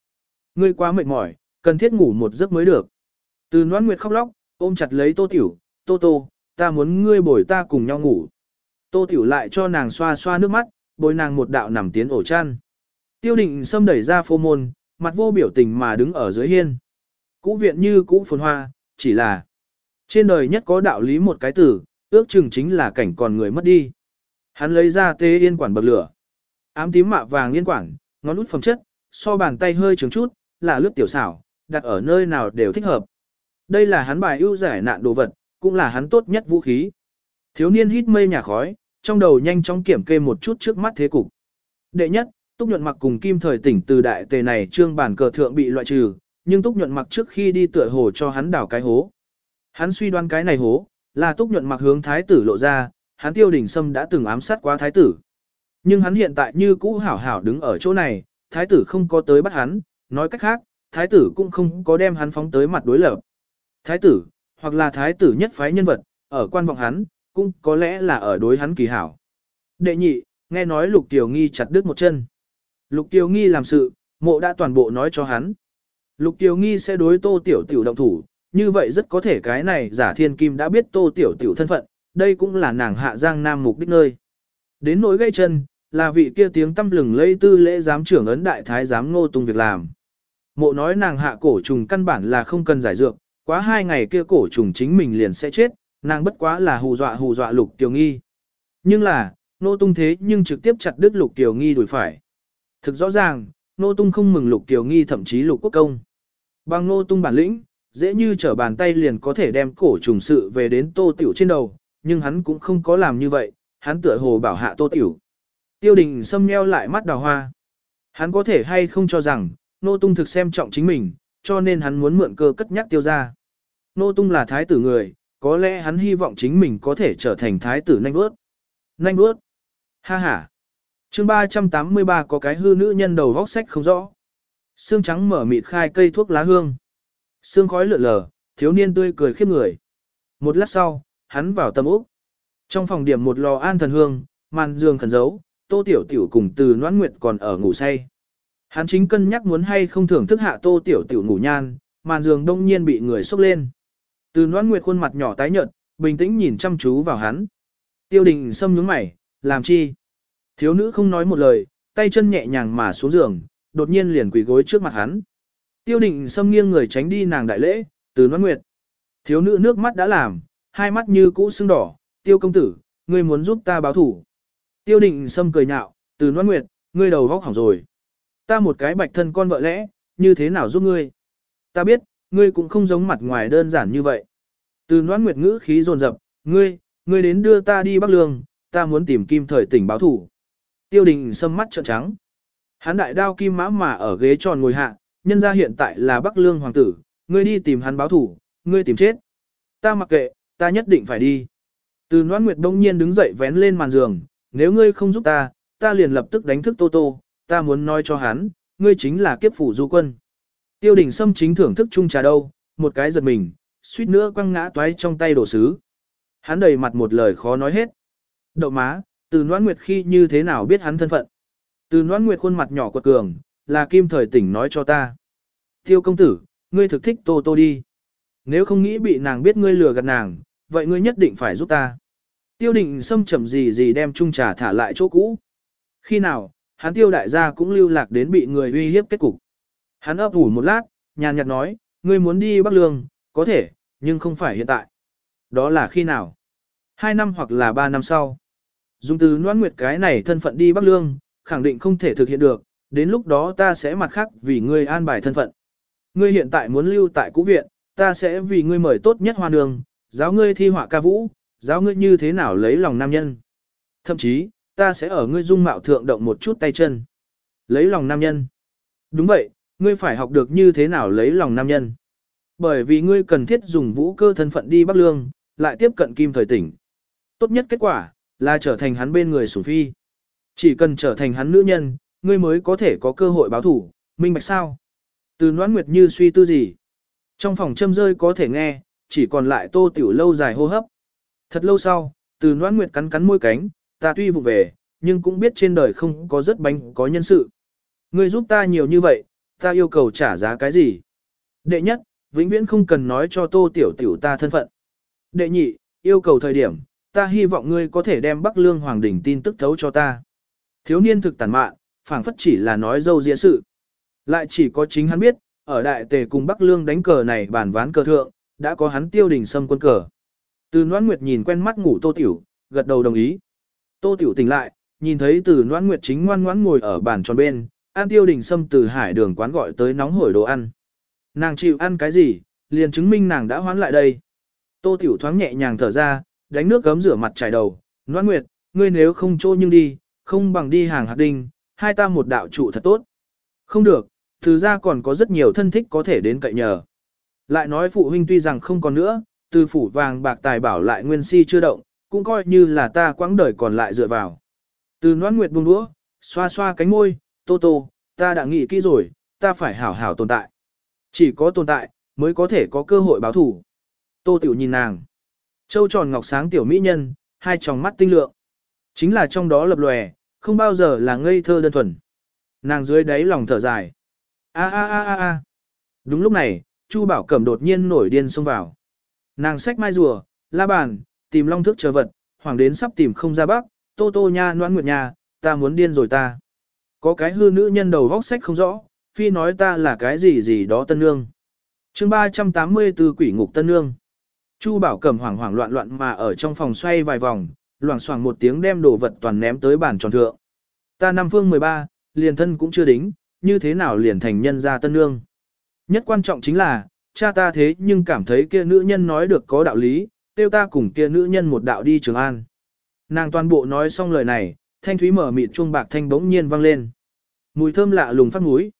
Ngươi quá mệt mỏi, cần thiết ngủ một giấc mới được. Từ noãn nguyệt khóc lóc, ôm chặt lấy tô tiểu, tô tô, ta muốn ngươi bồi ta cùng nhau ngủ. Tô tiểu lại cho nàng xoa xoa nước mắt, bồi nàng một đạo nằm tiến ổ chăn. Tiêu định xâm đẩy ra phô môn, mặt vô biểu tình mà đứng ở dưới hiên. Cũ viện như cũ phồn hoa, chỉ là trên đời nhất có đạo lý một cái tử, ước chừng chính là cảnh còn người mất đi. Hắn lấy ra tê yên quản bậc lửa. Ám tím mạ vàng liên quản, ngón út phẩm chất, so bàn tay hơi trứng chút, là lướt tiểu xảo, đặt ở nơi nào đều thích hợp. Đây là hắn bài ưu giải nạn đồ vật, cũng là hắn tốt nhất vũ khí. Thiếu niên hít mây nhà khói, trong đầu nhanh chóng kiểm kê một chút trước mắt thế cục. Đệ nhất, Túc nhuận mặc cùng kim thời tỉnh từ đại tề này trương bản cờ thượng bị loại trừ, nhưng Túc nhuận mặc trước khi đi tựa hồ cho hắn đảo cái hố. Hắn suy đoán cái này hố, là Túc nhuận mặc hướng thái tử lộ ra, hắn tiêu đỉnh sâm đã từng ám sát quá thái tử. Nhưng hắn hiện tại như cũ hảo hảo đứng ở chỗ này, thái tử không có tới bắt hắn, nói cách khác, thái tử cũng không có đem hắn phóng tới mặt đối lập. Thái tử, hoặc là thái tử nhất phái nhân vật, ở quan vọng hắn, cũng có lẽ là ở đối hắn kỳ hảo. Đệ nhị, nghe nói Lục Tiểu Nghi chặt đứt một chân. Lục Tiểu Nghi làm sự, mộ đã toàn bộ nói cho hắn. Lục Tiểu Nghi sẽ đối Tô Tiểu Tiểu động thủ, như vậy rất có thể cái này giả thiên kim đã biết Tô Tiểu Tiểu thân phận, đây cũng là nàng hạ giang nam mục đích nơi. Đến nỗi gây chân, là vị kia tiếng tâm lừng lây tư lễ giám trưởng ấn đại thái giám ngô tung việc làm. Mộ nói nàng hạ cổ trùng căn bản là không cần giải dược, quá hai ngày kia cổ trùng chính mình liền sẽ chết, nàng bất quá là hù dọa hù dọa lục tiểu nghi. Nhưng là, nô tung thế nhưng trực tiếp chặt đứt lục tiểu nghi đuổi phải. Thực rõ ràng, nô tung không mừng lục tiểu nghi thậm chí lục quốc công. Bằng nô tung bản lĩnh, dễ như trở bàn tay liền có thể đem cổ trùng sự về đến tô tiểu trên đầu, nhưng hắn cũng không có làm như vậy, hắn tựa hồ bảo hạ tô tiểu. Tiêu đình xâm nheo lại mắt đào hoa. Hắn có thể hay không cho rằng, nô tung thực xem trọng chính mình, cho nên hắn muốn mượn cơ cất nhắc tiêu ra. Nô tung là thái tử người, có lẽ hắn hy vọng chính mình có thể trở thành thái tử nanh bước. Nanh bước. Ha ha. chương 383 có cái hư nữ nhân đầu vóc sách không rõ. Sương trắng mở mịt khai cây thuốc lá hương. Sương khói lượn lờ, thiếu niên tươi cười khiếp người. Một lát sau, hắn vào tâm úc. Trong phòng điểm một lò an thần hương, màn giường khẩn giấu, tô tiểu tiểu cùng từ noãn nguyệt còn ở ngủ say. Hắn chính cân nhắc muốn hay không thưởng thức hạ tô tiểu tiểu ngủ nhan, màn giường đông nhiên bị người xốc lên. Từ noãn nguyệt khuôn mặt nhỏ tái nhợt, bình tĩnh nhìn chăm chú vào hắn. Tiêu đình xâm nhướng mày, làm chi? Thiếu nữ không nói một lời, tay chân nhẹ nhàng mà xuống giường, đột nhiên liền quỳ gối trước mặt hắn. Tiêu đình xâm nghiêng người tránh đi nàng đại lễ, từ noãn nguyệt. Thiếu nữ nước mắt đã làm, hai mắt như cũ sưng đỏ, tiêu công tử, ngươi muốn giúp ta báo thủ. Tiêu Đình xâm cười nhạo, từ noãn nguyệt, ngươi đầu vóc hỏng rồi. Ta một cái bạch thân con vợ lẽ, như thế nào giúp ngươi? Ta biết, ngươi cũng không giống mặt ngoài đơn giản như vậy. Từ noãn nguyệt ngữ khí rồn rập, ngươi, ngươi đến đưa ta đi Bắc Lương, ta muốn tìm kim thời tỉnh báo thủ. Tiêu đình sâm mắt trợn trắng. Hắn đại đao kim mã mà ở ghế tròn ngồi hạ, nhân ra hiện tại là Bắc Lương hoàng tử, ngươi đi tìm hắn báo thủ, ngươi tìm chết. Ta mặc kệ, ta nhất định phải đi. Từ noãn nguyệt đông nhiên đứng dậy vén lên màn giường, nếu ngươi không giúp ta, ta liền lập tức đánh thức Tô Tô, ta muốn nói cho hắn, ngươi chính là kiếp phủ du quân. Tiêu đình Sâm chính thưởng thức chung trà đâu, một cái giật mình, suýt nữa quăng ngã toái trong tay đổ sứ. Hắn đầy mặt một lời khó nói hết. Đậu má, từ noãn nguyệt khi như thế nào biết hắn thân phận. Từ noãn nguyệt khuôn mặt nhỏ quật cường, là kim thời tỉnh nói cho ta. Tiêu công tử, ngươi thực thích tô tô đi. Nếu không nghĩ bị nàng biết ngươi lừa gạt nàng, vậy ngươi nhất định phải giúp ta. Tiêu định xâm chậm gì gì đem chung trà thả lại chỗ cũ. Khi nào, hắn tiêu đại gia cũng lưu lạc đến bị người uy hiếp kết cục. Hắn ấp ủ một lát, nhàn nhạt nói, ngươi muốn đi Bắc Lương, có thể, nhưng không phải hiện tại. Đó là khi nào? Hai năm hoặc là ba năm sau. Dùng từ noan nguyệt cái này thân phận đi Bắc Lương, khẳng định không thể thực hiện được, đến lúc đó ta sẽ mặt khác vì ngươi an bài thân phận. Ngươi hiện tại muốn lưu tại cũ viện, ta sẽ vì ngươi mời tốt nhất hoa đường, giáo ngươi thi họa ca vũ, giáo ngươi như thế nào lấy lòng nam nhân. Thậm chí, ta sẽ ở ngươi dung mạo thượng động một chút tay chân. Lấy lòng nam nhân. Đúng vậy, ngươi phải học được như thế nào lấy lòng nam nhân. Bởi vì ngươi cần thiết dùng vũ cơ thân phận đi Bắc Lương, lại tiếp cận kim thời tỉnh. Tốt nhất kết quả, là trở thành hắn bên người sủng phi. Chỉ cần trở thành hắn nữ nhân, ngươi mới có thể có cơ hội báo thủ, minh bạch sao. Từ noãn nguyệt như suy tư gì. Trong phòng châm rơi có thể nghe, chỉ còn lại tô tiểu lâu dài hô hấp. Thật lâu sau, từ noãn nguyệt cắn cắn môi cánh, ta tuy vụ về, nhưng cũng biết trên đời không có rất bánh có nhân sự. Ngươi giúp ta nhiều như vậy, ta yêu cầu trả giá cái gì? Đệ nhất, vĩnh viễn không cần nói cho tô tiểu tiểu ta thân phận. Đệ nhị, yêu cầu thời điểm, ta hy vọng ngươi có thể đem Bắc Lương Hoàng Đỉnh tin tức thấu cho ta. Thiếu niên thực tàn mạn, phảng phất chỉ là nói dâu dịa sự. Lại chỉ có chính hắn biết, ở đại tề cùng Bắc Lương đánh cờ này bản ván cờ thượng, đã có hắn tiêu đình xâm quân cờ. Từ Noãn Nguyệt nhìn quen mắt ngủ Tô Tiểu, gật đầu đồng ý. Tô Tiểu tỉnh lại, nhìn thấy từ Noãn Nguyệt chính ngoan ngoãn ngồi ở bàn tròn bên, ăn tiêu đình xâm từ hải đường quán gọi tới nóng hổi đồ ăn. Nàng chịu ăn cái gì, liền chứng minh nàng đã hoán lại đây. Tô Tiểu thoáng nhẹ nhàng thở ra, đánh nước gấm rửa mặt trải đầu, Noãn Nguyệt, ngươi nếu không trô nhưng đi, không bằng đi hàng hạt đinh, hai ta một đạo trụ thật tốt. Không được, từ ra còn có rất nhiều thân thích có thể đến cậy nhờ. Lại nói phụ huynh tuy rằng không còn nữa, từ phủ vàng bạc tài bảo lại nguyên si chưa động, cũng coi như là ta quãng đời còn lại dựa vào. Từ noan nguyệt buông đũa, xoa xoa cánh môi, tô tô, ta đã nghĩ kỹ rồi, ta phải hảo hảo tồn tại. Chỉ có tồn tại, mới có thể có cơ hội báo thủ. Tô tiểu nhìn nàng. Châu tròn ngọc sáng tiểu mỹ nhân, hai tròng mắt tinh lượng. Chính là trong đó lập lòe, không bao giờ là ngây thơ đơn thuần. Nàng dưới đáy lòng thở dài. A a a a a. Đúng lúc này, Chu Bảo Cẩm đột nhiên nổi điên xông vào. Nàng xách mai rùa, la bàn, tìm long thước chờ vật, hoàng đến sắp tìm không ra bắc, tô tô nha noãn nguyệt nha, ta muốn điên rồi ta. Có cái hư nữ nhân đầu vóc sách không rõ, phi nói ta là cái gì gì đó tân nương. chương 384 quỷ ngục tân nương. Chu Bảo Cẩm hoảng hoảng loạn loạn mà ở trong phòng xoay vài vòng, loảng xoảng một tiếng đem đồ vật toàn ném tới bàn tròn thượng. Ta năm phương 13, liền thân cũng chưa đính, như thế nào liền thành nhân gia tân nương. Nhất quan trọng chính là, cha ta thế nhưng cảm thấy kia nữ nhân nói được có đạo lý, tiêu ta cùng kia nữ nhân một đạo đi Trường An. Nàng toàn bộ nói xong lời này, thanh thúy mở mịt chuông bạc thanh bỗng nhiên vang lên. Mùi thơm lạ lùng phát mũi.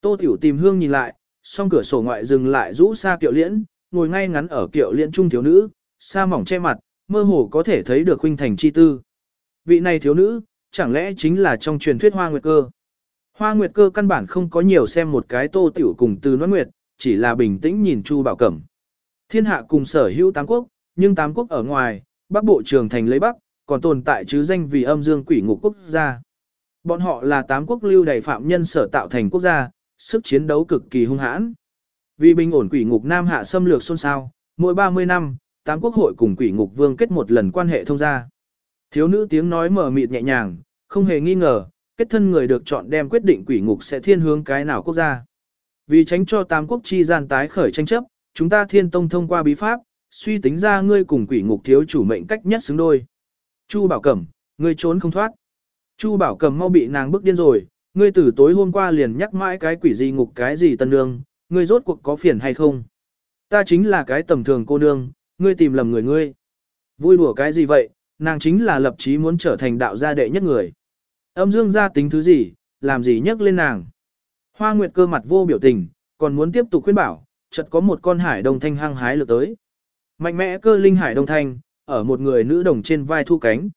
Tô Tiểu tìm hương nhìn lại, song cửa sổ ngoại dừng lại rũ xa kiệu liễn, ngồi ngay ngắn ở kiệu liễn trung thiếu nữ, xa mỏng che mặt, mơ hồ có thể thấy được huynh thành chi tư. Vị này thiếu nữ, chẳng lẽ chính là trong truyền thuyết hoa nguyệt cơ. Hoa nguyệt cơ căn bản không có nhiều xem một cái tô tiểu cùng từ Nói nguyệt, chỉ là bình tĩnh nhìn Chu Bảo Cẩm. Thiên hạ cùng sở hữu tám quốc, nhưng tám quốc ở ngoài, bắc bộ trường thành lấy bắc, còn tồn tại chứ danh vì âm dương quỷ ngục quốc gia. Bọn họ là tám quốc lưu đầy phạm nhân sở tạo thành quốc gia, sức chiến đấu cực kỳ hung hãn. Vì bình ổn quỷ ngục Nam hạ xâm lược xôn xao, mỗi 30 năm, tám quốc hội cùng quỷ ngục vương kết một lần quan hệ thông gia. Thiếu nữ tiếng nói mở mịt nhẹ nhàng, không hề nghi ngờ, kết thân người được chọn đem quyết định quỷ ngục sẽ thiên hướng cái nào quốc gia. Vì tránh cho tám quốc chi gian tái khởi tranh chấp, chúng ta thiên tông thông qua bí pháp, suy tính ra ngươi cùng quỷ ngục thiếu chủ mệnh cách nhất xứng đôi. Chu Bảo Cẩm, ngươi trốn không thoát. Chu Bảo cầm mau bị nàng bức điên rồi, ngươi từ tối hôm qua liền nhắc mãi cái quỷ gì ngục cái gì tân nương, ngươi rốt cuộc có phiền hay không? Ta chính là cái tầm thường cô nương, ngươi tìm lầm người ngươi. Vui đùa cái gì vậy, nàng chính là lập chí muốn trở thành đạo gia đệ nhất người. Âm dương gia tính thứ gì, làm gì nhắc lên nàng. Hoa Nguyệt cơ mặt vô biểu tình, còn muốn tiếp tục khuyên bảo, chợt có một con hải đông thanh hăng hái lượt tới. Mạnh mẽ cơ linh hải đông thanh, ở một người nữ đồng trên vai thu cánh.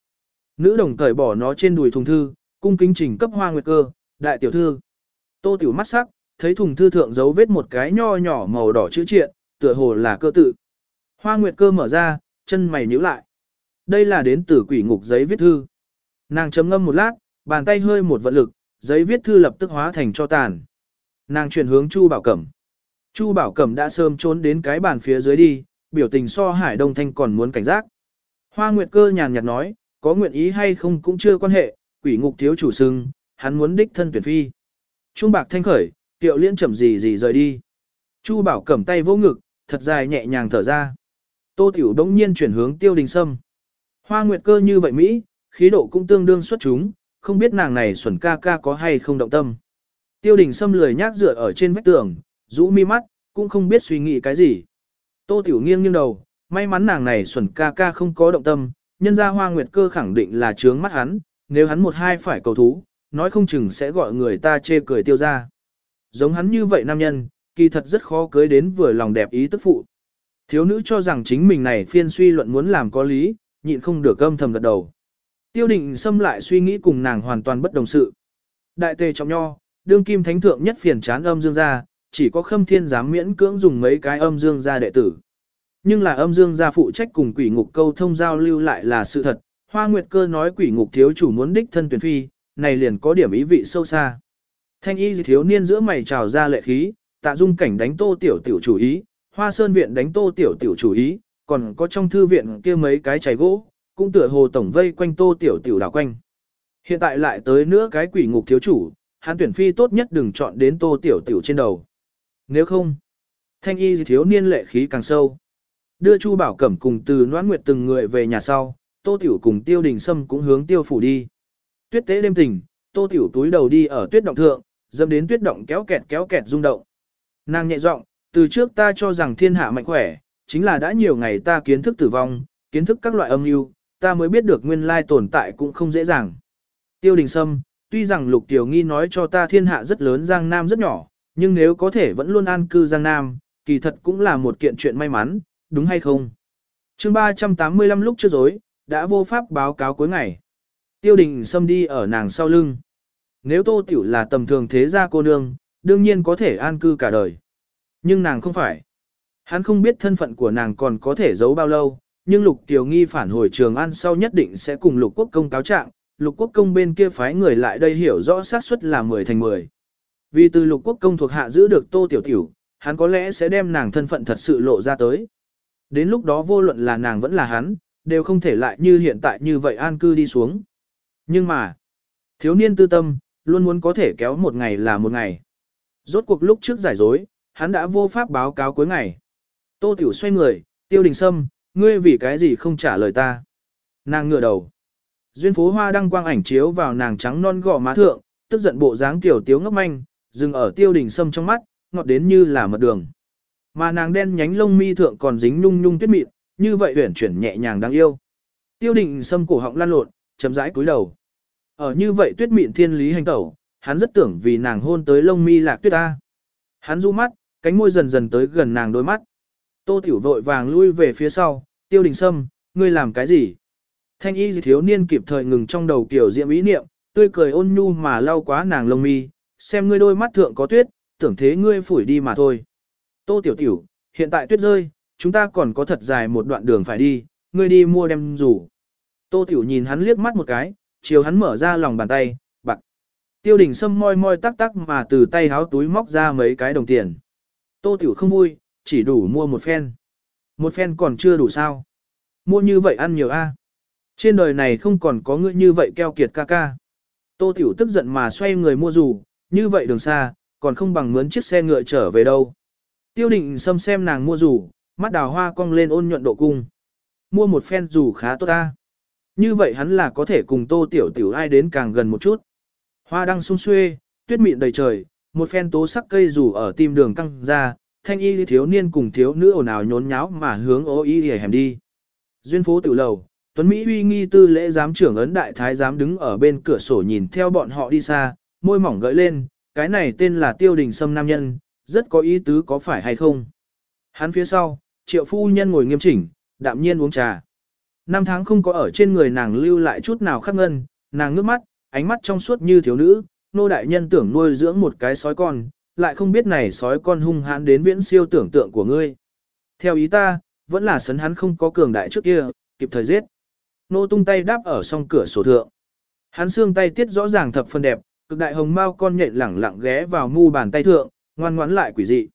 Nữ đồng cởi bỏ nó trên đùi thùng thư, cung kính trình cấp Hoa Nguyệt cơ, đại tiểu thư. Tô tiểu mắt sắc, thấy thùng thư thượng dấu vết một cái nho nhỏ màu đỏ chữ triện, tựa hồ là cơ tự. Hoa Nguyệt cơ mở ra, chân mày nhíu lại. Đây là đến từ quỷ ngục giấy viết thư. Nàng chấm ngâm một lát, bàn tay hơi một vận lực, giấy viết thư lập tức hóa thành cho tàn. Nàng chuyển hướng Chu Bảo Cẩm. Chu Bảo Cẩm đã sớm trốn đến cái bàn phía dưới đi, biểu tình so Hải Đông Thanh còn muốn cảnh giác. Hoa Nguyệt cơ nhàn nhạt nói, có nguyện ý hay không cũng chưa quan hệ, quỷ ngục thiếu chủ sưng, hắn muốn đích thân tuyển phi. Trung Bạc Thanh khởi, tiệu liên chậm gì gì rời đi. Chu Bảo cầm tay vô ngực, thật dài nhẹ nhàng thở ra. Tô Tiểu đống nhiên chuyển hướng tiêu đình sâm. Hoa nguyệt cơ như vậy Mỹ, khí độ cũng tương đương xuất chúng, không biết nàng này xuẩn ca ca có hay không động tâm. Tiêu đình sâm lười nhác dựa ở trên vách tường, rũ mi mắt, cũng không biết suy nghĩ cái gì. Tô Tiểu nghiêng nghiêng đầu, may mắn nàng này xuẩn ca ca không có động tâm, nhân ra hoa nguyệt cơ khẳng định là trướng mắt hắn, nếu hắn một hai phải cầu thú, nói không chừng sẽ gọi người ta chê cười tiêu ra. Giống hắn như vậy nam nhân, kỳ thật rất khó cưới đến vừa lòng đẹp ý tức phụ. Thiếu nữ cho rằng chính mình này phiên suy luận muốn làm có lý, nhịn không được âm thầm gật đầu. Tiêu định xâm lại suy nghĩ cùng nàng hoàn toàn bất đồng sự. Đại tề trọng nho, đương kim thánh thượng nhất phiền chán âm dương gia, chỉ có khâm thiên dám miễn cưỡng dùng mấy cái âm dương gia đệ tử. Nhưng là âm dương gia phụ trách cùng quỷ ngục câu thông giao lưu lại là sự thật, hoa nguyệt cơ nói quỷ ngục thiếu chủ muốn đích thân tuyển phi, này liền có điểm ý vị sâu xa. Thanh y thiếu niên giữa mày trào ra lệ khí, tạ dung cảnh đánh tô tiểu tiểu chủ ý, hoa sơn viện đánh tô tiểu tiểu chủ ý, còn có trong thư viện kia mấy cái chảy gỗ, cũng tựa hồ tổng vây quanh tô tiểu tiểu đảo quanh. Hiện tại lại tới nữa cái quỷ ngục thiếu chủ, hắn tuyển phi tốt nhất đừng chọn đến tô tiểu tiểu trên đầu. Nếu không, thanh y thiếu niên lệ khí càng sâu. Đưa Chu Bảo Cẩm cùng từ Noãn Nguyệt từng người về nhà sau, Tô Tiểu cùng Tiêu Đình Sâm cũng hướng Tiêu phủ đi. Tuyết tế đêm tình, Tô Tiểu túi đầu đi ở tuyết động thượng, dâm đến tuyết động kéo kẹt kéo kẹt rung động. Nàng nhẹ giọng, từ trước ta cho rằng thiên hạ mạnh khỏe, chính là đã nhiều ngày ta kiến thức tử vong, kiến thức các loại âm mưu, ta mới biết được nguyên lai tồn tại cũng không dễ dàng. Tiêu Đình Sâm, tuy rằng Lục Tiểu Nghi nói cho ta thiên hạ rất lớn Giang Nam rất nhỏ, nhưng nếu có thể vẫn luôn an cư Giang Nam, kỳ thật cũng là một kiện chuyện may mắn, đúng hay không? chương 385 lúc trước dối, đã vô pháp báo cáo cuối ngày. Tiêu đình xâm đi ở nàng sau lưng. Nếu tô tiểu là tầm thường thế gia cô nương, đương nhiên có thể an cư cả đời. Nhưng nàng không phải. Hắn không biết thân phận của nàng còn có thể giấu bao lâu, nhưng lục tiểu nghi phản hồi trường an sau nhất định sẽ cùng lục quốc công cáo trạng, lục quốc công bên kia phái người lại đây hiểu rõ xác suất là 10 thành 10. Vì từ lục quốc công thuộc hạ giữ được tô tiểu tiểu, hắn có lẽ sẽ đem nàng thân phận thật sự lộ ra tới. Đến lúc đó vô luận là nàng vẫn là hắn, đều không thể lại như hiện tại như vậy an cư đi xuống. Nhưng mà, thiếu niên tư tâm, luôn muốn có thể kéo một ngày là một ngày. Rốt cuộc lúc trước giải dối, hắn đã vô pháp báo cáo cuối ngày. Tô Tiểu xoay người, tiêu đình sâm, ngươi vì cái gì không trả lời ta. Nàng ngửa đầu. Duyên phố hoa đăng quang ảnh chiếu vào nàng trắng non gò má thượng, tức giận bộ dáng tiểu tiếu ngốc manh, dừng ở tiêu đình sâm trong mắt, ngọt đến như là mật đường. Mà nàng đen nhánh lông mi thượng còn dính nhung nhung tuyết mịn, như vậy huyển chuyển nhẹ nhàng đáng yêu. Tiêu định xâm cổ họng lan lộn, chấm rãi cúi đầu. Ở như vậy tuyết mịn thiên lý hành tẩu, hắn rất tưởng vì nàng hôn tới lông mi lạc tuyết ta. Hắn du mắt, cánh môi dần dần tới gần nàng đôi mắt. Tô tiểu vội vàng lui về phía sau, tiêu đình sâm, ngươi làm cái gì? Thanh y thiếu niên kịp thời ngừng trong đầu kiểu diệm ý niệm, tươi cười ôn nhu mà lau quá nàng lông mi, xem ngươi đôi mắt thượng có tuyết, tưởng thế ngươi phủi đi mà thôi. Tô Tiểu Tiểu, hiện tại tuyết rơi, chúng ta còn có thật dài một đoạn đường phải đi, ngươi đi mua đem rủ. Tô Tiểu nhìn hắn liếc mắt một cái, chiều hắn mở ra lòng bàn tay, bạc. Tiêu đình sâm moi moi tắc tắc mà từ tay háo túi móc ra mấy cái đồng tiền. Tô Tiểu không vui, chỉ đủ mua một phen. Một phen còn chưa đủ sao. Mua như vậy ăn nhiều a. Trên đời này không còn có ngươi như vậy keo kiệt ca ca. Tô Tiểu tức giận mà xoay người mua rủ, như vậy đường xa, còn không bằng mướn chiếc xe ngựa trở về đâu. Tiêu định xâm xem nàng mua rủ, mắt đào hoa cong lên ôn nhuận độ cung. Mua một phen rủ khá tốt ta. Như vậy hắn là có thể cùng tô tiểu tiểu ai đến càng gần một chút. Hoa đang sung xuê, tuyết mịn đầy trời, một phen tố sắc cây rủ ở tim đường căng ra, thanh y thiếu niên cùng thiếu nữ ồn ào nhốn nháo mà hướng ô y hẻm đi. Duyên phố tiểu lầu, Tuấn Mỹ uy nghi tư lễ giám trưởng ấn đại thái giám đứng ở bên cửa sổ nhìn theo bọn họ đi xa, môi mỏng gợi lên, cái này tên là tiêu đình sâm nam nhân, rất có ý tứ có phải hay không. Hắn phía sau, triệu phu nhân ngồi nghiêm chỉnh, đạm nhiên uống trà. Năm tháng không có ở trên người nàng lưu lại chút nào khắc ngân, nàng ngước mắt, ánh mắt trong suốt như thiếu nữ, nô đại nhân tưởng nuôi dưỡng một cái sói con, lại không biết này sói con hung hãn đến viễn siêu tưởng tượng của ngươi. Theo ý ta, vẫn là sấn hắn không có cường đại trước kia, kịp thời giết. Nô tung tay đáp ở song cửa sổ thượng. Hắn xương tay tiết rõ ràng thập phần đẹp, cực đại hồng mao con nhện lẳng lặng ghé vào mu bàn tay thượng, ngoan ngoãn lại quỷ dị.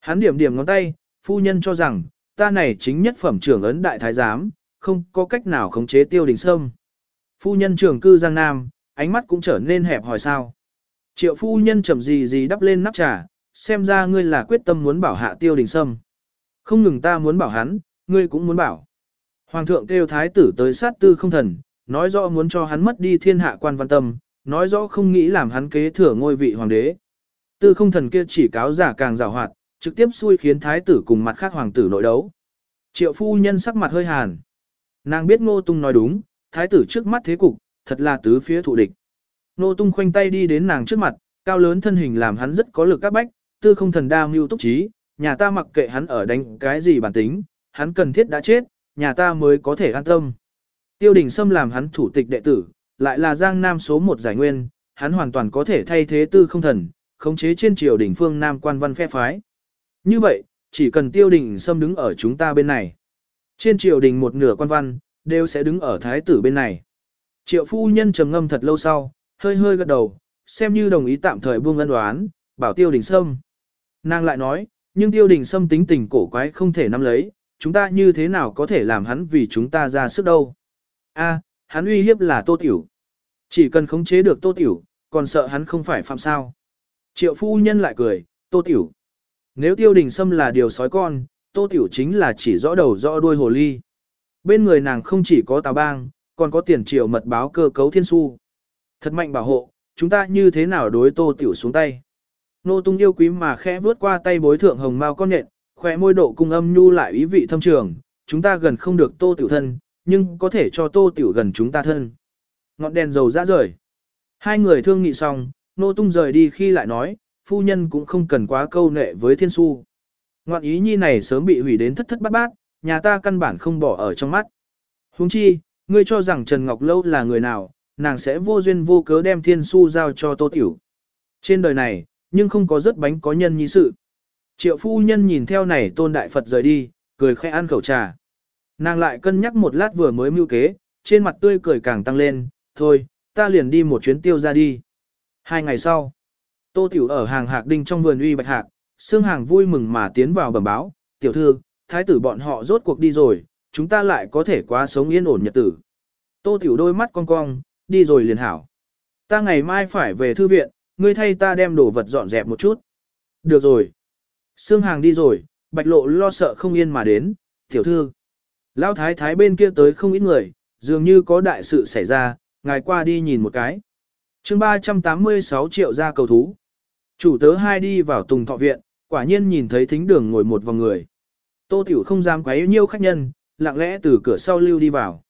Hắn điểm điểm ngón tay, phu nhân cho rằng, ta này chính nhất phẩm trưởng ấn đại thái giám, không có cách nào khống chế tiêu đình sâm. Phu nhân trưởng cư Giang Nam, ánh mắt cũng trở nên hẹp hỏi sao. Triệu phu nhân chậm gì gì đắp lên nắp trà, xem ra ngươi là quyết tâm muốn bảo hạ tiêu đình sâm. Không ngừng ta muốn bảo hắn, ngươi cũng muốn bảo. Hoàng thượng kêu thái tử tới sát tư không thần, nói rõ muốn cho hắn mất đi thiên hạ quan văn tâm, nói rõ không nghĩ làm hắn kế thừa ngôi vị hoàng đế. Tư không thần kia chỉ cáo giả càng rào hoạt, trực tiếp xui khiến thái tử cùng mặt khác hoàng tử nội đấu. Triệu phu nhân sắc mặt hơi hàn. Nàng biết ngô tung nói đúng, thái tử trước mắt thế cục, thật là tứ phía thụ địch. Ngô tung khoanh tay đi đến nàng trước mặt, cao lớn thân hình làm hắn rất có lực các bách, tư không thần đa mưu túc trí, nhà ta mặc kệ hắn ở đánh cái gì bản tính, hắn cần thiết đã chết, nhà ta mới có thể an tâm. Tiêu đình Sâm làm hắn thủ tịch đệ tử, lại là giang nam số một giải nguyên, hắn hoàn toàn có thể thay thế tư không thần, khống chế trên triều đỉnh phương nam quan văn phe phái. Như vậy, chỉ cần tiêu đình Sâm đứng ở chúng ta bên này. Trên triều đình một nửa quan văn, đều sẽ đứng ở thái tử bên này. Triệu phu nhân trầm ngâm thật lâu sau, hơi hơi gật đầu, xem như đồng ý tạm thời buông ân đoán, bảo tiêu đình Sâm. Nàng lại nói, nhưng tiêu đình Sâm tính tình cổ quái không thể nắm lấy, chúng ta như thế nào có thể làm hắn vì chúng ta ra sức đâu. A, hắn uy hiếp là tô tiểu. Chỉ cần khống chế được tô tiểu, còn sợ hắn không phải phạm sao. Triệu phu nhân lại cười, tô tiểu. Nếu tiêu đình sâm là điều sói con, tô tiểu chính là chỉ rõ đầu rõ đuôi hồ ly. Bên người nàng không chỉ có tào bang, còn có tiền triệu mật báo cơ cấu thiên su. Thật mạnh bảo hộ, chúng ta như thế nào đối tô tiểu xuống tay. Nô tung yêu quý mà khẽ vướt qua tay bối thượng hồng mao con nện, khỏe môi độ cung âm nhu lại ý vị thâm trường, chúng ta gần không được tô tiểu thân, nhưng có thể cho tô tiểu gần chúng ta thân. Ngọn đèn dầu ra rời. Hai người thương nghị xong, nô tung rời đi khi lại nói, phu nhân cũng không cần quá câu nệ với thiên su. Ngọn ý nhi này sớm bị hủy đến thất thất bát bát, nhà ta căn bản không bỏ ở trong mắt. Huống chi, ngươi cho rằng Trần Ngọc Lâu là người nào, nàng sẽ vô duyên vô cớ đem thiên su giao cho tô tiểu. Trên đời này, nhưng không có rất bánh có nhân như sự. Triệu phu nhân nhìn theo này tôn đại Phật rời đi, cười khẽ ăn khẩu trà. Nàng lại cân nhắc một lát vừa mới mưu kế, trên mặt tươi cười càng tăng lên, thôi, ta liền đi một chuyến tiêu ra đi. Hai ngày sau, tô tiểu ở hàng hạc đinh trong vườn uy bạch hạc, xương hàng vui mừng mà tiến vào bẩm báo, tiểu thư, thái tử bọn họ rốt cuộc đi rồi, chúng ta lại có thể quá sống yên ổn nhật tử. Tô tiểu đôi mắt cong cong, đi rồi liền hảo. Ta ngày mai phải về thư viện, ngươi thay ta đem đồ vật dọn dẹp một chút. Được rồi. Sương hàng đi rồi, bạch lộ lo sợ không yên mà đến, tiểu thư. Lão thái thái bên kia tới không ít người, dường như có đại sự xảy ra, ngài qua đi nhìn một cái chương 386 triệu ra cầu thú. Chủ tớ hai đi vào tùng thọ viện, quả nhiên nhìn thấy thính đường ngồi một vòng người. Tô tiểu không dám quấy nhiêu khách nhân, lặng lẽ từ cửa sau lưu đi vào.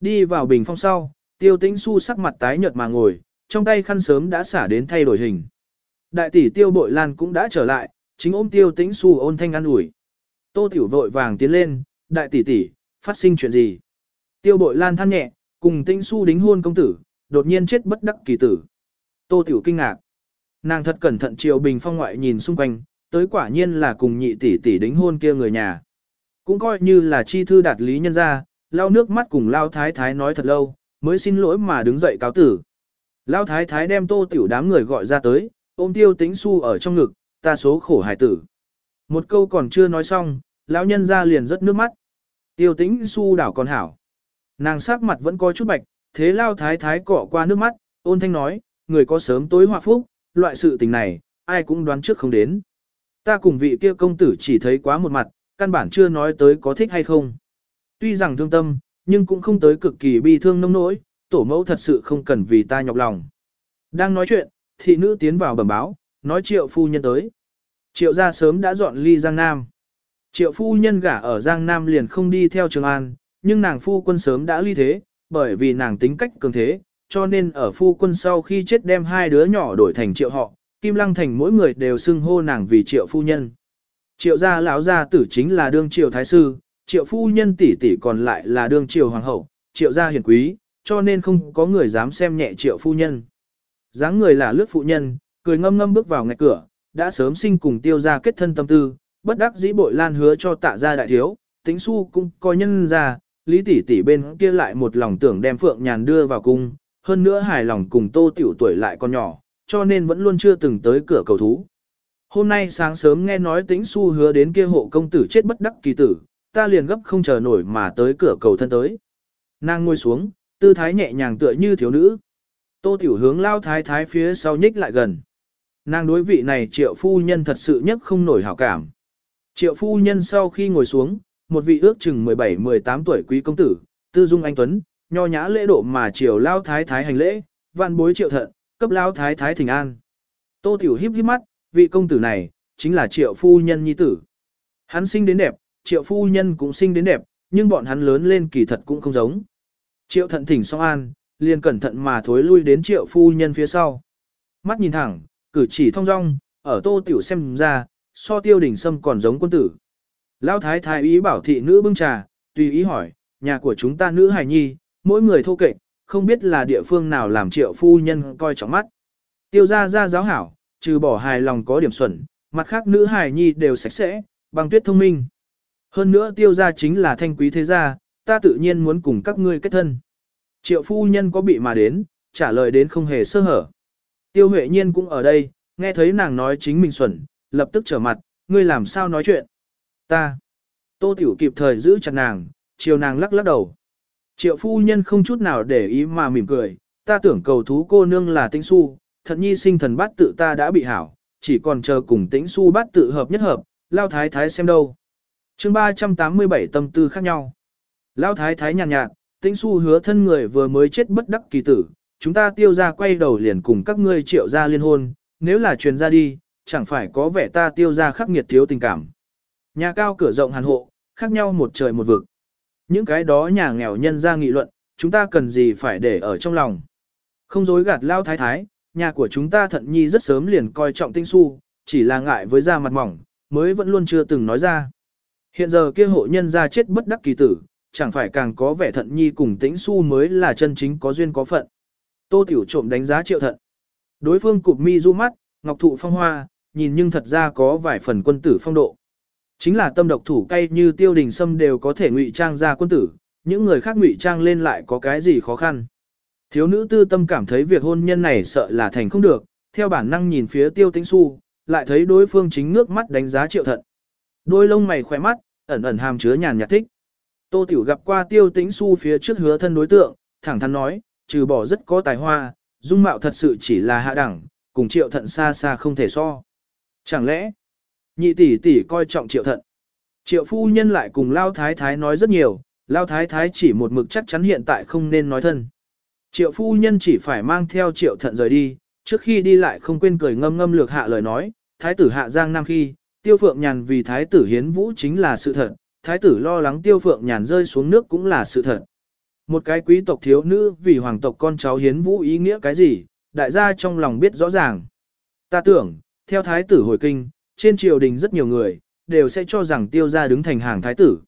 Đi vào bình phong sau, tiêu tĩnh su sắc mặt tái nhợt mà ngồi, trong tay khăn sớm đã xả đến thay đổi hình. Đại tỷ tiêu bội lan cũng đã trở lại, chính ôm tiêu tĩnh su ôn thanh ăn ủi. Tô tiểu vội vàng tiến lên, đại tỷ tỷ, phát sinh chuyện gì? Tiêu bội lan than nhẹ, cùng tĩnh su đính hôn công tử, đột nhiên chết bất đắc kỳ tử. Tô tiểu kinh ngạc. Nàng thật cẩn thận chiều bình phong ngoại nhìn xung quanh, tới quả nhiên là cùng nhị tỷ tỷ đính hôn kia người nhà. Cũng coi như là chi thư đạt lý nhân ra, lau nước mắt cùng lao thái thái nói thật lâu, mới xin lỗi mà đứng dậy cáo tử. Lao thái thái đem tô tiểu đám người gọi ra tới, ôm tiêu tĩnh su ở trong ngực, ta số khổ hải tử. Một câu còn chưa nói xong, lão nhân ra liền rất nước mắt. Tiêu tĩnh su đảo còn hảo. Nàng sắc mặt vẫn có chút bạch, thế lao thái thái cọ qua nước mắt, ôn thanh nói, người có sớm tối hòa phúc, loại sự tình này, ai cũng đoán trước không đến. Ta cùng vị kia công tử chỉ thấy quá một mặt, căn bản chưa nói tới có thích hay không. Tuy rằng thương tâm, nhưng cũng không tới cực kỳ bi thương nông nỗi, tổ mẫu thật sự không cần vì ta nhọc lòng. Đang nói chuyện, thị nữ tiến vào bẩm báo, nói triệu phu nhân tới. Triệu gia sớm đã dọn ly Giang Nam. Triệu phu nhân gả ở Giang Nam liền không đi theo Trường An, nhưng nàng phu quân sớm đã ly thế, bởi vì nàng tính cách cường thế, cho nên ở phu quân sau khi chết đem hai đứa nhỏ đổi thành triệu họ, Kim Lăng Thành mỗi người đều xưng hô nàng vì triệu phu nhân. Triệu gia lão gia tử chính là đương triệu thái sư, triệu phu nhân tỷ tỷ còn lại là đương triệu hoàng hậu, triệu gia hiền quý, cho nên không có người dám xem nhẹ triệu phu nhân. dáng người là lướt phụ nhân, cười ngâm ngâm bước vào ngạch cửa, đã sớm sinh cùng tiêu gia kết thân tâm tư, bất đắc dĩ bội lan hứa cho tạ gia đại thiếu, tính su cũng coi nhân ra, lý tỷ tỷ bên kia lại một lòng tưởng đem phượng nhàn đưa vào cung, hơn nữa hài lòng cùng tô tiểu tuổi lại còn nhỏ, cho nên vẫn luôn chưa từng tới cửa cầu thú. Hôm nay sáng sớm nghe nói tính su hứa đến kia hộ công tử chết bất đắc kỳ tử, ta liền gấp không chờ nổi mà tới cửa cầu thân tới. Nàng ngồi xuống, tư thái nhẹ nhàng tựa như thiếu nữ. Tô tiểu hướng lao thái thái phía sau nhích lại gần. Nàng đối vị này triệu phu nhân thật sự nhất không nổi hảo cảm. Triệu phu nhân sau khi ngồi xuống, một vị ước chừng 17-18 tuổi quý công tử, tư dung anh Tuấn, nho nhã lễ độ mà triều lao thái thái hành lễ, vạn bối triệu thận, cấp lao thái thái thỉnh an. Tô tiểu híp híp mắt, vị công tử này, chính là triệu phu nhân nhi tử. Hắn sinh đến đẹp, triệu phu nhân cũng sinh đến đẹp, nhưng bọn hắn lớn lên kỳ thật cũng không giống. Triệu thận thỉnh song an, liền cẩn thận mà thối lui đến triệu phu nhân phía sau. Mắt nhìn thẳng, cử chỉ thong dong, ở tô tiểu xem ra, so tiêu đỉnh sâm còn giống quân tử. Lão thái thái ý bảo thị nữ bưng trà, tùy ý hỏi, nhà của chúng ta nữ hài nhi, mỗi người thô kệch, không biết là địa phương nào làm triệu phu nhân coi trọng mắt. Tiêu gia ra giáo hảo, trừ bỏ hài lòng có điểm xuẩn, mặt khác nữ hài nhi đều sạch sẽ, bằng tuyết thông minh. Hơn nữa tiêu gia chính là thanh quý thế gia, ta tự nhiên muốn cùng các ngươi kết thân. Triệu phu nhân có bị mà đến, trả lời đến không hề sơ hở. Tiêu Huệ Nhiên cũng ở đây, nghe thấy nàng nói chính mình xuẩn, lập tức trở mặt, ngươi làm sao nói chuyện. Ta. Tô Tiểu kịp thời giữ chặt nàng, chiều nàng lắc lắc đầu. Triệu phu nhân không chút nào để ý mà mỉm cười, ta tưởng cầu thú cô nương là tĩnh su, thật nhi sinh thần bát tự ta đã bị hảo, chỉ còn chờ cùng tĩnh su bát tự hợp nhất hợp, lao thái thái xem đâu. chương 387 tâm tư khác nhau. Lao thái thái nhàn nhạt, nhạt, tĩnh su hứa thân người vừa mới chết bất đắc kỳ tử, chúng ta tiêu ra quay đầu liền cùng các ngươi triệu ra liên hôn, nếu là truyền ra đi, chẳng phải có vẻ ta tiêu ra khắc nghiệt thiếu tình cảm. Nhà cao cửa rộng hàn hộ, khác nhau một trời một vực. Những cái đó nhà nghèo nhân ra nghị luận, chúng ta cần gì phải để ở trong lòng. Không dối gạt lao thái thái, nhà của chúng ta thận nhi rất sớm liền coi trọng tinh su, chỉ là ngại với da mặt mỏng, mới vẫn luôn chưa từng nói ra. Hiện giờ kia hộ nhân ra chết bất đắc kỳ tử, chẳng phải càng có vẻ thận nhi cùng tĩnh su mới là chân chính có duyên có phận. Tô Tiểu trộm đánh giá triệu thận. Đối phương cụp mi du mắt, ngọc thụ phong hoa, nhìn nhưng thật ra có vài phần quân tử phong độ. Chính là tâm độc thủ cay như tiêu đình sâm đều có thể ngụy trang ra quân tử, những người khác ngụy trang lên lại có cái gì khó khăn. Thiếu nữ tư tâm cảm thấy việc hôn nhân này sợ là thành không được, theo bản năng nhìn phía tiêu tĩnh su, lại thấy đối phương chính ngước mắt đánh giá triệu thận. Đôi lông mày khỏe mắt, ẩn ẩn hàm chứa nhàn nhạt thích. Tô Tiểu gặp qua tiêu tĩnh su phía trước hứa thân đối tượng, thẳng thắn nói, trừ bỏ rất có tài hoa, dung mạo thật sự chỉ là hạ đẳng, cùng triệu thận xa xa không thể so. Chẳng lẽ, nhị tỷ tỷ coi trọng triệu thận. Triệu phu nhân lại cùng Lao Thái Thái nói rất nhiều, Lao Thái Thái chỉ một mực chắc chắn hiện tại không nên nói thân. Triệu phu nhân chỉ phải mang theo triệu thận rời đi, trước khi đi lại không quên cười ngâm ngâm lược hạ lời nói, Thái tử hạ giang nam khi, tiêu phượng nhàn vì Thái tử hiến vũ chính là sự thật, Thái tử lo lắng tiêu phượng nhàn rơi xuống nước cũng là sự thật. Một cái quý tộc thiếu nữ vì hoàng tộc con cháu hiến vũ ý nghĩa cái gì, đại gia trong lòng biết rõ ràng. Ta tưởng, theo thái tử hồi kinh, trên triều đình rất nhiều người, đều sẽ cho rằng tiêu gia đứng thành hàng thái tử.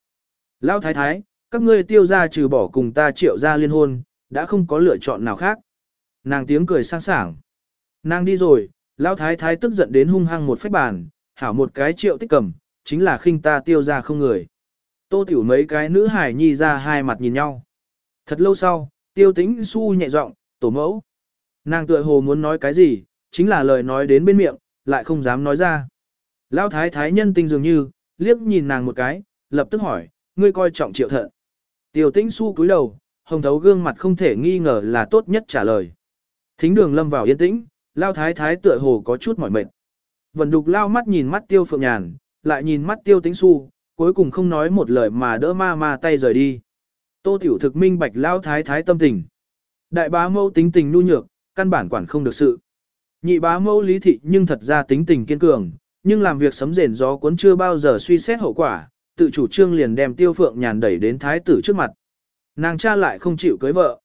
Lão thái thái, các ngươi tiêu gia trừ bỏ cùng ta triệu gia liên hôn, đã không có lựa chọn nào khác. Nàng tiếng cười sang sảng. Nàng đi rồi, lão thái thái tức giận đến hung hăng một phách bàn, hảo một cái triệu tích cầm, chính là khinh ta tiêu gia không người. Tô tiểu mấy cái nữ hải nhi ra hai mặt nhìn nhau. Thật lâu sau, tiêu tĩnh su nhẹ giọng, tổ mẫu. Nàng tựa hồ muốn nói cái gì, chính là lời nói đến bên miệng, lại không dám nói ra. Lão thái thái nhân tinh dường như, liếc nhìn nàng một cái, lập tức hỏi, ngươi coi trọng triệu thận. Tiêu tĩnh su cúi đầu, hồng thấu gương mặt không thể nghi ngờ là tốt nhất trả lời. Thính đường lâm vào yên tĩnh, Lão thái thái tựa hồ có chút mỏi mệt. Vần đục lao mắt nhìn mắt tiêu phượng nhàn, lại nhìn mắt tiêu tĩnh su, cuối cùng không nói một lời mà đỡ ma ma tay rời đi. Tô Tiểu thực minh bạch lao thái thái tâm tình. Đại bá mâu tính tình nu nhược, căn bản quản không được sự. Nhị bá mâu lý thị nhưng thật ra tính tình kiên cường, nhưng làm việc sấm rền gió cuốn chưa bao giờ suy xét hậu quả, tự chủ trương liền đem tiêu phượng nhàn đẩy đến thái tử trước mặt. Nàng cha lại không chịu cưới vợ.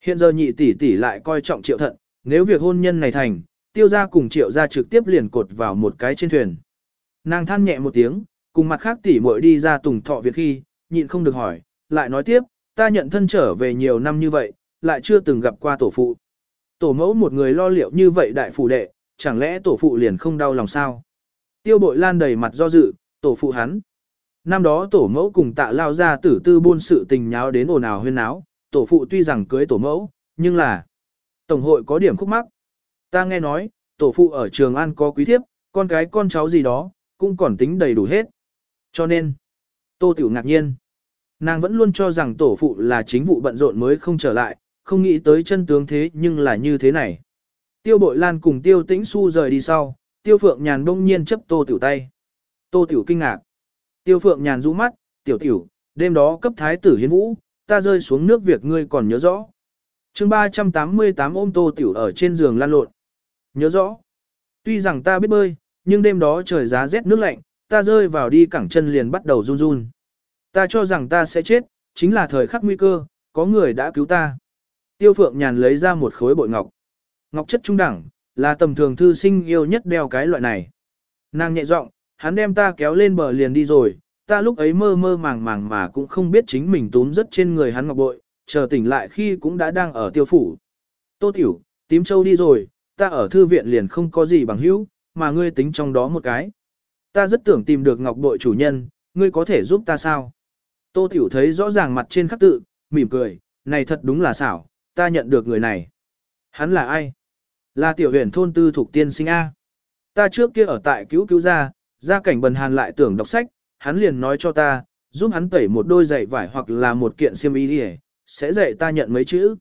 Hiện giờ nhị tỷ tỷ lại coi trọng triệu thận, nếu việc hôn nhân này thành, tiêu gia cùng triệu gia trực tiếp liền cột vào một cái trên thuyền. Nàng than nhẹ một tiếng, cùng mặt khác tỷ muội đi ra tùng thọ việc khi, nhịn không được hỏi, lại nói tiếp, ta nhận thân trở về nhiều năm như vậy, lại chưa từng gặp qua tổ phụ. Tổ mẫu một người lo liệu như vậy đại phủ đệ, chẳng lẽ tổ phụ liền không đau lòng sao? Tiêu bội lan đầy mặt do dự, tổ phụ hắn. Năm đó tổ mẫu cùng tạ lao ra tử tư buôn sự tình nháo đến ồn ào huyên náo, tổ phụ tuy rằng cưới tổ mẫu, nhưng là tổng hội có điểm khúc mắc. Ta nghe nói, tổ phụ ở trường An có quý thiếp, con cái con cháu gì đó, cũng còn tính đầy đủ hết. Cho nên, tô tiểu ngạc nhiên. Nàng vẫn luôn cho rằng tổ phụ là chính vụ bận rộn mới không trở lại, không nghĩ tới chân tướng thế nhưng là như thế này. Tiêu bội lan cùng tiêu tĩnh su rời đi sau, tiêu phượng nhàn đông nhiên chấp tô tiểu tay. Tô tiểu kinh ngạc. Tiêu phượng nhàn rũ mắt, tiểu tiểu, đêm đó cấp thái tử hiến vũ, ta rơi xuống nước việc ngươi còn nhớ rõ. chương 388 ôm tô tiểu ở trên giường lan lộn. Nhớ rõ. Tuy rằng ta biết bơi, nhưng đêm đó trời giá rét nước lạnh, ta rơi vào đi cẳng chân liền bắt đầu run run. Ta cho rằng ta sẽ chết, chính là thời khắc nguy cơ, có người đã cứu ta. Tiêu Phượng Nhàn lấy ra một khối bội ngọc. Ngọc chất trung đẳng, là tầm thường thư sinh yêu nhất đeo cái loại này. Nàng nhẹ giọng, hắn đem ta kéo lên bờ liền đi rồi, ta lúc ấy mơ mơ màng màng mà cũng không biết chính mình túm rất trên người hắn ngọc bội, chờ tỉnh lại khi cũng đã đang ở tiêu phủ. Tô Tiểu, tím châu đi rồi, ta ở thư viện liền không có gì bằng hữu, mà ngươi tính trong đó một cái. Ta rất tưởng tìm được ngọc bội chủ nhân, ngươi có thể giúp ta sao? Tô Tiểu thấy rõ ràng mặt trên khắc tự, mỉm cười, này thật đúng là xảo, ta nhận được người này. Hắn là ai? Là tiểu huyền thôn tư thuộc tiên sinh A. Ta trước kia ở tại cứu cứu gia, gia cảnh bần hàn lại tưởng đọc sách, hắn liền nói cho ta, giúp hắn tẩy một đôi giày vải hoặc là một kiện xiêm y đi sẽ dạy ta nhận mấy chữ.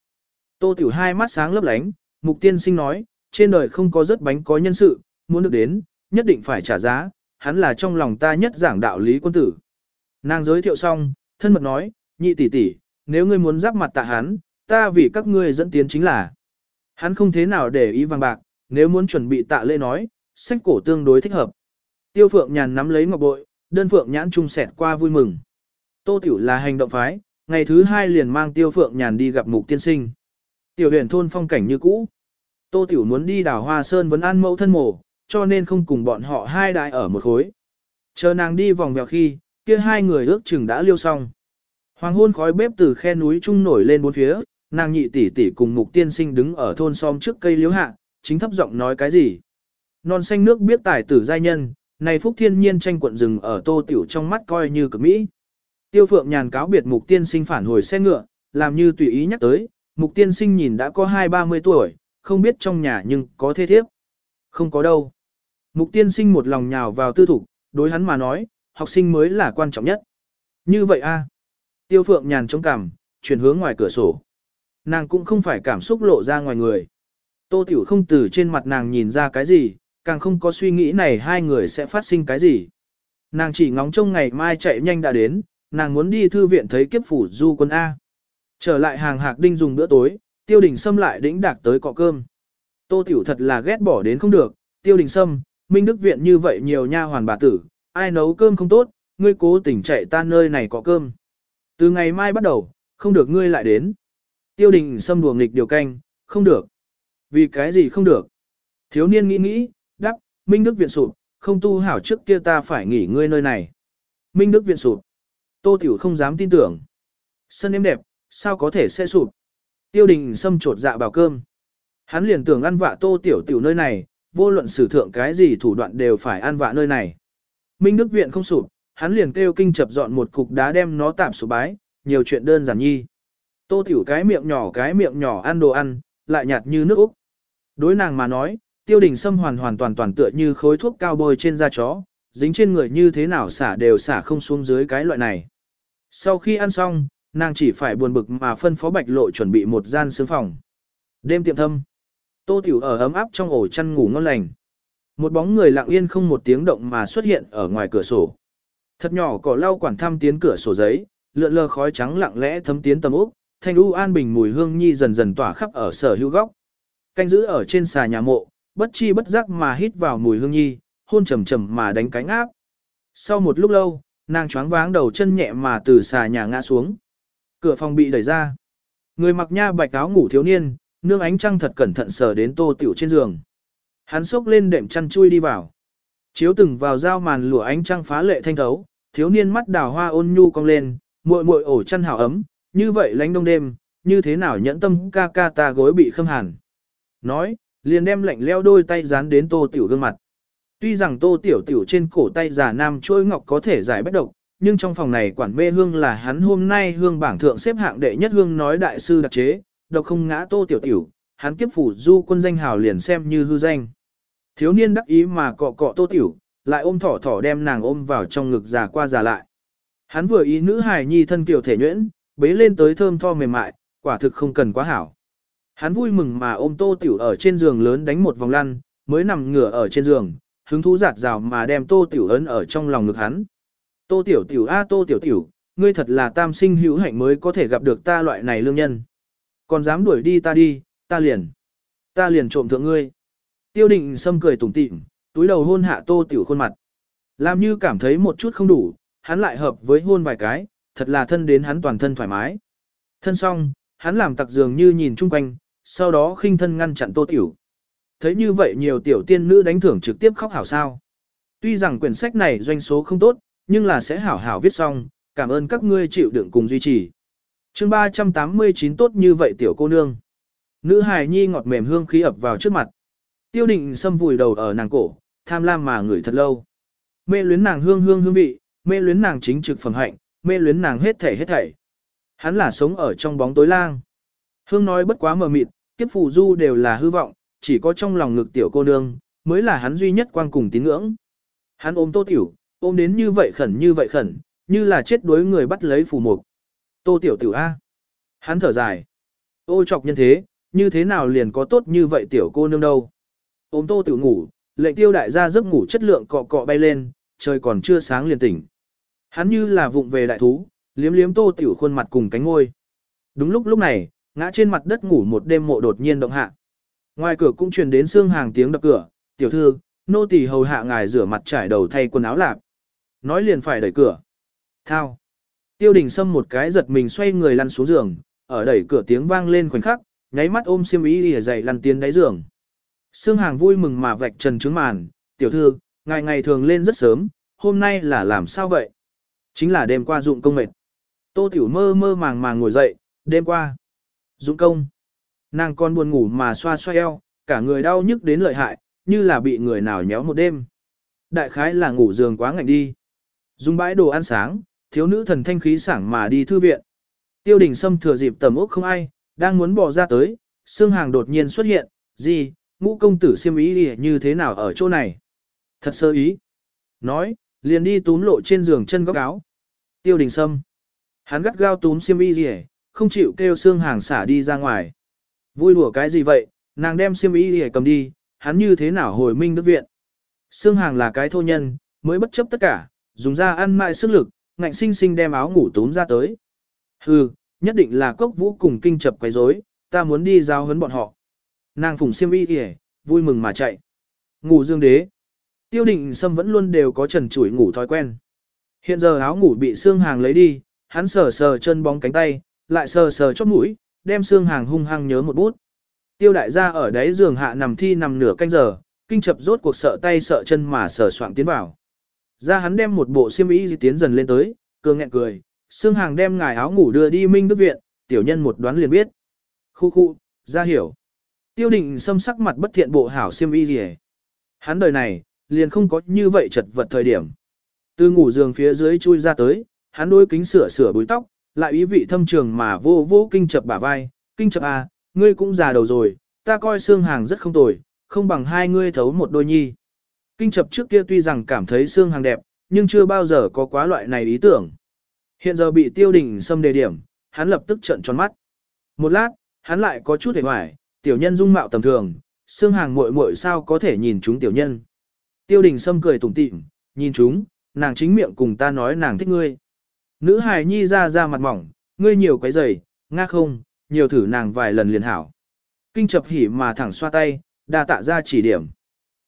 Tô tiểu hai mắt sáng lấp lánh, mục tiên sinh nói, trên đời không có rất bánh có nhân sự, muốn được đến, nhất định phải trả giá, hắn là trong lòng ta nhất giảng đạo lý quân tử. Nàng giới thiệu xong, thân mật nói, nhị tỷ tỷ, nếu ngươi muốn giáp mặt tạ hắn, ta vì các ngươi dẫn tiến chính là. Hắn không thế nào để ý vàng bạc, nếu muốn chuẩn bị tạ lễ nói, sách cổ tương đối thích hợp. Tiêu Phượng Nhàn nắm lấy ngọc bội, đơn Phượng nhãn trung sẹt qua vui mừng. Tô Tiểu là hành động phái, ngày thứ hai liền mang Tiêu Phượng Nhàn đi gặp mục tiên sinh. Tiểu huyền thôn phong cảnh như cũ. Tô Tiểu muốn đi đảo Hoa Sơn vấn an mẫu thân mổ, cho nên không cùng bọn họ hai đại ở một khối. Chờ nàng đi vòng vèo khi, kia hai người ước chừng đã liêu xong. Hoàng hôn khói bếp từ khe núi trung nổi lên bốn phía, nàng nhị tỷ tỷ cùng mục tiên sinh đứng ở thôn xóm trước cây liễu hạ, chính thấp giọng nói cái gì. Non xanh nước biết tài tử giai nhân, này phúc thiên nhiên tranh quận rừng ở tô tiểu trong mắt coi như cực mỹ. Tiêu phượng nhàn cáo biệt mục tiên sinh phản hồi xe ngựa, làm như tùy ý nhắc tới, mục tiên sinh nhìn đã có hai ba mươi tuổi, không biết trong nhà nhưng có thế thiếp. Không có đâu. Mục tiên sinh một lòng nhào vào tư thủ đối hắn mà nói, học sinh mới là quan trọng nhất. Như vậy a Tiêu phượng nhàn chống cằm, chuyển hướng ngoài cửa sổ. Nàng cũng không phải cảm xúc lộ ra ngoài người. Tô Tiểu không từ trên mặt nàng nhìn ra cái gì, càng không có suy nghĩ này hai người sẽ phát sinh cái gì. Nàng chỉ ngóng trông ngày mai chạy nhanh đã đến, nàng muốn đi thư viện thấy kiếp phủ du quân A. Trở lại hàng hạc đinh dùng bữa tối, tiêu đình sâm lại đĩnh đạc tới cọ cơm. Tô Tiểu thật là ghét bỏ đến không được, tiêu đình sâm, minh đức viện như vậy nhiều nha hoàn bà tử, ai nấu cơm không tốt, ngươi cố tình chạy ta nơi này cọ cơm. Từ ngày mai bắt đầu, không được ngươi lại đến. Tiêu đình xâm đùa nghịch điều canh, không được. Vì cái gì không được? Thiếu niên nghĩ nghĩ, đáp, Minh Đức viện sụp, không tu hảo trước kia ta phải nghỉ ngơi nơi này. Minh Đức viện sụp. Tô Tiểu không dám tin tưởng. Sân êm đẹp, sao có thể sẽ sụp? Tiêu đình xâm trột dạ bảo cơm. Hắn liền tưởng ăn vạ Tô Tiểu Tiểu nơi này, vô luận sử thượng cái gì thủ đoạn đều phải ăn vạ nơi này. Minh Đức viện không sụp, hắn liền kêu kinh chập dọn một cục đá đem nó tạm sụp bái, nhiều chuyện đơn giản nhi. Tô tiểu cái miệng nhỏ cái miệng nhỏ ăn đồ ăn, lại nhạt như nước Úc. Đối nàng mà nói, tiêu đình sâm hoàn hoàn toàn toàn tựa như khối thuốc cao bôi trên da chó, dính trên người như thế nào xả đều xả không xuống dưới cái loại này. Sau khi ăn xong, nàng chỉ phải buồn bực mà phân phó bạch lộ chuẩn bị một gian sướng phòng. Đêm tiệm thâm. Tô tiểu ở ấm áp trong ổ chăn ngủ ngon lành. Một bóng người lặng yên không một tiếng động mà xuất hiện ở ngoài cửa sổ. Thật nhỏ cỏ lau quản thăm tiến cửa sổ giấy, lượn lờ khói trắng lặng lẽ thấm tiến tầm úp thanh u an bình mùi hương nhi dần dần tỏa khắp ở sở hữu góc. Canh giữ ở trên xà nhà mộ, bất chi bất giác mà hít vào mùi hương nhi, hôn trầm trầm mà đánh cánh áp. Sau một lúc lâu, nàng choáng váng đầu chân nhẹ mà từ xà nhà ngã xuống. Cửa phòng bị đẩy ra. Người mặc nha bạch áo ngủ thiếu niên, nương ánh trăng thật cẩn thận sờ đến tô tiểu trên giường. Hắn xốc lên đệm chăn chui đi vào. Chiếu từng vào dao màn lụa ánh trăng phá lệ thanh thấu, thiếu niên mắt đào hoa ôn nhu cong lên, muội muội ổ chăn hào ấm, như vậy lánh đông đêm, như thế nào nhẫn tâm ca ca ta gối bị khâm hàn. Nói, liền đem lạnh leo đôi tay dán đến tô tiểu gương mặt. Tuy rằng tô tiểu tiểu trên cổ tay giả nam trôi ngọc có thể giải bất độc, nhưng trong phòng này quản mê hương là hắn hôm nay hương bảng thượng xếp hạng đệ nhất hương nói đại sư đặc chế, độc không ngã tô tiểu tiểu, hắn kiếp phủ du quân danh hào liền xem như hư danh. Thiếu niên đắc ý mà cọ cọ tô tiểu, lại ôm thỏ thỏ đem nàng ôm vào trong ngực già qua già lại. Hắn vừa ý nữ hài nhi thân kiểu thể nhuyễn, bế lên tới thơm tho mềm mại, quả thực không cần quá hảo. Hắn vui mừng mà ôm tô tiểu ở trên giường lớn đánh một vòng lăn, mới nằm ngửa ở trên giường, hứng thú giạt rào mà đem tô tiểu ấn ở trong lòng ngực hắn. Tô tiểu tiểu a tô tiểu tiểu, ngươi thật là tam sinh hữu hạnh mới có thể gặp được ta loại này lương nhân. Còn dám đuổi đi ta đi, ta liền. Ta liền trộm thượng ngươi. Tiêu định sâm cười tủm tỉm, túi đầu hôn hạ tô tiểu khuôn mặt. Làm như cảm thấy một chút không đủ, hắn lại hợp với hôn vài cái, thật là thân đến hắn toàn thân thoải mái. Thân xong, hắn làm tặc dường như nhìn chung quanh, sau đó khinh thân ngăn chặn tô tiểu. Thấy như vậy nhiều tiểu tiên nữ đánh thưởng trực tiếp khóc hảo sao. Tuy rằng quyển sách này doanh số không tốt, nhưng là sẽ hảo hảo viết xong, cảm ơn các ngươi chịu đựng cùng duy trì. chương 389 tốt như vậy tiểu cô nương. Nữ hài nhi ngọt mềm hương khí ập vào trước mặt. Tiêu định xâm vùi đầu ở nàng cổ, tham lam mà ngửi thật lâu. Mê luyến nàng hương hương hương vị, mê luyến nàng chính trực phẩm hạnh, mê luyến nàng hết thể hết thảy. Hắn là sống ở trong bóng tối lang. Hương nói bất quá mờ mịt, kiếp phù du đều là hư vọng, chỉ có trong lòng ngực tiểu cô nương, mới là hắn duy nhất quang cùng tín ngưỡng. Hắn ôm tô tiểu, ôm đến như vậy khẩn như vậy khẩn, như là chết đuối người bắt lấy phù mục. Tô tiểu tiểu A. Hắn thở dài. Ô chọc nhân thế, như thế nào liền có tốt như vậy tiểu cô nương đâu. Ôm tô tiểu ngủ, lệnh tiêu đại gia giấc ngủ chất lượng cọ cọ bay lên, trời còn chưa sáng liền tỉnh. Hắn như là vụng về đại thú, liếm liếm tô tiểu khuôn mặt cùng cánh ngôi. Đúng lúc lúc này, ngã trên mặt đất ngủ một đêm mộ đột nhiên động hạ. Ngoài cửa cũng truyền đến xương hàng tiếng đập cửa, tiểu thư, nô tỳ hầu hạ ngài rửa mặt trải đầu thay quần áo lạp. Nói liền phải đẩy cửa. Thao. Tiêu đình Sâm một cái giật mình xoay người lăn xuống giường, ở đẩy cửa tiếng vang lên khoảnh khắc, nháy mắt ôm xiêm y lìa dậy lăn tiến đáy giường. Sương hàng vui mừng mà vạch trần trứng màn, tiểu thư, ngài ngày thường lên rất sớm, hôm nay là làm sao vậy? Chính là đêm qua dụng công mệt. Tô tiểu mơ mơ màng màng ngồi dậy, đêm qua. Dụng công. Nàng còn buồn ngủ mà xoa xoa eo, cả người đau nhức đến lợi hại, như là bị người nào nhéo một đêm. Đại khái là ngủ giường quá ngạnh đi. Dùng bãi đồ ăn sáng, thiếu nữ thần thanh khí sảng mà đi thư viện. Tiêu đình Sâm thừa dịp tầm ốc không ai, đang muốn bỏ ra tới, xương hàng đột nhiên xuất hiện, gì, ngũ công tử siêm ý như thế nào ở chỗ này. Thật sơ ý. Nói, liền đi túm lộ trên giường chân góc áo. Tiêu đình Sâm. Hắn gắt gao túm xiêm y gì không chịu kêu xương hàng xả đi ra ngoài. Vui đùa cái gì vậy, nàng đem xiêm y gì cầm đi, hắn như thế nào hồi minh đức viện. Xương hàng là cái thô nhân, mới bất chấp tất cả, dùng ra ăn mại sức lực, ngạnh sinh sinh đem áo ngủ túm ra tới. Hừ, nhất định là cốc vũ cùng kinh chập quấy rối, ta muốn đi giao hấn bọn họ. Nàng phùng xiêm y kìa, vui mừng mà chạy. Ngủ dương đế. Tiêu định sâm vẫn luôn đều có trần chủi ngủ thói quen. Hiện giờ áo ngủ bị xương hàng lấy đi, hắn sờ sờ chân bóng cánh tay, lại sờ sờ chóp mũi, đem xương hàng hung hăng nhớ một bút. Tiêu đại gia ở đáy giường hạ nằm thi nằm nửa canh giờ, kinh chập rốt cuộc sợ tay sợ chân mà sờ soạn tiến vào. Ra hắn đem một bộ xiêm y tiến dần lên tới, cường nghẹn cười, xương hàng đem ngài áo ngủ đưa đi Minh Đức Viện, tiểu nhân một đoán liền biết. Khu khu, ra hiểu. Tiêu định xâm sắc mặt bất thiện bộ hảo xiêm y gì Hắn đời này, liền không có như vậy chật vật thời điểm. Từ ngủ giường phía dưới chui ra tới, hắn đôi kính sửa sửa búi tóc, lại ý vị thâm trường mà vô vô kinh chập bả vai, kinh chập à, ngươi cũng già đầu rồi, ta coi xương hàng rất không tồi, không bằng hai ngươi thấu một đôi nhi. Kinh chập trước kia tuy rằng cảm thấy xương hàng đẹp, nhưng chưa bao giờ có quá loại này ý tưởng. Hiện giờ bị tiêu đình xâm đề điểm, hắn lập tức trợn tròn mắt. Một lát, hắn lại có chút hề hoài, tiểu nhân dung mạo tầm thường, xương hàng muội muội sao có thể nhìn chúng tiểu nhân. Tiêu đình sâm cười tủm tỉm, nhìn chúng, nàng chính miệng cùng ta nói nàng thích ngươi. Nữ hài nhi ra ra mặt mỏng, ngươi nhiều quấy giày, nga không, nhiều thử nàng vài lần liền hảo. Kinh chập hỉ mà thẳng xoa tay, đa tạ ra chỉ điểm.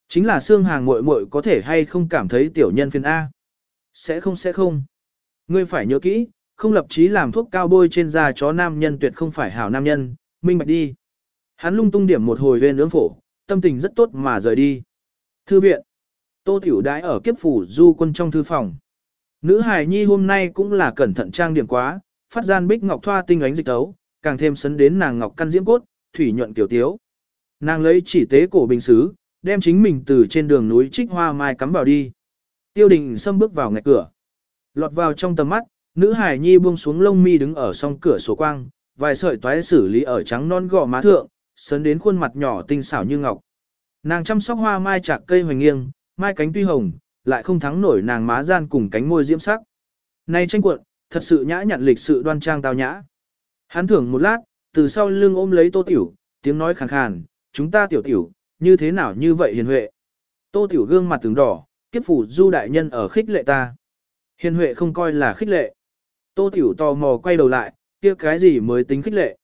Chính là xương hàng muội muội có thể hay không cảm thấy tiểu nhân phiền A. Sẽ không sẽ không. Ngươi phải nhớ kỹ, không lập chí làm thuốc cao bôi trên da chó nam nhân tuyệt không phải hảo nam nhân, minh bạch đi. Hắn lung tung điểm một hồi lên ướng phổ, tâm tình rất tốt mà rời đi. Thư viện. Tô Tiểu Đái ở kiếp phủ du quân trong thư phòng. Nữ hài nhi hôm nay cũng là cẩn thận trang điểm quá, phát gian bích ngọc thoa tinh ánh dịch tấu, càng thêm sấn đến nàng ngọc căn diễm cốt, thủy nhuận kiểu tiếu. Nàng lấy chỉ tế cổ bình xứ, đem chính mình từ trên đường núi trích hoa mai cắm vào đi. Tiêu đình xâm bước vào ngạch cửa. Lọt vào trong tầm mắt, nữ hài nhi buông xuống lông mi đứng ở song cửa sổ quang, vài sợi toái xử lý ở trắng non gò má thượng, sấn đến khuôn mặt nhỏ tinh xảo như ngọc. Nàng chăm sóc hoa mai chạc cây hoành nghiêng, mai cánh tuy hồng, lại không thắng nổi nàng má gian cùng cánh môi diễm sắc. Này tranh cuộn, thật sự nhã nhặn lịch sự đoan trang tao nhã. Hắn thưởng một lát, từ sau lưng ôm lấy tô tiểu, tiếng nói khàn khàn, chúng ta tiểu tiểu, như thế nào như vậy hiền huệ. Tô tiểu gương mặt tướng đỏ, kiếp phủ du đại nhân ở khích lệ ta. Hiền huệ không coi là khích lệ. Tô tiểu tò mò quay đầu lại, kia cái gì mới tính khích lệ.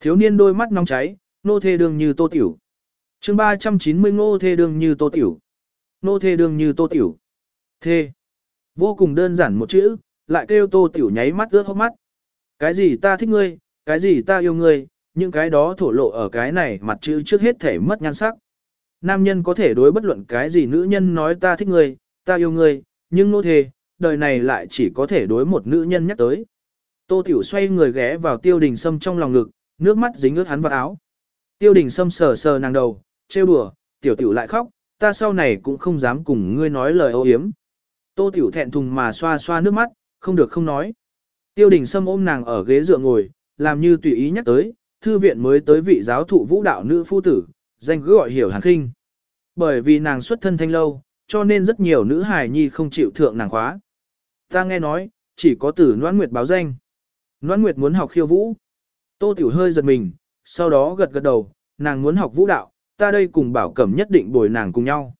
Thiếu niên đôi mắt nóng cháy, nô thê đương như tô tiểu. chương 390 ngô thê đương như tô tiểu. Nô thê đương như tô tiểu. Thê. Vô cùng đơn giản một chữ, lại kêu tô tiểu nháy mắt ướt hốc mắt. Cái gì ta thích ngươi, cái gì ta yêu ngươi, những cái đó thổ lộ ở cái này mặt chữ trước hết thể mất nhan sắc. Nam nhân có thể đối bất luận cái gì nữ nhân nói ta thích ngươi, ta yêu ngươi, nhưng nô thê đời này lại chỉ có thể đối một nữ nhân nhắc tới. Tô Tiểu xoay người ghé vào tiêu đình sâm trong lòng ngực, nước mắt dính ướt hắn vào áo. Tiêu đình sâm sờ sờ nàng đầu, trêu đùa, tiểu tiểu lại khóc, ta sau này cũng không dám cùng ngươi nói lời ô hiếm. Tô tiểu thẹn thùng mà xoa xoa nước mắt, không được không nói. Tiêu đình sâm ôm nàng ở ghế dựa ngồi, làm như tùy ý nhắc tới, thư viện mới tới vị giáo thụ vũ đạo nữ phu tử, danh cứ gọi hiểu hàn khinh. Bởi vì nàng xuất thân thanh lâu, cho nên rất nhiều nữ hài nhi không chịu thượng nàng khóa. Ta nghe nói, chỉ có tử Noãn Nguyệt báo danh. Noãn Nguyệt muốn học khiêu vũ. Tô Tiểu hơi giật mình, sau đó gật gật đầu, nàng muốn học vũ đạo, ta đây cùng bảo cẩm nhất định bồi nàng cùng nhau.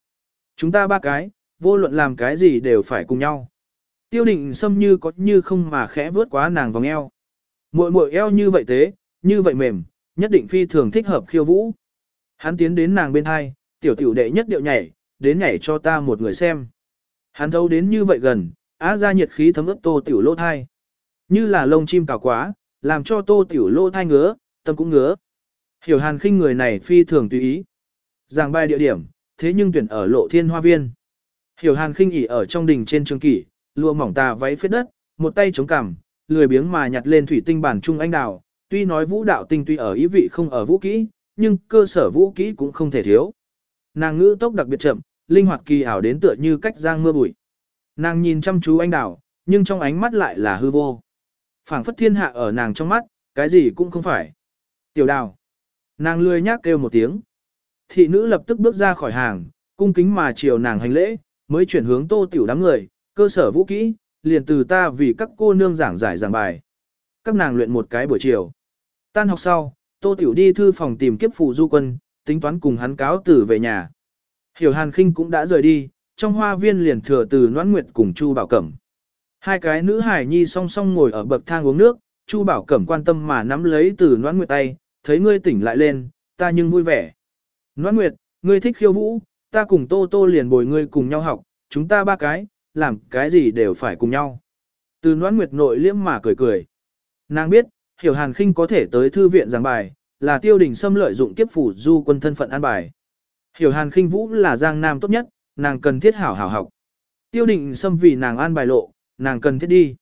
Chúng ta ba cái, vô luận làm cái gì đều phải cùng nhau. Tiêu định xâm như có như không mà khẽ vớt quá nàng vòng eo. Muội muội eo như vậy thế, như vậy mềm, nhất định phi thường thích hợp khiêu vũ. Hắn tiến đến nàng bên hai, tiểu tiểu đệ nhất điệu nhảy, đến nhảy cho ta một người xem. Hắn thấu đến như vậy gần, á ra nhiệt khí thấm ướt tô tiểu lỗ thai. Như là lông chim cào quá, làm cho tô tiểu lỗ thai ngứa, tâm cũng ngứa. Hiểu hàn khinh người này phi thường tùy ý. Giảng bài địa điểm, thế nhưng tuyển ở lộ thiên hoa viên. Hiểu hàn khinh ỉ ở trong đình trên trường kỷ, lụa mỏng tà váy phết đất, một tay chống cằm, lười biếng mà nhặt lên thủy tinh bản trung anh đào. Tuy nói vũ đạo tinh tuy ở ý vị không ở vũ kỹ, nhưng cơ sở vũ kỹ cũng không thể thiếu. Nàng ngữ tốc đặc biệt chậm, linh hoạt kỳ ảo đến tựa như cách giang mưa bụi. Nàng nhìn chăm chú anh đào, nhưng trong ánh mắt lại là hư vô. phảng phất thiên hạ ở nàng trong mắt, cái gì cũng không phải. Tiểu đào. Nàng lười nhác kêu một tiếng. Thị nữ lập tức bước ra khỏi hàng, cung kính mà chiều nàng hành lễ, mới chuyển hướng tô tiểu đám người, cơ sở vũ kỹ, liền từ ta vì các cô nương giảng giải giảng bài. Các nàng luyện một cái buổi chiều. Tan học sau, tô tiểu đi thư phòng tìm kiếp phụ du quân, tính toán cùng hắn cáo tử về nhà. Hiểu hàn khinh cũng đã rời đi, trong hoa viên liền thừa từ noãn nguyệt cùng Chu Bảo Cẩm. Hai cái nữ hải nhi song song ngồi ở bậc thang uống nước, Chu Bảo Cẩm quan tâm mà nắm lấy từ noãn nguyệt tay, thấy ngươi tỉnh lại lên, ta nhưng vui vẻ. Noãn nguyệt, ngươi thích khiêu vũ, ta cùng Tô Tô liền bồi ngươi cùng nhau học, chúng ta ba cái, làm cái gì đều phải cùng nhau. Từ noãn nguyệt nội liễm mà cười cười. Nàng biết, hiểu hàn khinh có thể tới thư viện giảng bài, là tiêu đình xâm lợi dụng kiếp phủ du quân thân phận an bài. Hiểu hàn khinh vũ là giang nam tốt nhất, nàng cần thiết hảo hảo học. Tiêu đình xâm vì nàng an bài lộ, nàng cần thiết đi.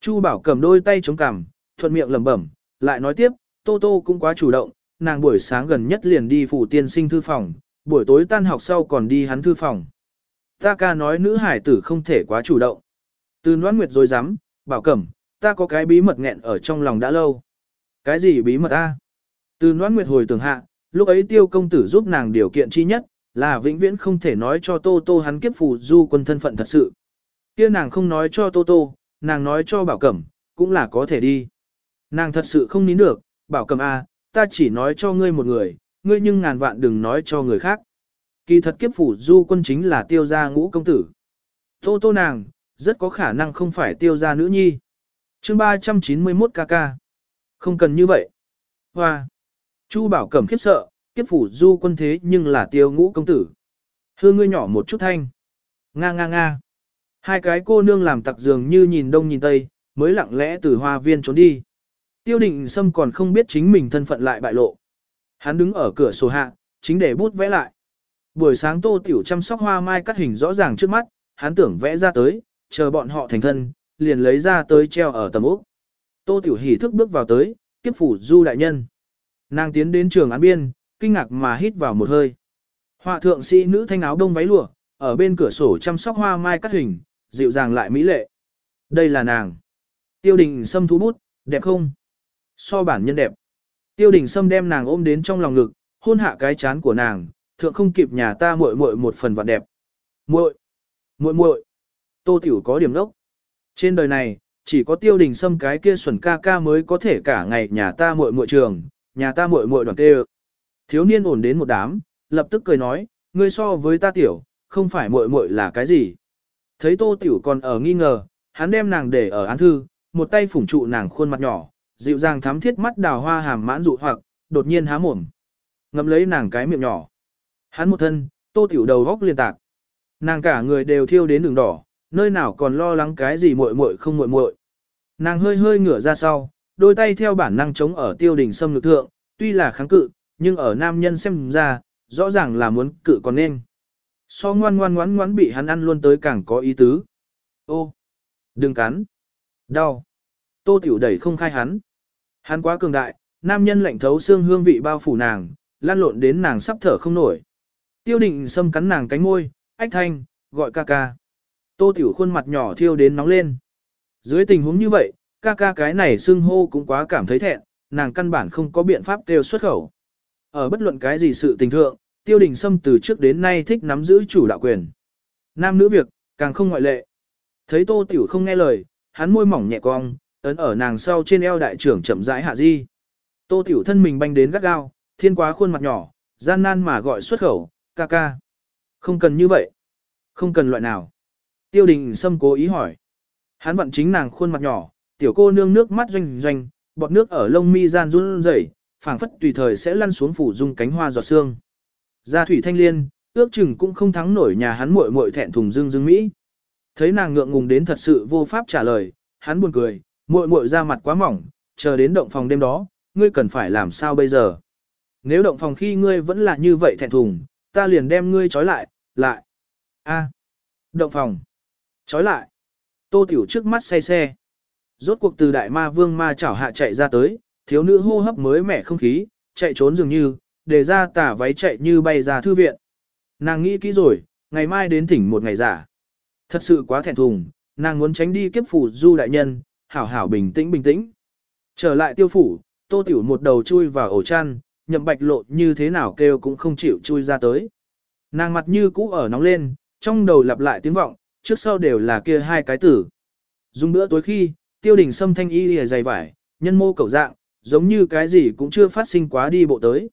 Chu bảo cầm đôi tay chống cằm, thuận miệng lẩm bẩm, lại nói tiếp, Tô Tô cũng quá chủ động, nàng buổi sáng gần nhất liền đi phủ tiên sinh thư phòng, buổi tối tan học sau còn đi hắn thư phòng. Ta ca nói nữ hải tử không thể quá chủ động. Từ noãn nguyệt rồi dám, bảo cẩm, ta có cái bí mật nghẹn ở trong lòng đã lâu. Cái gì bí mật ta? Từ noãn nguyệt hồi tưởng hạ, lúc ấy tiêu công tử giúp nàng điều kiện chi nhất, là vĩnh viễn không thể nói cho Tô Tô hắn kiếp phù du quân thân phận thật sự. Kia nàng không nói cho Tô Tô, nàng nói cho bảo cẩm, cũng là có thể đi. Nàng thật sự không nín được, bảo cầm a, ta chỉ nói cho ngươi một người, ngươi nhưng ngàn vạn đừng nói cho người khác. Kỳ thật kiếp phủ du quân chính là tiêu gia ngũ công tử. Tô tô nàng, rất có khả năng không phải tiêu gia nữ nhi. chương 391 kk. Không cần như vậy. Hoa. Chu bảo cầm khiếp sợ, kiếp phủ du quân thế nhưng là tiêu ngũ công tử. Hư ngươi nhỏ một chút thanh. Nga nga nga. Hai cái cô nương làm tặc dường như nhìn đông nhìn tây, mới lặng lẽ từ hoa viên trốn đi. Tiêu định Sâm còn không biết chính mình thân phận lại bại lộ. Hắn đứng ở cửa sổ hạ, chính để bút vẽ lại. Buổi sáng tô tiểu chăm sóc hoa mai cắt hình rõ ràng trước mắt, hắn tưởng vẽ ra tới, chờ bọn họ thành thân, liền lấy ra tới treo ở tầm ốc. Tô tiểu hỉ thức bước vào tới, kiếp phủ du đại nhân. Nàng tiến đến trường án biên, kinh ngạc mà hít vào một hơi. Họa thượng sĩ nữ thanh áo đông váy lụa, ở bên cửa sổ chăm sóc hoa mai cắt hình, dịu dàng lại mỹ lệ. Đây là nàng. Tiêu đình xâm thú bút, đẹp không? So bản nhân đẹp. Tiêu đình Sâm đem nàng ôm đến trong lòng ngực, hôn hạ cái chán của nàng, thượng không kịp nhà ta muội muội một phần vạn đẹp. Muội, muội muội. Tô Tiểu có điểm đốc. Trên đời này, chỉ có Tiêu Đình Sâm cái kia xuẩn ca ca mới có thể cả ngày nhà ta muội muội trường, nhà ta muội muội đoàn tê. Thiếu niên ổn đến một đám, lập tức cười nói, ngươi so với ta tiểu, không phải muội muội là cái gì? Thấy Tô Tiểu còn ở nghi ngờ, hắn đem nàng để ở án thư, một tay phủng trụ nàng khuôn mặt nhỏ, dịu dàng thắm thiết mắt đào hoa hàm mãn dụ hoặc, đột nhiên há mồm. Ngậm lấy nàng cái miệng nhỏ. Hắn một thân, tô tiểu đầu góc liên tạc. Nàng cả người đều thiêu đến đường đỏ, nơi nào còn lo lắng cái gì muội muội không muội muội. Nàng hơi hơi ngửa ra sau, đôi tay theo bản năng chống ở tiêu đình sâm lực thượng, tuy là kháng cự, nhưng ở nam nhân xem ra, rõ ràng là muốn cự còn nên. So ngoan ngoan ngoan ngoan bị hắn ăn luôn tới càng có ý tứ. Ô, đừng cắn. Đau. Tô tiểu đẩy không khai hắn. Hắn quá cường đại, nam nhân lạnh thấu xương hương vị bao phủ nàng, lan lộn đến nàng sắp thở không nổi. Tiêu định xâm cắn nàng cánh môi, ách thanh, gọi ca ca. Tô tiểu khuôn mặt nhỏ thiêu đến nóng lên. Dưới tình huống như vậy, ca ca cái này xưng hô cũng quá cảm thấy thẹn, nàng căn bản không có biện pháp kêu xuất khẩu. Ở bất luận cái gì sự tình thượng, tiêu đình sâm từ trước đến nay thích nắm giữ chủ đạo quyền. Nam nữ việc, càng không ngoại lệ. Thấy tô tiểu không nghe lời, hắn môi mỏng nhẹ cong, ấn ở nàng sau trên eo đại trưởng chậm rãi hạ di. Tô tiểu thân mình banh đến gắt gao, thiên quá khuôn mặt nhỏ, gian nan mà gọi xuất khẩu, ca ca. Không cần như vậy. Không cần loại nào. Tiêu đình sâm cố ý hỏi. Hắn vận chính nàng khuôn mặt nhỏ, tiểu cô nương nước mắt doanh doanh, bọt nước ở lông mi gian run rẩy, phảng phất tùy thời sẽ lăn xuống phủ dung cánh hoa giọt sương. Gia thủy thanh liên, ước chừng cũng không thắng nổi nhà hắn muội muội thẹn thùng dương dương mỹ. Thấy nàng ngượng ngùng đến thật sự vô pháp trả lời, hắn buồn cười, muội muội ra mặt quá mỏng, chờ đến động phòng đêm đó, ngươi cần phải làm sao bây giờ? Nếu động phòng khi ngươi vẫn là như vậy thẹn thùng, ta liền đem ngươi trói lại, lại. A. Động phòng. Trói lại. Tô Tiểu trước mắt say xe. Rốt cuộc từ đại ma vương ma chảo hạ chạy ra tới, thiếu nữ hô hấp mới mẻ không khí, chạy trốn dường như, để ra tả váy chạy như bay ra thư viện. Nàng nghĩ kỹ rồi, ngày mai đến thỉnh một ngày giả. Thật sự quá thẹn thùng, nàng muốn tránh đi kiếp phủ du đại nhân, hảo hảo bình tĩnh bình tĩnh. Trở lại tiêu phủ, tô tiểu một đầu chui vào ổ chăn, nhậm bạch lộ như thế nào kêu cũng không chịu chui ra tới. Nàng mặt như cũ ở nóng lên, trong đầu lặp lại tiếng vọng, trước sau đều là kia hai cái tử. Dùng bữa tối khi, tiêu đình sâm thanh y lìa dày vải, nhân mô cầu dạng, giống như cái gì cũng chưa phát sinh quá đi bộ tới.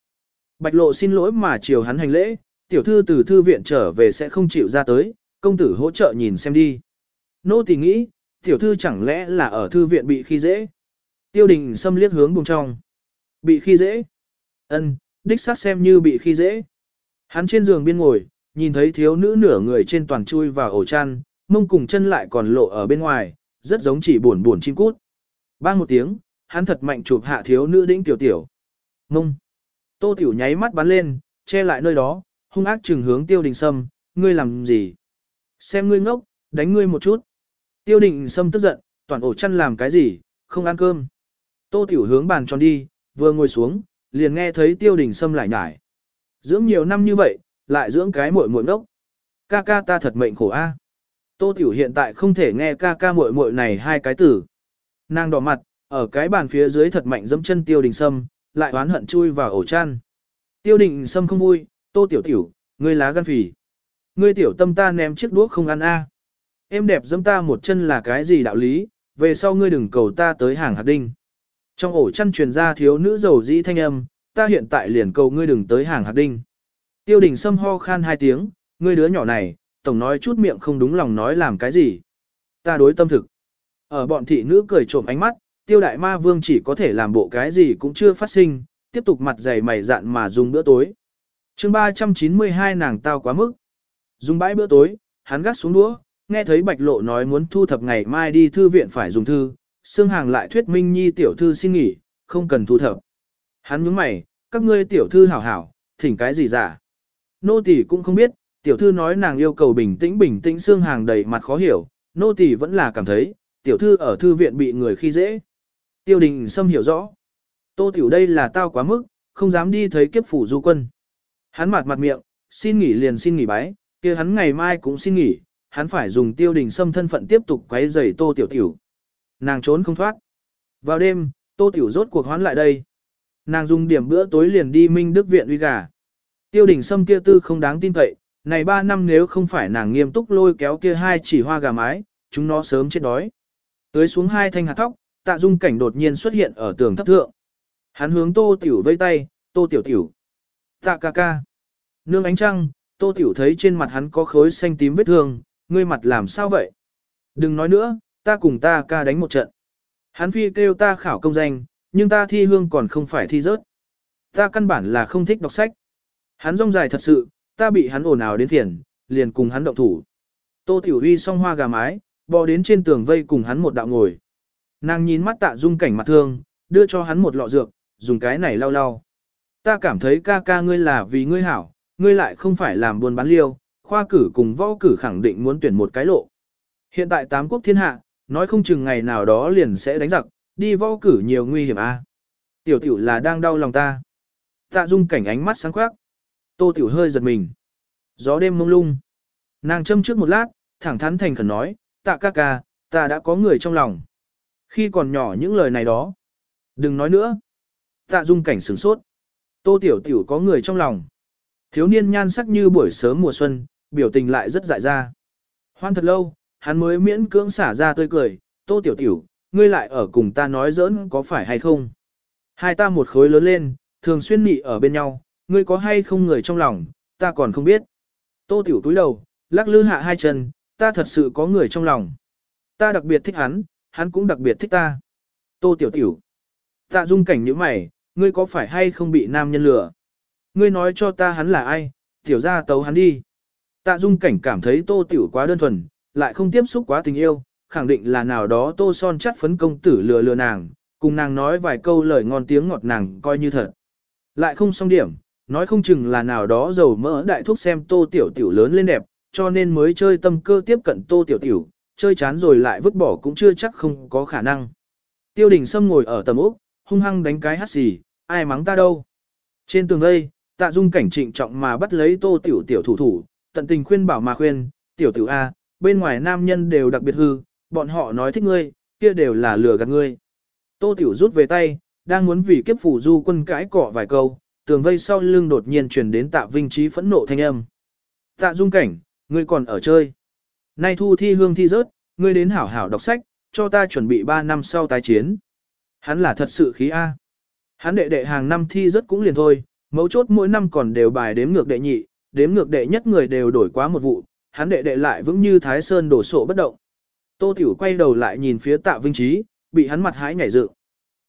Bạch lộ xin lỗi mà chiều hắn hành lễ, tiểu thư từ thư viện trở về sẽ không chịu ra tới, công tử hỗ trợ nhìn xem đi. Nô tỳ nghĩ, tiểu thư chẳng lẽ là ở thư viện bị khi dễ. Tiêu đình xâm liếc hướng bùng trong. Bị khi dễ. ân đích xác xem như bị khi dễ. Hắn trên giường biên ngồi, nhìn thấy thiếu nữ nửa người trên toàn chui vào ổ chăn, mông cùng chân lại còn lộ ở bên ngoài, rất giống chỉ buồn buồn chim cút. Bang một tiếng, hắn thật mạnh chụp hạ thiếu nữ đĩnh tiểu tiểu. Mông. Tô tiểu nháy mắt bắn lên, che lại nơi đó, hung ác trừng hướng tiêu đình sâm, ngươi làm gì? Xem ngươi ngốc, đánh ngươi một chút. Tiêu định sâm tức giận, toàn ổ chăn làm cái gì, không ăn cơm. Tô tiểu hướng bàn tròn đi, vừa ngồi xuống, liền nghe thấy tiêu đình sâm lại nhải. Dưỡng nhiều năm như vậy, lại dưỡng cái muội muội ngốc. Ca ca ta thật mệnh khổ a. Tô tiểu hiện tại không thể nghe ca ca muội muội này hai cái tử. Nàng đỏ mặt, ở cái bàn phía dưới thật mạnh dẫm chân tiêu đình sâm, lại oán hận chui vào ổ chăn. Tiêu đình sâm không vui, tô tiểu tiểu, ngươi lá gan phì. Ngươi tiểu tâm ta ném chiếc đuốc không ăn a. Em đẹp dâm ta một chân là cái gì đạo lý, về sau ngươi đừng cầu ta tới hàng hạt đinh. Trong ổ chăn truyền ra thiếu nữ giàu dĩ thanh âm, ta hiện tại liền cầu ngươi đừng tới hàng hạt đinh. Tiêu đình sâm ho khan hai tiếng, ngươi đứa nhỏ này, tổng nói chút miệng không đúng lòng nói làm cái gì. Ta đối tâm thực. Ở bọn thị nữ cười trộm ánh mắt, tiêu đại ma vương chỉ có thể làm bộ cái gì cũng chưa phát sinh, tiếp tục mặt dày mày dạn mà dùng bữa tối. chương 392 nàng tao quá mức. Dùng bãi bữa tối, hắn gắt xuống đũa, nghe thấy bạch lộ nói muốn thu thập ngày mai đi thư viện phải dùng thư, xương hàng lại thuyết minh nhi tiểu thư xin nghỉ, không cần thu thập. Hắn nhướng mày, các ngươi tiểu thư hảo hảo, thỉnh cái gì giả. Nô tỳ cũng không biết, tiểu thư nói nàng yêu cầu bình tĩnh bình tĩnh xương hàng đầy mặt khó hiểu, nô tỳ vẫn là cảm thấy, tiểu thư ở thư viện bị người khi dễ. Tiêu đình xâm hiểu rõ. Tô tiểu đây là tao quá mức, không dám đi thấy kiếp phủ du quân. Hắn mặt mặt miệng, xin nghỉ liền xin nghỉ bái, kia hắn ngày mai cũng xin nghỉ, hắn phải dùng tiêu đình xâm thân phận tiếp tục quấy rầy tô tiểu tiểu. Nàng trốn không thoát. Vào đêm, tô tiểu rốt cuộc hoán lại đây. Nàng dùng điểm bữa tối liền đi Minh Đức Viện uy gà. Tiêu đình xâm kia tư không đáng tin cậy, này ba năm nếu không phải nàng nghiêm túc lôi kéo kia hai chỉ hoa gà mái, chúng nó sớm chết đói. Tới xuống hai thanh hạt thóc, tạ dung cảnh đột nhiên xuất hiện ở tường thấp thượng. Hắn hướng tô tiểu vây tay, tô tiểu tiểu. Tạ ca ca. Nương ánh trăng, tô tiểu thấy trên mặt hắn có khối xanh tím vết thương, ngươi mặt làm sao vậy? Đừng nói nữa, ta cùng ta ca đánh một trận. Hắn phi kêu ta khảo công danh, nhưng ta thi hương còn không phải thi rớt. Ta căn bản là không thích đọc sách. Hắn rong dài thật sự, ta bị hắn ồn ào đến phiền, liền cùng hắn động thủ. Tô Tiểu Huy song hoa gà mái, bò đến trên tường vây cùng hắn một đạo ngồi. Nàng nhìn mắt tạ dung cảnh mặt thương, đưa cho hắn một lọ dược, dùng cái này lau lau. Ta cảm thấy ca ca ngươi là vì ngươi hảo, ngươi lại không phải làm buôn bán liêu, khoa cử cùng võ cử khẳng định muốn tuyển một cái lộ. Hiện tại tám quốc thiên hạ, nói không chừng ngày nào đó liền sẽ đánh giặc, đi võ cử nhiều nguy hiểm a. À? Tiểu tiểu là đang đau lòng ta. Tạ dung cảnh ánh mắt sáng quắc. Tô tiểu hơi giật mình. Gió đêm mông lung. Nàng châm trước một lát, thẳng thắn thành khẩn nói, tạ ca ca, ta đã có người trong lòng. Khi còn nhỏ những lời này đó. Đừng nói nữa. Tạ dung cảnh sửng sốt. Tô tiểu tiểu có người trong lòng. Thiếu niên nhan sắc như buổi sớm mùa xuân, biểu tình lại rất dại ra. Hoan thật lâu, hắn mới miễn cưỡng xả ra tươi cười, tô tiểu tiểu, ngươi lại ở cùng ta nói giỡn có phải hay không. Hai ta một khối lớn lên, thường xuyên nị ở bên nhau, ngươi có hay không người trong lòng, ta còn không biết. Tô tiểu túi đầu, lắc lư hạ hai chân, ta thật sự có người trong lòng. Ta đặc biệt thích hắn, hắn cũng đặc biệt thích ta. Tô tiểu tiểu. Tạ dung cảnh như mày, ngươi có phải hay không bị nam nhân lừa? Ngươi nói cho ta hắn là ai, tiểu ra tấu hắn đi. Tạ dung cảnh cảm thấy tô tiểu quá đơn thuần, lại không tiếp xúc quá tình yêu, khẳng định là nào đó tô son chắt phấn công tử lừa lừa nàng, cùng nàng nói vài câu lời ngon tiếng ngọt nàng coi như thật. Lại không xong điểm, nói không chừng là nào đó giàu mỡ đại thuốc xem tô tiểu tiểu lớn lên đẹp, cho nên mới chơi tâm cơ tiếp cận tô tiểu tiểu, chơi chán rồi lại vứt bỏ cũng chưa chắc không có khả năng. Tiêu đình Sâm ngồi ở tầm úc, hung hăng đánh cái hát xì, ai mắng ta đâu. Trên tường đây, tạ dung cảnh trịnh trọng mà bắt lấy tô tiểu tiểu thủ thủ, tận tình khuyên bảo mà khuyên, tiểu tử A, bên ngoài nam nhân đều đặc biệt hư, bọn họ nói thích ngươi, kia đều là lừa gạt ngươi. Tô tiểu rút về tay, đang muốn vì kiếp phủ du quân cãi cọ vài câu, tường vây sau lưng đột nhiên truyền đến tạ vinh trí phẫn nộ thanh âm. Tạ dung cảnh, ngươi còn ở chơi. Nay thu thi hương thi rớt, ngươi đến hảo hảo đọc sách, cho ta chuẩn bị 3 năm sau tái chiến. Hắn là thật sự khí A. Hắn đệ đệ hàng năm thi rớt cũng liền thôi, mấu chốt mỗi năm còn đều bài đếm ngược đệ nhị, đếm ngược đệ nhất người đều đổi quá một vụ, hắn đệ đệ lại vững như thái sơn đổ sổ bất động. Tô Tiểu quay đầu lại nhìn phía tạ vinh trí, bị hắn mặt hái nhảy dựng.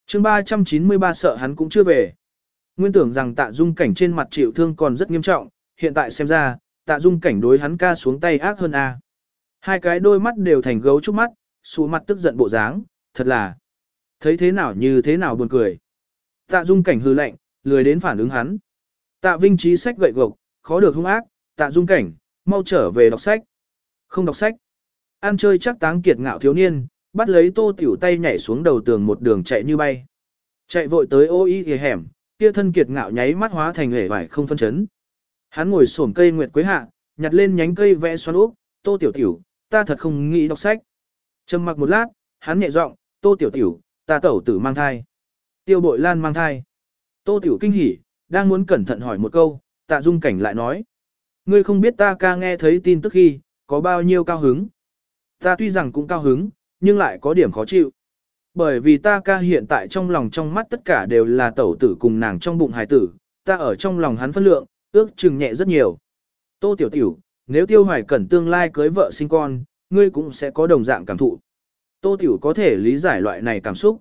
chương 393 sợ hắn cũng chưa về. Nguyên tưởng rằng tạ dung cảnh trên mặt chịu thương còn rất nghiêm trọng, hiện tại xem ra, tạ dung cảnh đối hắn ca xuống tay ác hơn a. Hai cái đôi mắt đều thành gấu trúc mắt, xuống mặt tức giận bộ dáng, thật là. Thấy thế nào như thế nào buồn cười. Tạ dung cảnh hư lạnh, lười đến phản ứng hắn. Tạ vinh trí sách gậy gộc, khó được hung ác, tạ dung cảnh, mau trở về đọc sách. Không đọc sách. Ăn chơi chắc táng kiệt ngạo thiếu niên, bắt lấy tô tiểu tay nhảy xuống đầu tường một đường chạy như bay. Chạy vội tới ô y hề hẻm, kia thân kiệt ngạo nháy mắt hóa thành hể vải không phân chấn. Hắn ngồi xổm cây nguyệt quế hạ, nhặt lên nhánh cây vẽ xoắn úp, tô tiểu tiểu, ta thật không nghĩ đọc sách. Trầm mặc một lát, hắn nhẹ giọng, tô tiểu tiểu, ta tẩu tử mang thai. Tiêu bội lan mang thai. Tô tiểu kinh hỉ, đang muốn cẩn thận hỏi một câu, tạ dung cảnh lại nói. Ngươi không biết ta ca nghe thấy tin tức khi, có bao nhiêu cao hứng. Ta tuy rằng cũng cao hứng, nhưng lại có điểm khó chịu. Bởi vì ta ca hiện tại trong lòng trong mắt tất cả đều là tẩu tử cùng nàng trong bụng hài tử, ta ở trong lòng hắn phân lượng, ước chừng nhẹ rất nhiều. Tô tiểu tiểu, nếu tiêu hoài cẩn tương lai cưới vợ sinh con, ngươi cũng sẽ có đồng dạng cảm thụ. Tô tiểu có thể lý giải loại này cảm xúc.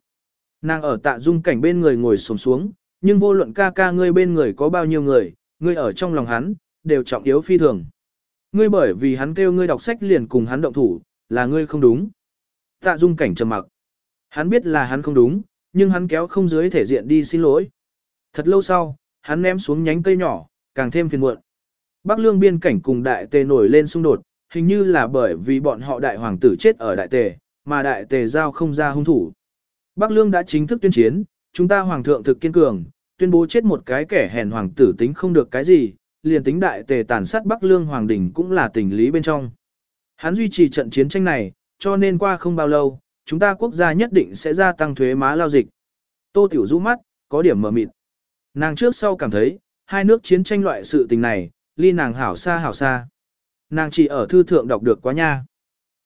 Nàng ở tạ dung cảnh bên người ngồi xổm xuống, nhưng vô luận ca ca ngươi bên người có bao nhiêu người, ngươi ở trong lòng hắn, đều trọng yếu phi thường. Ngươi bởi vì hắn kêu ngươi đọc sách liền cùng hắn động thủ, là ngươi không đúng. Tạ dung cảnh trầm mặc. Hắn biết là hắn không đúng, nhưng hắn kéo không dưới thể diện đi xin lỗi. Thật lâu sau, hắn ném xuống nhánh cây nhỏ, càng thêm phiền muộn. Bắc lương biên cảnh cùng đại tề nổi lên xung đột, hình như là bởi vì bọn họ đại hoàng tử chết ở đại tề, mà đại tề giao không ra hung thủ. Bắc lương đã chính thức tuyên chiến, chúng ta hoàng thượng thực kiên cường, tuyên bố chết một cái kẻ hèn hoàng tử tính không được cái gì, liền tính đại tề tàn sát Bắc lương hoàng đỉnh cũng là tình lý bên trong. Hắn duy trì trận chiến tranh này, cho nên qua không bao lâu, chúng ta quốc gia nhất định sẽ gia tăng thuế má lao dịch. Tô Tiểu rũ mắt, có điểm mờ mịt. Nàng trước sau cảm thấy, hai nước chiến tranh loại sự tình này, ly nàng hảo xa hảo xa. Nàng chỉ ở thư thượng đọc được quá nha.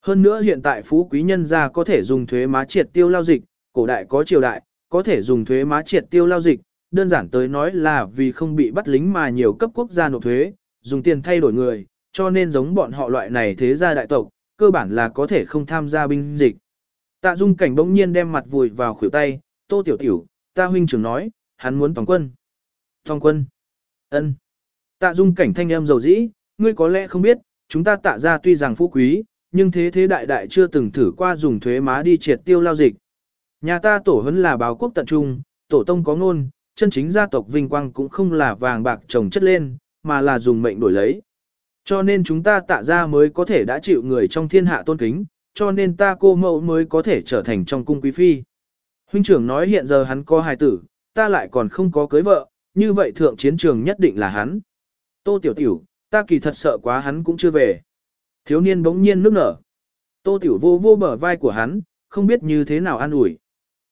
Hơn nữa hiện tại phú quý nhân gia có thể dùng thuế má triệt tiêu lao dịch, cổ đại có triều đại, có thể dùng thuế má triệt tiêu lao dịch, đơn giản tới nói là vì không bị bắt lính mà nhiều cấp quốc gia nộp thuế, dùng tiền thay đổi người, cho nên giống bọn họ loại này thế gia đại tộc, cơ bản là có thể không tham gia binh dịch. Tạ Dung Cảnh bỗng nhiên đem mặt vùi vào khuỷu tay, "Tô tiểu tiểu, ta huynh trưởng nói, hắn muốn toàn quân." "Toàn quân?" "Ân." Tạ Dung Cảnh thanh âm dầu dĩ, "Ngươi có lẽ không biết, chúng ta tạ ra tuy rằng phú quý, nhưng thế thế đại đại chưa từng thử qua dùng thuế má đi triệt tiêu lao dịch. Nhà ta tổ hấn là báo quốc tận trung, tổ tông có ngôn, chân chính gia tộc vinh quang cũng không là vàng bạc trồng chất lên, mà là dùng mệnh đổi lấy. Cho nên chúng ta tạ ra mới có thể đã chịu người trong thiên hạ tôn kính, cho nên ta cô mẫu mới có thể trở thành trong cung quý phi. Huynh trưởng nói hiện giờ hắn có hài tử, ta lại còn không có cưới vợ, như vậy thượng chiến trường nhất định là hắn. Tô tiểu tiểu, ta kỳ thật sợ quá hắn cũng chưa về. Thiếu niên bỗng nhiên nước nở. Tô tiểu vô vô bờ vai của hắn, không biết như thế nào an ủi.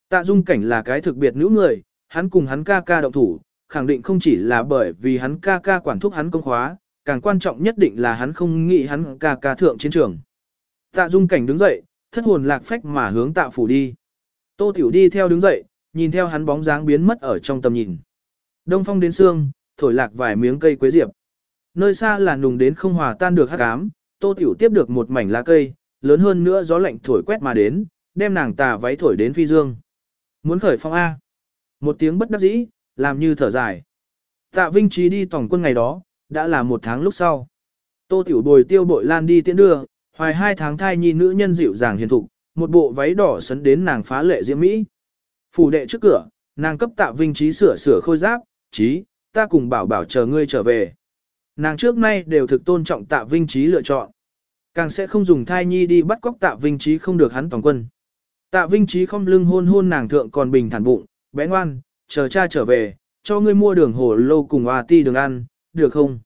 Tạ dung cảnh là cái thực biệt nữ người, hắn cùng hắn ca ca động thủ, khẳng định không chỉ là bởi vì hắn ca ca quản thúc hắn công khóa, càng quan trọng nhất định là hắn không nghĩ hắn ca ca thượng chiến trường. Tạ dung cảnh đứng dậy, thất hồn lạc phách mà hướng tạ phủ đi. Tô tiểu đi theo đứng dậy, nhìn theo hắn bóng dáng biến mất ở trong tầm nhìn. Đông phong đến sương, thổi lạc vài miếng cây quế diệp. Nơi xa là nùng đến không hòa tan được hắc ám, Tô Tiểu tiếp được một mảnh lá cây, lớn hơn nữa gió lạnh thổi quét mà đến, đem nàng tà váy thổi đến phi dương. Muốn khởi phong A. Một tiếng bất đắc dĩ, làm như thở dài. Tạ Vinh Trí đi tổng quân ngày đó, đã là một tháng lúc sau. Tô Tiểu bồi tiêu bội lan đi tiễn đưa, hoài hai tháng thai nhi nữ nhân dịu dàng hiền thục, một bộ váy đỏ sấn đến nàng phá lệ diễm mỹ. Phủ đệ trước cửa, nàng cấp Tạ Vinh Trí sửa sửa khôi giáp, trí, ta cùng bảo bảo chờ ngươi trở về. Nàng trước nay đều thực tôn trọng Tạ Vinh Trí lựa chọn. Càng sẽ không dùng thai nhi đi bắt cóc Tạ Vinh Trí không được hắn toàn quân. Tạ Vinh Trí không lưng hôn hôn nàng thượng còn bình thản bụng, bé ngoan, chờ cha trở về, cho ngươi mua đường hồ lô cùng hoa ti đường ăn, được không?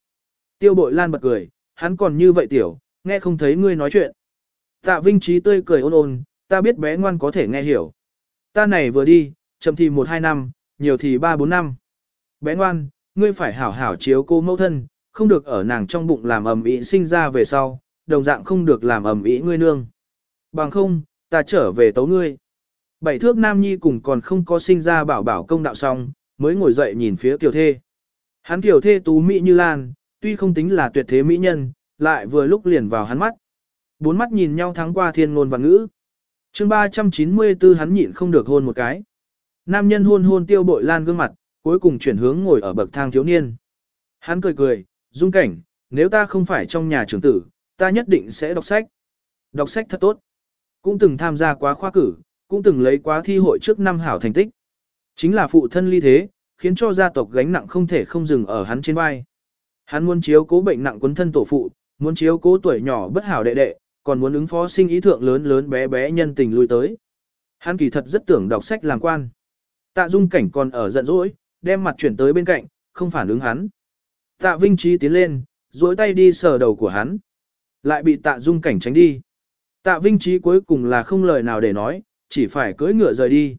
Tiêu bội lan bật cười, hắn còn như vậy tiểu, nghe không thấy ngươi nói chuyện. Tạ Vinh Trí tươi cười ôn ôn, ta biết bé ngoan có thể nghe hiểu. Ta này vừa đi, chậm thì 1-2 năm, nhiều thì 3-4 năm. Bé ngoan, ngươi phải hảo hảo chiếu cô mẫu thân, không được ở nàng trong bụng làm ầm ĩ sinh ra về sau, đồng dạng không được làm ầm ĩ ngươi nương. Bằng không, ta trở về tấu ngươi. Bảy thước nam nhi cùng còn không có sinh ra bảo bảo công đạo xong, mới ngồi dậy nhìn phía tiểu thê. Hắn tiểu thê tú mỹ như lan, tuy không tính là tuyệt thế mỹ nhân, lại vừa lúc liền vào hắn mắt. Bốn mắt nhìn nhau thắng qua thiên ngôn và ngữ. chương 394 hắn nhịn không được hôn một cái. Nam nhân hôn hôn tiêu bội lan gương mặt, cuối cùng chuyển hướng ngồi ở bậc thang thiếu niên. Hắn cười cười, dung cảnh, nếu ta không phải trong nhà trưởng tử, ta nhất định sẽ đọc sách. Đọc sách thật tốt. Cũng từng tham gia quá khoa cử, cũng từng lấy quá thi hội trước năm hảo thành tích. Chính là phụ thân ly thế, khiến cho gia tộc gánh nặng không thể không dừng ở hắn trên vai. Hắn muốn chiếu cố bệnh nặng quấn thân tổ phụ, muốn chiếu cố tuổi nhỏ bất hảo đệ đệ, còn muốn ứng phó sinh ý thượng lớn lớn bé bé nhân tình lui tới. Hắn kỳ thật rất tưởng đọc sách làm quan. Tạ Dung Cảnh còn ở giận dỗi, đem mặt chuyển tới bên cạnh, không phản ứng hắn. Tạ Vinh Trí tiến lên, duỗi tay đi sờ đầu của hắn. Lại bị Tạ Dung Cảnh tránh đi. Tạ Vinh Trí cuối cùng là không lời nào để nói, chỉ phải cưỡi ngựa rời đi.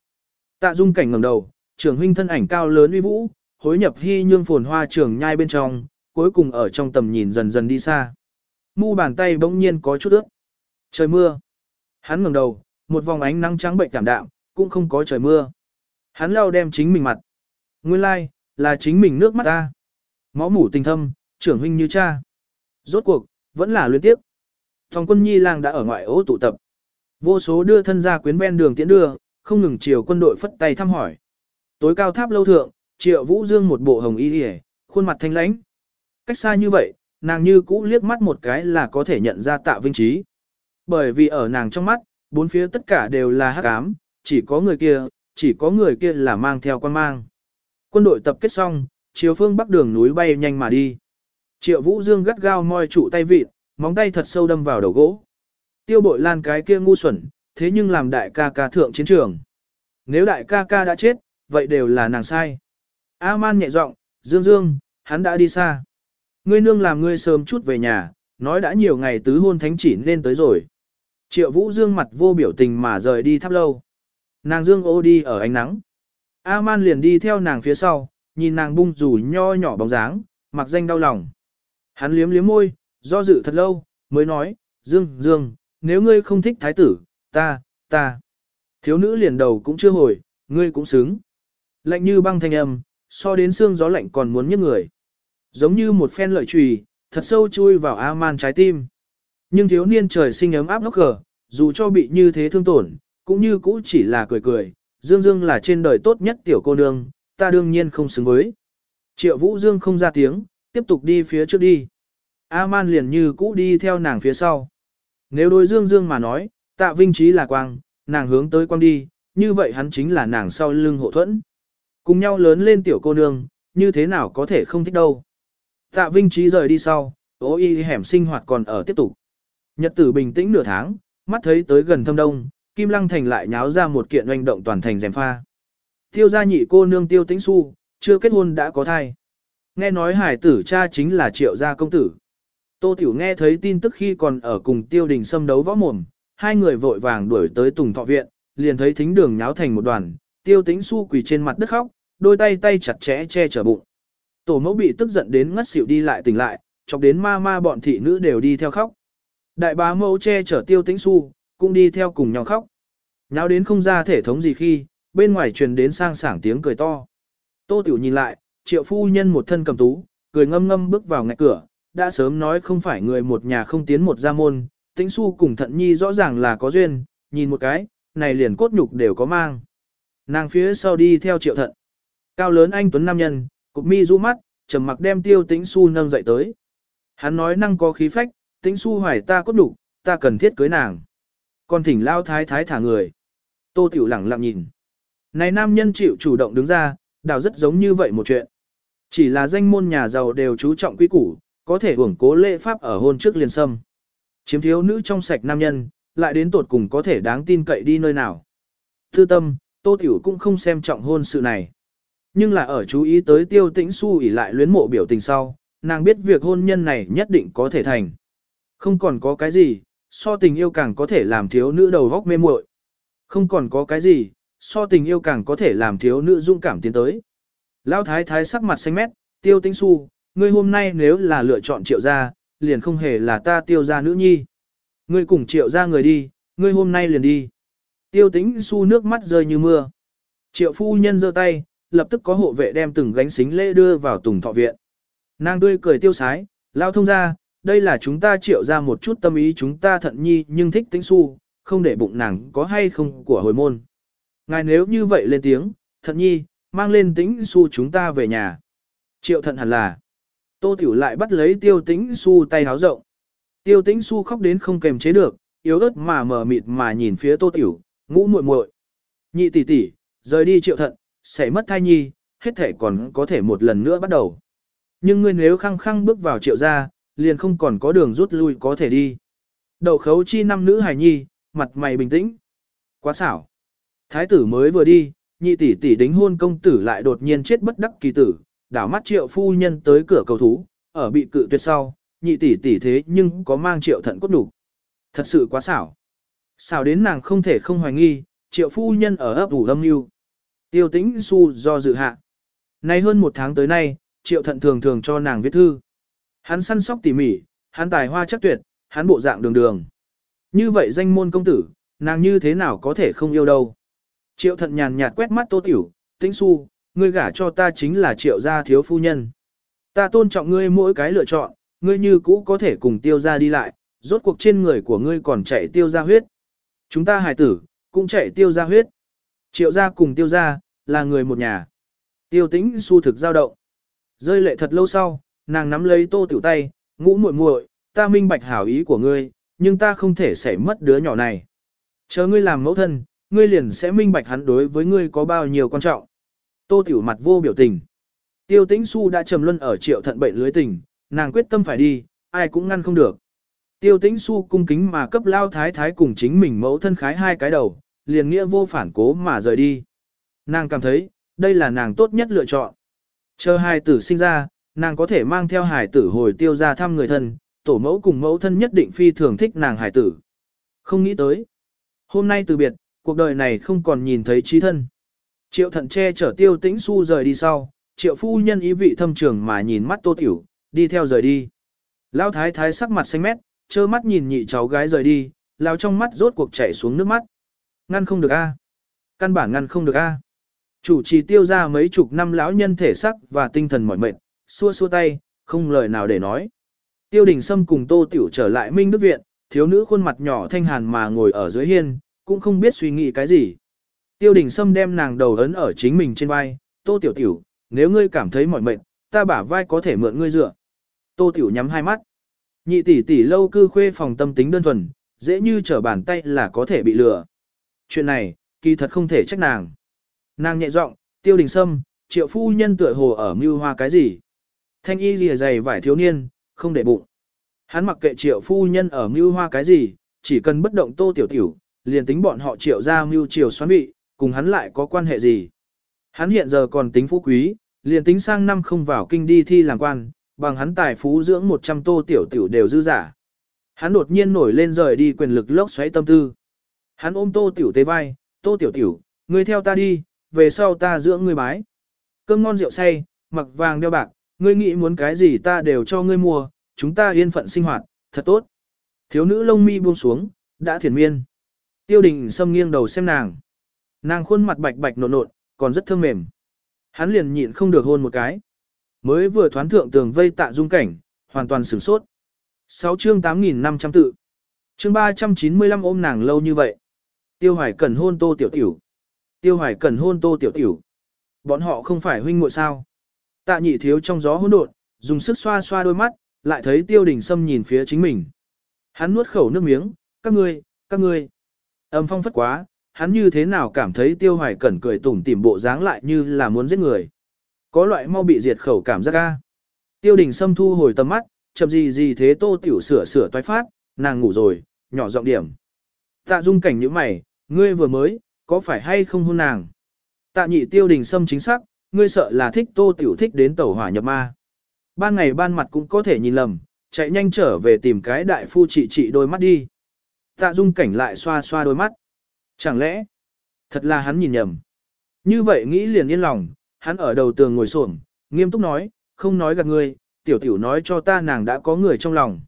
Tạ Dung Cảnh ngẩng đầu, trưởng huynh thân ảnh cao lớn uy vũ, hối nhập hy nhương phồn hoa trường nhai bên trong, cuối cùng ở trong tầm nhìn dần dần đi xa. Mu bàn tay bỗng nhiên có chút ướt. Trời mưa. Hắn ngẩng đầu, một vòng ánh nắng trắng bệnh cảm đạm, cũng không có trời mưa. Hắn lau đem chính mình mặt. Nguyên lai, like, là chính mình nước mắt ta. Máu mủ tình thâm, trưởng huynh như cha. Rốt cuộc, vẫn là luyến tiếp. Thòng quân nhi lang đã ở ngoại ố tụ tập. Vô số đưa thân ra quyến ven đường tiễn đưa, không ngừng chiều quân đội phất tay thăm hỏi. Tối cao tháp lâu thượng, triệu vũ dương một bộ hồng y hề, khuôn mặt thanh lãnh. Cách xa như vậy, nàng như cũ liếc mắt một cái là có thể nhận ra tạ vinh trí. Bởi vì ở nàng trong mắt, bốn phía tất cả đều là hắc ám, chỉ có người kia, chỉ có người kia là mang theo quan mang. Quân đội tập kết xong, chiều phương bắc đường núi bay nhanh mà đi. Triệu Vũ Dương gắt gao moi trụ tay vịt, móng tay thật sâu đâm vào đầu gỗ. Tiêu bội lan cái kia ngu xuẩn, thế nhưng làm đại ca ca thượng chiến trường. Nếu đại ca ca đã chết, vậy đều là nàng sai. A-man nhẹ giọng, Dương Dương, hắn đã đi xa. Ngươi nương làm ngươi sớm chút về nhà, nói đã nhiều ngày tứ hôn thánh chỉ nên tới rồi. Triệu Vũ Dương mặt vô biểu tình mà rời đi thắp lâu. Nàng Dương ô đi ở ánh nắng. A-man liền đi theo nàng phía sau, nhìn nàng bung rủ nho nhỏ bóng dáng, mặc danh đau lòng. Hắn liếm liếm môi, do dự thật lâu, mới nói, Dương, Dương, nếu ngươi không thích thái tử, ta, ta. Thiếu nữ liền đầu cũng chưa hồi, ngươi cũng xứng. Lạnh như băng thanh âm, so đến xương gió lạnh còn muốn nhức người. Giống như một phen lợi trùy, thật sâu chui vào A-man trái tim. Nhưng thiếu niên trời sinh ấm áp ngốc cờ, dù cho bị như thế thương tổn, cũng như cũ chỉ là cười cười. Dương Dương là trên đời tốt nhất tiểu cô nương, ta đương nhiên không xứng với. Triệu Vũ Dương không ra tiếng, tiếp tục đi phía trước đi. A-man liền như cũ đi theo nàng phía sau. Nếu đối dương dương mà nói, tạ vinh trí là quang, nàng hướng tới quang đi, như vậy hắn chính là nàng sau lưng hộ thuẫn. Cùng nhau lớn lên tiểu cô nương, như thế nào có thể không thích đâu. Tạ vinh trí rời đi sau, ố y hẻm sinh hoạt còn ở tiếp tục. Nhật tử bình tĩnh nửa tháng, mắt thấy tới gần thâm đông, Kim Lăng Thành lại nháo ra một kiện oanh động toàn thành rèm pha. Tiêu gia nhị cô nương tiêu tĩnh su, chưa kết hôn đã có thai. Nghe nói hải tử cha chính là triệu gia công tử. Tô Tiểu nghe thấy tin tức khi còn ở cùng tiêu đình xâm đấu võ mồm, hai người vội vàng đuổi tới Tùng Thọ Viện, liền thấy thính đường nháo thành một đoàn, tiêu tĩnh su quỳ trên mặt đất khóc, đôi tay tay chặt chẽ che chở bụng. Tổ mẫu bị tức giận đến ngất xỉu đi lại tỉnh lại, chọc đến ma ma bọn thị nữ đều đi theo khóc. Đại bá mẫu che chở tiêu tĩnh su, cũng đi theo cùng nhau khóc. Nháo đến không ra thể thống gì khi, bên ngoài truyền đến sang sảng tiếng cười to. Tô Tiểu nhìn lại, triệu phu nhân một thân cầm tú, cười ngâm ngâm bước vào ngạch cửa, đã sớm nói không phải người một nhà không tiến một gia môn, tĩnh su cùng thận nhi rõ ràng là có duyên, nhìn một cái, này liền cốt nhục đều có mang. Nàng phía sau đi theo triệu thận. Cao lớn anh tuấn nam nhân, cục mi rũ mắt, trầm mặc đem tiêu tĩnh su nâng dậy tới. Hắn nói năng có khí phách, tĩnh su hoài ta cốt nhục, ta cần thiết cưới nàng. Còn thỉnh lao thái thái thả người. Tô tiểu lẳng lặng nhìn. Này nam nhân chịu chủ động đứng ra, đào rất giống như vậy một chuyện. Chỉ là danh môn nhà giàu đều chú trọng quy củ, có thể hưởng cố lễ pháp ở hôn trước liền sâm. Chiếm thiếu nữ trong sạch nam nhân, lại đến tột cùng có thể đáng tin cậy đi nơi nào. Thư tâm, Tô Tiểu cũng không xem trọng hôn sự này. Nhưng là ở chú ý tới tiêu tĩnh su ỉ lại luyến mộ biểu tình sau, nàng biết việc hôn nhân này nhất định có thể thành. Không còn có cái gì, so tình yêu càng có thể làm thiếu nữ đầu góc mê muội. Không còn có cái gì, so tình yêu càng có thể làm thiếu nữ dung cảm tiến tới. Lão thái thái sắc mặt xanh mét, tiêu tĩnh su, ngươi hôm nay nếu là lựa chọn triệu gia, liền không hề là ta tiêu gia nữ nhi. Ngươi cùng triệu gia người đi, ngươi hôm nay liền đi. Tiêu tĩnh su nước mắt rơi như mưa. Triệu phu nhân giơ tay, lập tức có hộ vệ đem từng gánh xính lễ đưa vào tùng thọ viện. Nàng tươi cười tiêu sái, lao thông ra, đây là chúng ta triệu ra một chút tâm ý chúng ta thận nhi nhưng thích tĩnh su, không để bụng nàng có hay không của hồi môn. Ngài nếu như vậy lên tiếng, thận nhi, mang lên tĩnh su chúng ta về nhà. Triệu thận hẳn là. Tô Tiểu lại bắt lấy tiêu tĩnh su tay háo rộng. Tiêu tĩnh su khóc đến không kềm chế được, yếu ớt mà mờ mịt mà nhìn phía Tô Tiểu, ngũ muội muội. Nhị tỷ tỷ, rời đi triệu thận, sẽ mất thai nhi, hết thể còn có thể một lần nữa bắt đầu. Nhưng ngươi nếu khăng khăng bước vào triệu gia, liền không còn có đường rút lui có thể đi. Đậu khấu chi năm nữ hài nhi, mặt mày bình tĩnh. Quá xảo. Thái tử mới vừa đi, nhị tỷ tỷ đính hôn công tử lại đột nhiên chết bất đắc kỳ tử, đảo mắt triệu phu nhân tới cửa cầu thú, ở bị cự tuyệt sau, nhị tỷ tỷ thế nhưng có mang triệu thận cốt đủ. Thật sự quá xảo. Xảo đến nàng không thể không hoài nghi, triệu phu nhân ở ấp ủ âm mưu Tiêu tĩnh su do dự hạ. Nay hơn một tháng tới nay, triệu thận thường thường cho nàng viết thư. Hắn săn sóc tỉ mỉ, hắn tài hoa chắc tuyệt, hắn bộ dạng đường đường. Như vậy danh môn công tử, nàng như thế nào có thể không yêu đâu. Triệu thận nhàn nhạt quét mắt tô tiểu, tĩnh su, ngươi gả cho ta chính là triệu gia thiếu phu nhân. Ta tôn trọng ngươi mỗi cái lựa chọn, ngươi như cũ có thể cùng tiêu gia đi lại, rốt cuộc trên người của ngươi còn chạy tiêu gia huyết. Chúng ta hài tử, cũng chạy tiêu gia huyết. Triệu gia cùng tiêu gia, là người một nhà. Tiêu tĩnh su thực giao động. Rơi lệ thật lâu sau, nàng nắm lấy tô tiểu tay, ngũ muội muội, ta minh bạch hảo ý của ngươi, nhưng ta không thể xảy mất đứa nhỏ này. Chờ ngươi làm mẫu thân, ngươi liền sẽ minh bạch hắn đối với ngươi có bao nhiêu quan trọng. Tô tiểu mặt vô biểu tình. Tiêu tĩnh su đã trầm luân ở triệu thận bệnh lưới tình, nàng quyết tâm phải đi, ai cũng ngăn không được. Tiêu tĩnh su cung kính mà cấp lao thái thái cùng chính mình mẫu thân khái hai cái đầu, liền nghĩa vô phản cố mà rời đi. Nàng cảm thấy, đây là nàng tốt nhất lựa chọn. Chờ hài tử sinh ra, nàng có thể mang theo hài tử hồi tiêu ra thăm người thân, tổ mẫu cùng mẫu thân nhất định phi thường thích nàng hài tử. Không nghĩ tới. Hôm nay từ biệt, cuộc đời này không còn nhìn thấy trí thân. Triệu thận che chở tiêu tĩnh su rời đi sau, triệu phu nhân ý vị thâm trường mà nhìn mắt tô tiểu, đi theo rời đi. Lão thái thái sắc mặt xanh mét, trơ mắt nhìn nhị cháu gái rời đi, lao trong mắt rốt cuộc chảy xuống nước mắt. Ngăn không được a, Căn bản ngăn không được a. Chủ trì tiêu ra mấy chục năm lão nhân thể sắc và tinh thần mỏi mệt, xua xua tay, không lời nào để nói. Tiêu đình Sâm cùng tô tiểu trở lại Minh Đức Viện, thiếu nữ khuôn mặt nhỏ thanh hàn mà ngồi ở dưới hiên, cũng không biết suy nghĩ cái gì. Tiêu đình Sâm đem nàng đầu ấn ở chính mình trên vai, tô tiểu tiểu, nếu ngươi cảm thấy mỏi mệt, ta bả vai có thể mượn ngươi dựa. Tô tiểu nhắm hai mắt. Nhị tỷ tỷ lâu cư khuê phòng tâm tính đơn thuần, dễ như trở bàn tay là có thể bị lừa. Chuyện này, kỳ thật không thể trách nàng. Nàng nhẹ giọng, tiêu đình sâm, triệu phu nhân tựa hồ ở mưu hoa cái gì. Thanh y lìa dày vải thiếu niên, không để bụng. Hắn mặc kệ triệu phu nhân ở mưu hoa cái gì, chỉ cần bất động tô tiểu tiểu, liền tính bọn họ triệu ra mưu triều xoắn vị, cùng hắn lại có quan hệ gì. Hắn hiện giờ còn tính phú quý, liền tính sang năm không vào kinh đi thi làm quan, bằng hắn tài phú dưỡng 100 tô tiểu tiểu đều dư giả. Hắn đột nhiên nổi lên rời đi quyền lực lốc xoáy tâm tư. Hắn ôm tô tiểu tế vai, tô tiểu tiểu, ngươi theo ta đi, về sau ta dưỡng ngươi bái. Cơm ngon rượu say, mặc vàng đeo bạc, ngươi nghĩ muốn cái gì ta đều cho ngươi mua, chúng ta yên phận sinh hoạt, thật tốt. Thiếu nữ lông mi buông xuống, đã thiền miên. Tiêu đình xâm nghiêng đầu xem nàng. Nàng khuôn mặt bạch bạch nộn nộn, còn rất thơm mềm. Hắn liền nhịn không được hôn một cái. Mới vừa thoán thượng tường vây tạ dung cảnh, hoàn toàn sửng sốt. 6 chương 8.500 tự. Chương 395 ôm nàng lâu như vậy. Tiêu Hoài cần hôn Tô Tiểu Tiểu. Tiêu Hoài cần hôn Tô Tiểu Tiểu. Bọn họ không phải huynh muội sao? Tạ nhị thiếu trong gió hỗn độn, dùng sức xoa xoa đôi mắt, lại thấy Tiêu Đình Sâm nhìn phía chính mình. Hắn nuốt khẩu nước miếng, các ngươi, các ngươi. Âm phong phất quá, hắn như thế nào cảm thấy Tiêu Hoài Cẩn cười tủm tỉm bộ dáng lại như là muốn giết người. Có loại mau bị diệt khẩu cảm giác ga. Tiêu Đình Sâm thu hồi tầm mắt, chậm gì gì thế Tô Tiểu sửa sửa toái phát, nàng ngủ rồi, nhỏ giọng điểm. Tạ Dung cảnh như mày, ngươi vừa mới, có phải hay không hôn nàng? Tạ nhị Tiêu Đình Sâm chính xác, ngươi sợ là thích Tô Tiểu thích đến tẩu hỏa nhập ma. Ban ngày ban mặt cũng có thể nhìn lầm, chạy nhanh trở về tìm cái đại phu trị trị đôi mắt đi. Tạ dung cảnh lại xoa xoa đôi mắt. Chẳng lẽ, thật là hắn nhìn nhầm. Như vậy nghĩ liền yên lòng, hắn ở đầu tường ngồi xổm, nghiêm túc nói, không nói gạt ngươi, tiểu tiểu nói cho ta nàng đã có người trong lòng.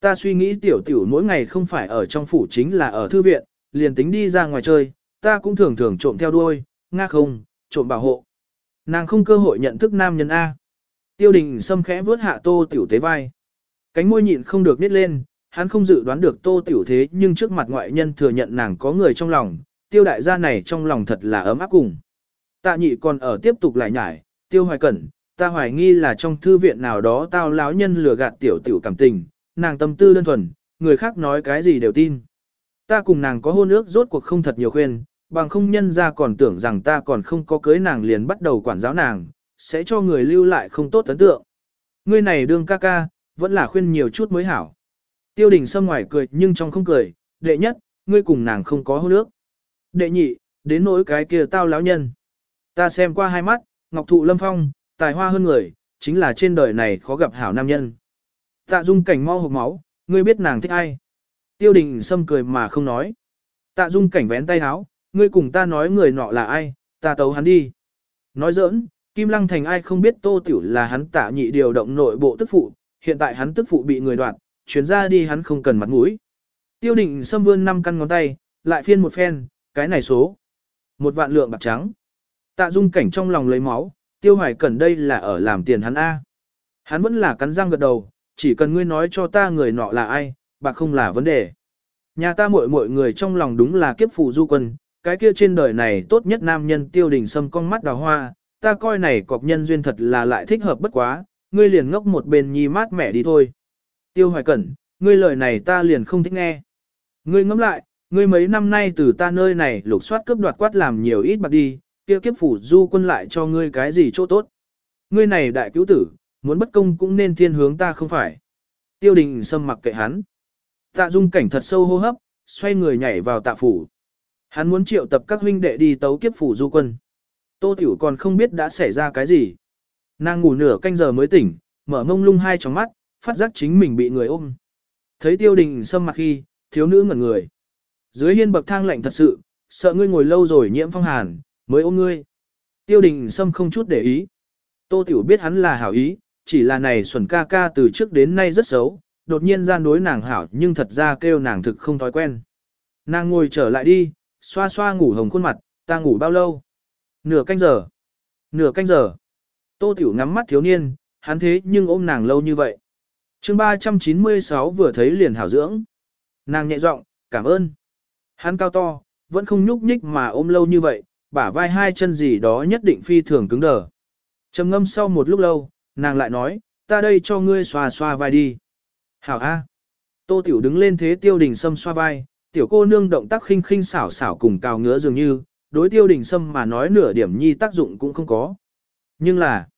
Ta suy nghĩ tiểu tiểu mỗi ngày không phải ở trong phủ chính là ở thư viện, liền tính đi ra ngoài chơi, ta cũng thường thường trộm theo đuôi, nga không, trộm bảo hộ. Nàng không cơ hội nhận thức nam nhân A. Tiêu đình xâm khẽ vướt hạ tô tiểu tế vai. Cánh môi nhịn không được nít lên, hắn không dự đoán được tô tiểu thế nhưng trước mặt ngoại nhân thừa nhận nàng có người trong lòng, tiêu đại gia này trong lòng thật là ấm áp cùng. Tạ nhị còn ở tiếp tục lại nhải, tiêu hoài cẩn, ta hoài nghi là trong thư viện nào đó tao láo nhân lừa gạt tiểu tiểu cảm tình, nàng tâm tư đơn thuần, người khác nói cái gì đều tin. Ta cùng nàng có hôn ước rốt cuộc không thật nhiều khuyên, bằng không nhân ra còn tưởng rằng ta còn không có cưới nàng liền bắt đầu quản giáo nàng, sẽ cho người lưu lại không tốt ấn tượng. Ngươi này đương ca ca, vẫn là khuyên nhiều chút mới hảo. Tiêu đình sâm ngoài cười nhưng trong không cười, đệ nhất, ngươi cùng nàng không có hôn ước. Đệ nhị, đến nỗi cái kia tao lão nhân. Ta xem qua hai mắt, ngọc thụ lâm phong, tài hoa hơn người, chính là trên đời này khó gặp hảo nam nhân. Tạ dung cảnh mau hộp máu, ngươi biết nàng thích ai. Tiêu đình sâm cười mà không nói. Tạ dung cảnh vén tay háo, ngươi cùng ta nói người nọ là ai, ta tấu hắn đi. Nói giỡn, Kim Lăng Thành ai không biết Tô Tiểu là hắn tạ nhị điều động nội bộ tức phụ, hiện tại hắn tức phụ bị người đoạt, chuyến ra đi hắn không cần mặt mũi. Tiêu định xâm vươn năm căn ngón tay, lại phiên một phen, cái này số. Một vạn lượng bạc trắng. Tạ dung cảnh trong lòng lấy máu, tiêu hoài cần đây là ở làm tiền hắn A. Hắn vẫn là cắn răng gật đầu, chỉ cần ngươi nói cho ta người nọ là ai, bạc không là vấn đề. Nhà ta muội muội người trong lòng đúng là kiếp phụ du quân, cái kia trên đời này tốt nhất nam nhân tiêu đình sâm con mắt đào hoa, ta coi này cọc nhân duyên thật là lại thích hợp bất quá, ngươi liền ngốc một bên nhi mát mẻ đi thôi. Tiêu hoài cẩn, ngươi lời này ta liền không thích nghe. Ngươi ngẫm lại, ngươi mấy năm nay từ ta nơi này lục soát cướp đoạt quát làm nhiều ít bạc đi, kia kiếp phủ du quân lại cho ngươi cái gì chỗ tốt. Ngươi này đại cứu tử, muốn bất công cũng nên thiên hướng ta không phải. Tiêu đình xâm mặc kệ hắn. Tạ dung cảnh thật sâu hô hấp, xoay người nhảy vào tạ phủ. Hắn muốn triệu tập các huynh đệ đi tấu kiếp phủ du quân. Tô Tiểu còn không biết đã xảy ra cái gì. Nàng ngủ nửa canh giờ mới tỉnh, mở mông lung hai tròng mắt, phát giác chính mình bị người ôm. Thấy tiêu đình xâm mặt khi, thiếu nữ ngẩn người. Dưới hiên bậc thang lạnh thật sự, sợ ngươi ngồi lâu rồi nhiễm phong hàn, mới ôm ngươi. Tiêu đình xâm không chút để ý. Tô Tiểu biết hắn là hảo ý, chỉ là này xuẩn ca ca từ trước đến nay rất xấu, đột nhiên gian đối nàng hảo nhưng thật ra kêu nàng thực không thói quen. Nàng ngồi trở lại đi, xoa xoa ngủ hồng khuôn mặt, ta ngủ bao lâu? Nửa canh giờ. Nửa canh giờ. Tô Tiểu ngắm mắt thiếu niên, hắn thế nhưng ôm nàng lâu như vậy chương 396 vừa thấy liền hảo dưỡng. Nàng nhẹ giọng, cảm ơn. Hắn cao to, vẫn không nhúc nhích mà ôm lâu như vậy, bả vai hai chân gì đó nhất định phi thường cứng đờ. trầm ngâm sau một lúc lâu, nàng lại nói, ta đây cho ngươi xoa xoa vai đi. Hảo A. Tô Tiểu đứng lên thế tiêu đình sâm xoa vai, tiểu cô nương động tác khinh khinh xảo xảo cùng cào ngứa dường như, đối tiêu đình sâm mà nói nửa điểm nhi tác dụng cũng không có. Nhưng là,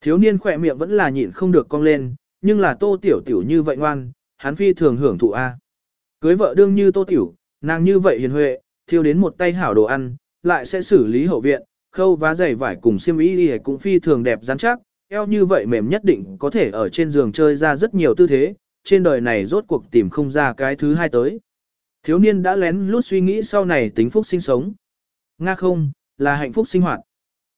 thiếu niên khỏe miệng vẫn là nhịn không được cong lên, nhưng là tô tiểu tiểu như vậy ngoan, hắn phi thường hưởng thụ A. Cưới vợ đương như tô tiểu, nàng như vậy hiền huệ, thiêu đến một tay hảo đồ ăn, lại sẽ xử lý hậu viện, khâu vá giày vải cùng xiêm y cũng phi thường đẹp rắn chắc, eo như vậy mềm nhất định có thể ở trên giường chơi ra rất nhiều tư thế, trên đời này rốt cuộc tìm không ra cái thứ hai tới. Thiếu niên đã lén lút suy nghĩ sau này tính phúc sinh sống. Nga không, là hạnh phúc sinh hoạt.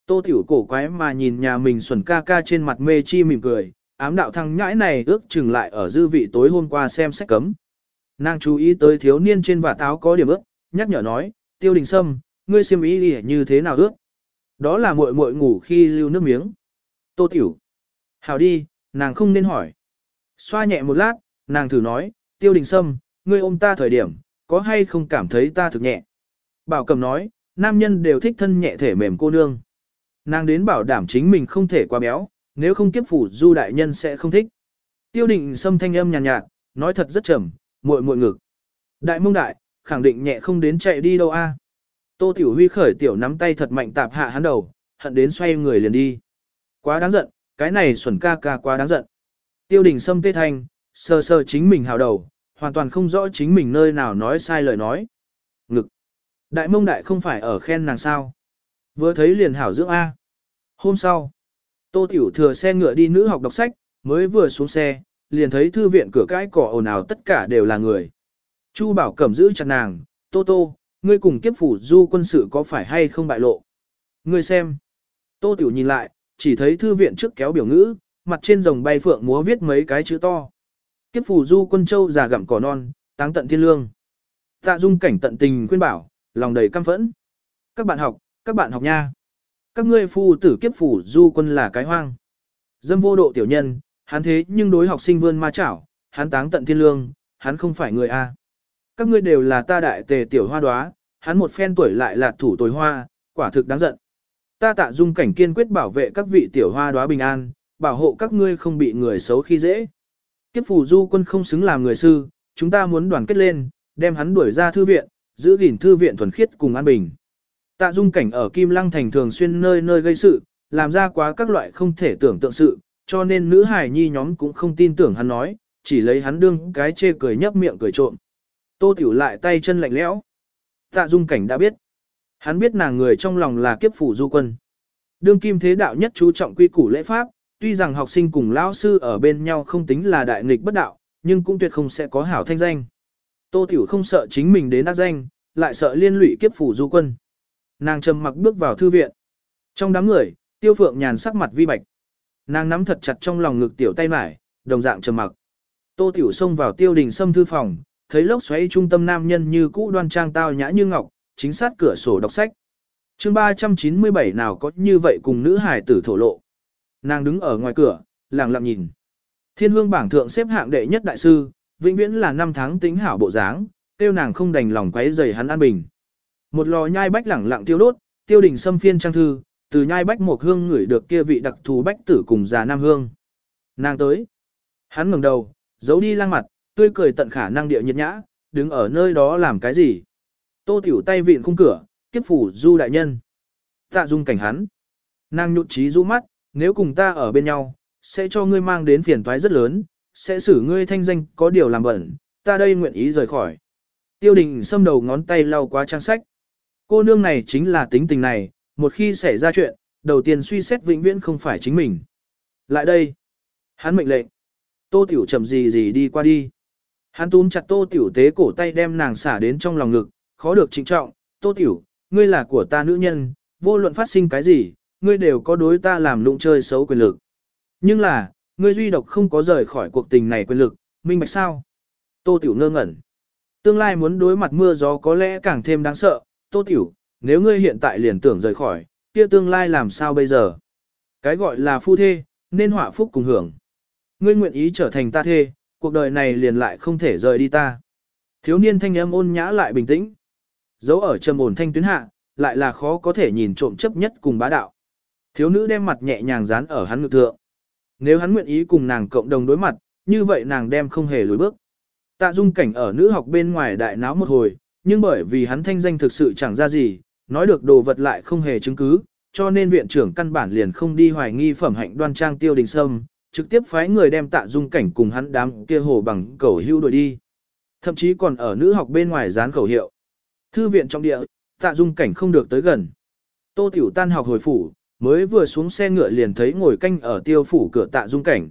Tô tiểu cổ quái mà nhìn nhà mình xuẩn ca ca trên mặt mê chi mỉm cười, ám đạo thằng nhãi này ước chừng lại ở dư vị tối hôm qua xem sách cấm. Nàng chú ý tới thiếu niên trên và táo có điểm ước, nhắc nhở nói, tiêu đình sâm, ngươi xem ý như thế nào ước. Đó là muội muội ngủ khi lưu nước miếng. Tô tiểu. Hào đi, nàng không nên hỏi. Xoa nhẹ một lát, nàng thử nói, tiêu đình sâm, ngươi ôm ta thời điểm, có hay không cảm thấy ta thực nhẹ. Bảo cầm nói, nam nhân đều thích thân nhẹ thể mềm cô nương. Nàng đến bảo đảm chính mình không thể quá béo, nếu không kiếp phủ du đại nhân sẽ không thích. Tiêu định sâm thanh âm nhàn nhạt, nhạt, nói thật rất trầm, muội muội ngực. Đại mông đại, khẳng định nhẹ không đến chạy đi đâu a. Tô Tiểu Huy khởi tiểu nắm tay thật mạnh tạp hạ hắn đầu, hận đến xoay người liền đi. Quá đáng giận, cái này xuẩn ca ca quá đáng giận. Tiêu đình sâm tê thanh, sờ sờ chính mình hào đầu, hoàn toàn không rõ chính mình nơi nào nói sai lời nói. Ngực. Đại mông đại không phải ở khen nàng sao. Vừa thấy liền hảo dưỡng A. Hôm sau, Tô Tiểu thừa xe ngựa đi nữ học đọc sách, mới vừa xuống xe, liền thấy thư viện cửa cái cỏ ồn ào tất cả đều là người. Chu Bảo Cẩm giữ chặt nàng, Tô Tô, ngươi cùng kiếp phủ du quân sự có phải hay không bại lộ? Ngươi xem. Tô Tiểu nhìn lại, chỉ thấy thư viện trước kéo biểu ngữ, mặt trên rồng bay phượng múa viết mấy cái chữ to. Kiếp phủ du quân châu già gặm cỏ non, táng tận thiên lương. Tạ dung cảnh tận tình khuyên bảo, lòng đầy căm phẫn. Các bạn học, các bạn học nha. Các ngươi phu tử kiếp phủ du quân là cái hoang. Dâm vô độ tiểu nhân, hắn thế nhưng đối học sinh vươn ma chảo, hắn táng tận thiên lương, hắn không phải người A. Các ngươi đều là ta đại tề tiểu hoa đoá, hắn một phen tuổi lại là thủ tồi hoa, quả thực đáng giận. Ta tạ dung cảnh kiên quyết bảo vệ các vị tiểu hoa đoá bình an, bảo hộ các ngươi không bị người xấu khi dễ. Kiếp phủ du quân không xứng làm người sư, chúng ta muốn đoàn kết lên, đem hắn đuổi ra thư viện, giữ gìn thư viện thuần khiết cùng an bình. Tạ dung cảnh ở Kim Lăng Thành thường xuyên nơi nơi gây sự, làm ra quá các loại không thể tưởng tượng sự, cho nên nữ hài nhi nhóm cũng không tin tưởng hắn nói, chỉ lấy hắn đương cái chê cười nhấp miệng cười trộm. Tô Tiểu lại tay chân lạnh lẽo. Tạ dung cảnh đã biết. Hắn biết nàng người trong lòng là kiếp phủ du quân. Đương kim thế đạo nhất chú trọng quy củ lễ pháp, tuy rằng học sinh cùng lão sư ở bên nhau không tính là đại nghịch bất đạo, nhưng cũng tuyệt không sẽ có hảo thanh danh. Tô Tiểu không sợ chính mình đến ác danh, lại sợ liên lụy kiếp phủ du quân. Nàng trầm mặc bước vào thư viện. Trong đám người, Tiêu Phượng nhàn sắc mặt vi bạch. Nàng nắm thật chặt trong lòng ngực tiểu tay mải, đồng dạng trầm mặc. Tô Tiểu xông vào Tiêu Đình Sâm thư phòng, thấy lốc xoáy trung tâm nam nhân như cũ đoan trang tao nhã như ngọc, chính sát cửa sổ đọc sách. Chương 397 nào có như vậy cùng nữ hải tử thổ lộ. Nàng đứng ở ngoài cửa, lặng lặng nhìn. Thiên hương bảng thượng xếp hạng đệ nhất đại sư, vĩnh viễn là năm tháng tính hảo bộ dáng, tiêu nàng không đành lòng quấy rầy hắn an bình. Một lò nhai bách lẳng lặng tiêu đốt, tiêu đình xâm phiên trang thư, từ nhai bách một hương ngửi được kia vị đặc thù bách tử cùng già nam hương. Nàng tới. Hắn ngẩng đầu, giấu đi lang mặt, tươi cười tận khả năng địa nhiệt nhã, đứng ở nơi đó làm cái gì. Tô tiểu tay vịn khung cửa, kiếp phủ du đại nhân. Tạ dung cảnh hắn. Nàng nhụt trí rũ mắt, nếu cùng ta ở bên nhau, sẽ cho ngươi mang đến phiền toái rất lớn, sẽ xử ngươi thanh danh có điều làm bẩn, ta đây nguyện ý rời khỏi. Tiêu đình xâm đầu ngón tay lau qua trang sách. Cô nương này chính là tính tình này, một khi xảy ra chuyện, đầu tiên suy xét vĩnh viễn không phải chính mình. Lại đây. Hắn mệnh lệnh. Tô tiểu chậm gì gì đi qua đi. Hắn túm chặt tô tiểu tế cổ tay đem nàng xả đến trong lòng ngực, khó được trịnh trọng. Tô tiểu, ngươi là của ta nữ nhân, vô luận phát sinh cái gì, ngươi đều có đối ta làm lụng chơi xấu quyền lực. Nhưng là, ngươi duy độc không có rời khỏi cuộc tình này quyền lực, minh bạch sao? Tô Tiểu ngơ ngẩn. Tương lai muốn đối mặt mưa gió có lẽ càng thêm đáng sợ, Tô Tiểu, nếu ngươi hiện tại liền tưởng rời khỏi, kia tương lai làm sao bây giờ? Cái gọi là phu thê, nên họa phúc cùng hưởng. Ngươi nguyện ý trở thành ta thê, cuộc đời này liền lại không thể rời đi ta. Thiếu niên thanh âm ôn nhã lại bình tĩnh. Dấu ở trầm ổn thanh tuyến hạ, lại là khó có thể nhìn trộm chấp nhất cùng bá đạo. Thiếu nữ đem mặt nhẹ nhàng dán ở hắn ngực thượng. Nếu hắn nguyện ý cùng nàng cộng đồng đối mặt, như vậy nàng đem không hề lùi bước. Tạ dung cảnh ở nữ học bên ngoài đại náo một hồi, nhưng bởi vì hắn thanh danh thực sự chẳng ra gì, nói được đồ vật lại không hề chứng cứ, cho nên viện trưởng căn bản liền không đi hoài nghi phẩm hạnh đoan trang tiêu đình sâm, trực tiếp phái người đem tạ dung cảnh cùng hắn đám kia hồ bằng cầu hưu đuổi đi. Thậm chí còn ở nữ học bên ngoài dán khẩu hiệu. Thư viện trong địa, tạ dung cảnh không được tới gần. Tô Tiểu tan học hồi phủ, mới vừa xuống xe ngựa liền thấy ngồi canh ở tiêu phủ cửa tạ dung cảnh.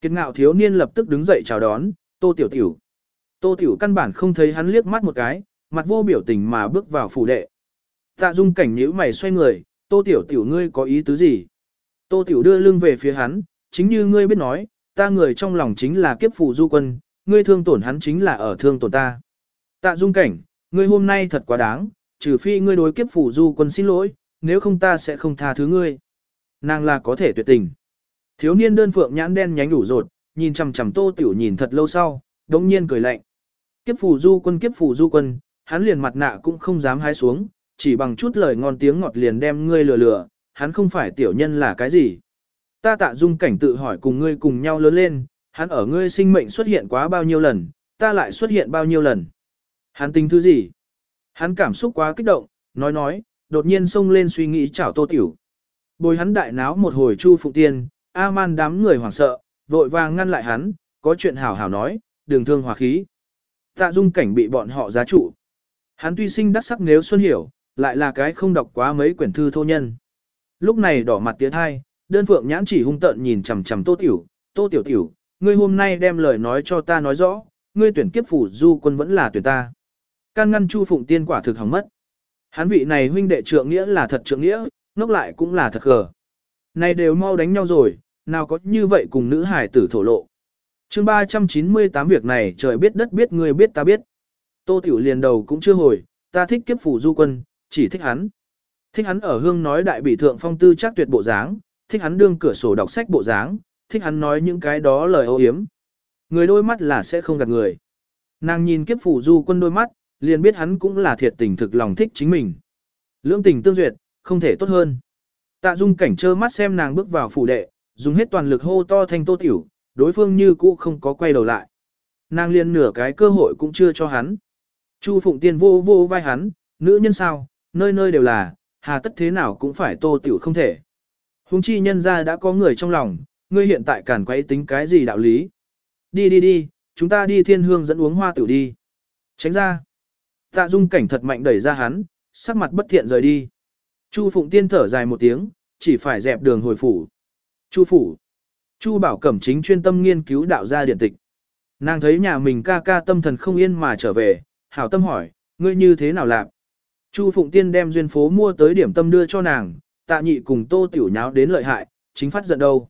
Kiệt ngạo thiếu niên lập tức đứng dậy chào đón, Tô Tiểu Tiểu. Tô Tiểu căn bản không thấy hắn liếc mắt một cái, mặt vô biểu tình mà bước vào phủ đệ. Tạ dung cảnh nhíu mày xoay người, Tô Tiểu Tiểu ngươi có ý tứ gì? Tô Tiểu đưa lưng về phía hắn, chính như ngươi biết nói, ta người trong lòng chính là kiếp phụ du quân, ngươi thương tổn hắn chính là ở thương tổn ta. Tạ dung cảnh, ngươi hôm nay thật quá đáng, trừ phi ngươi đối kiếp phụ du quân xin lỗi, nếu không ta sẽ không tha thứ ngươi. Nàng là có thể tuyệt tình. Thiếu niên đơn phượng nhãn đen nhánh đủ rột, nhìn chằm chằm tô tiểu nhìn thật lâu sau, đống nhiên cười lạnh. Kiếp phù du quân kiếp phù du quân, hắn liền mặt nạ cũng không dám hái xuống, chỉ bằng chút lời ngon tiếng ngọt liền đem ngươi lừa lừa, hắn không phải tiểu nhân là cái gì. Ta tạ dung cảnh tự hỏi cùng ngươi cùng nhau lớn lên, hắn ở ngươi sinh mệnh xuất hiện quá bao nhiêu lần, ta lại xuất hiện bao nhiêu lần. Hắn tính thứ gì? Hắn cảm xúc quá kích động, nói nói, đột nhiên xông lên suy nghĩ chảo tô tiểu. Bồi hắn đại náo một hồi chu phụ tiên, A-man đám người hoảng sợ, vội vàng ngăn lại hắn, có chuyện hảo hảo nói, đường thương hòa khí. Tạ dung cảnh bị bọn họ giá trụ. Hắn tuy sinh đắc sắc nếu xuân hiểu, lại là cái không đọc quá mấy quyển thư thô nhân. Lúc này đỏ mặt tiến hai, đơn phượng nhãn chỉ hung tợn nhìn chằm chằm tô tiểu, tô tiểu tiểu, ngươi hôm nay đem lời nói cho ta nói rõ, ngươi tuyển kiếp phủ du quân vẫn là tuyển ta. Can ngăn chu phụng tiên quả thực hỏng mất. Hắn vị này huynh đệ trượng nghĩa là thật trượng nghĩa, ngốc lại cũng là thật gờ. Này đều mau đánh nhau rồi, nào có như vậy cùng nữ hải tử thổ lộ. chương 398 việc này trời biết đất biết người biết ta biết. Tô Tiểu liền đầu cũng chưa hồi, ta thích kiếp phủ du quân, chỉ thích hắn. Thích hắn ở hương nói đại bị thượng phong tư chắc tuyệt bộ dáng, thích hắn đương cửa sổ đọc sách bộ dáng, thích hắn nói những cái đó lời ô hiếm. Người đôi mắt là sẽ không gạt người. Nàng nhìn kiếp phủ du quân đôi mắt, liền biết hắn cũng là thiệt tình thực lòng thích chính mình. Lưỡng tình tương duyệt, không thể tốt hơn. Tạ Dung cảnh trơ mắt xem nàng bước vào phủ đệ, dùng hết toàn lực hô to thanh tô tiểu, đối phương như cũ không có quay đầu lại. Nàng liền nửa cái cơ hội cũng chưa cho hắn. Chu Phụng Tiên vô vô vai hắn, nữ nhân sao, nơi nơi đều là, hà tất thế nào cũng phải tô tiểu không thể. Hùng chi nhân ra đã có người trong lòng, ngươi hiện tại cản quấy tính cái gì đạo lý. Đi đi đi, chúng ta đi thiên hương dẫn uống hoa tiểu đi. Tránh ra. Tạ dung cảnh thật mạnh đẩy ra hắn, sắc mặt bất thiện rời đi. Chu Phụng Tiên thở dài một tiếng, chỉ phải dẹp đường hồi phủ. Chu phủ. Chu Bảo Cẩm chính chuyên tâm nghiên cứu đạo gia điện tịch. Nàng thấy nhà mình ca ca tâm thần không yên mà trở về, hảo tâm hỏi, ngươi như thế nào làm? Chu Phụng Tiên đem duyên phố mua tới điểm tâm đưa cho nàng, tạ nhị cùng tô tiểu nháo đến lợi hại, chính phát giận đâu.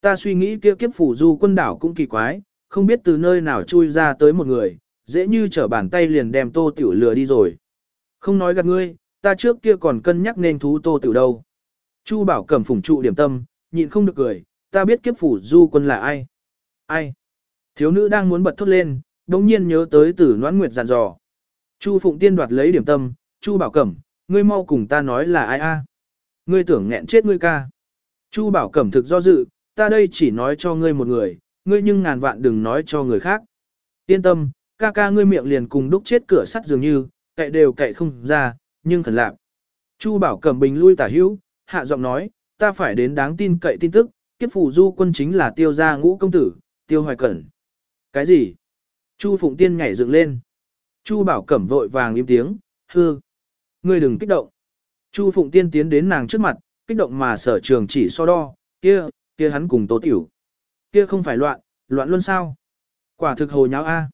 Ta suy nghĩ kia kiếp phủ du quân đảo cũng kỳ quái, không biết từ nơi nào chui ra tới một người, dễ như trở bàn tay liền đem tô tiểu lừa đi rồi. Không nói gạt ngươi, ta trước kia còn cân nhắc nên thú tô tiểu đâu. Chu bảo cẩm phủng trụ điểm tâm, nhịn không được cười, ta biết kiếp phủ du quân là ai. Ai? Thiếu nữ đang muốn bật thốt lên, đồng nhiên nhớ tới tử noãn nguyệt dặn dò. Chu phụng tiên đoạt lấy điểm tâm, Chu bảo cẩm, ngươi mau cùng ta nói là ai a? Ngươi tưởng nghẹn chết ngươi ca. Chu bảo cẩm thực do dự, ta đây chỉ nói cho ngươi một người, ngươi nhưng ngàn vạn đừng nói cho người khác. Yên tâm, ca ca ngươi miệng liền cùng đúc chết cửa sắt dường như, cậy đều cậy không ra, nhưng thần lạc. Chu bảo cẩm bình lui tả hữu, hạ giọng nói, ta phải đến đáng tin cậy tin tức, kiếp phủ du quân chính là tiêu gia ngũ công tử, tiêu hoài cẩn. Cái gì? Chu Phụng Tiên nhảy dựng lên. Chu Bảo Cẩm vội vàng im tiếng, hư. Ngươi đừng kích động. Chu Phụng Tiên tiến đến nàng trước mặt, kích động mà sở trường chỉ so đo, kia, kia hắn cùng Tô Tiểu. Kia không phải loạn, loạn luôn sao? Quả thực hồ nháo A.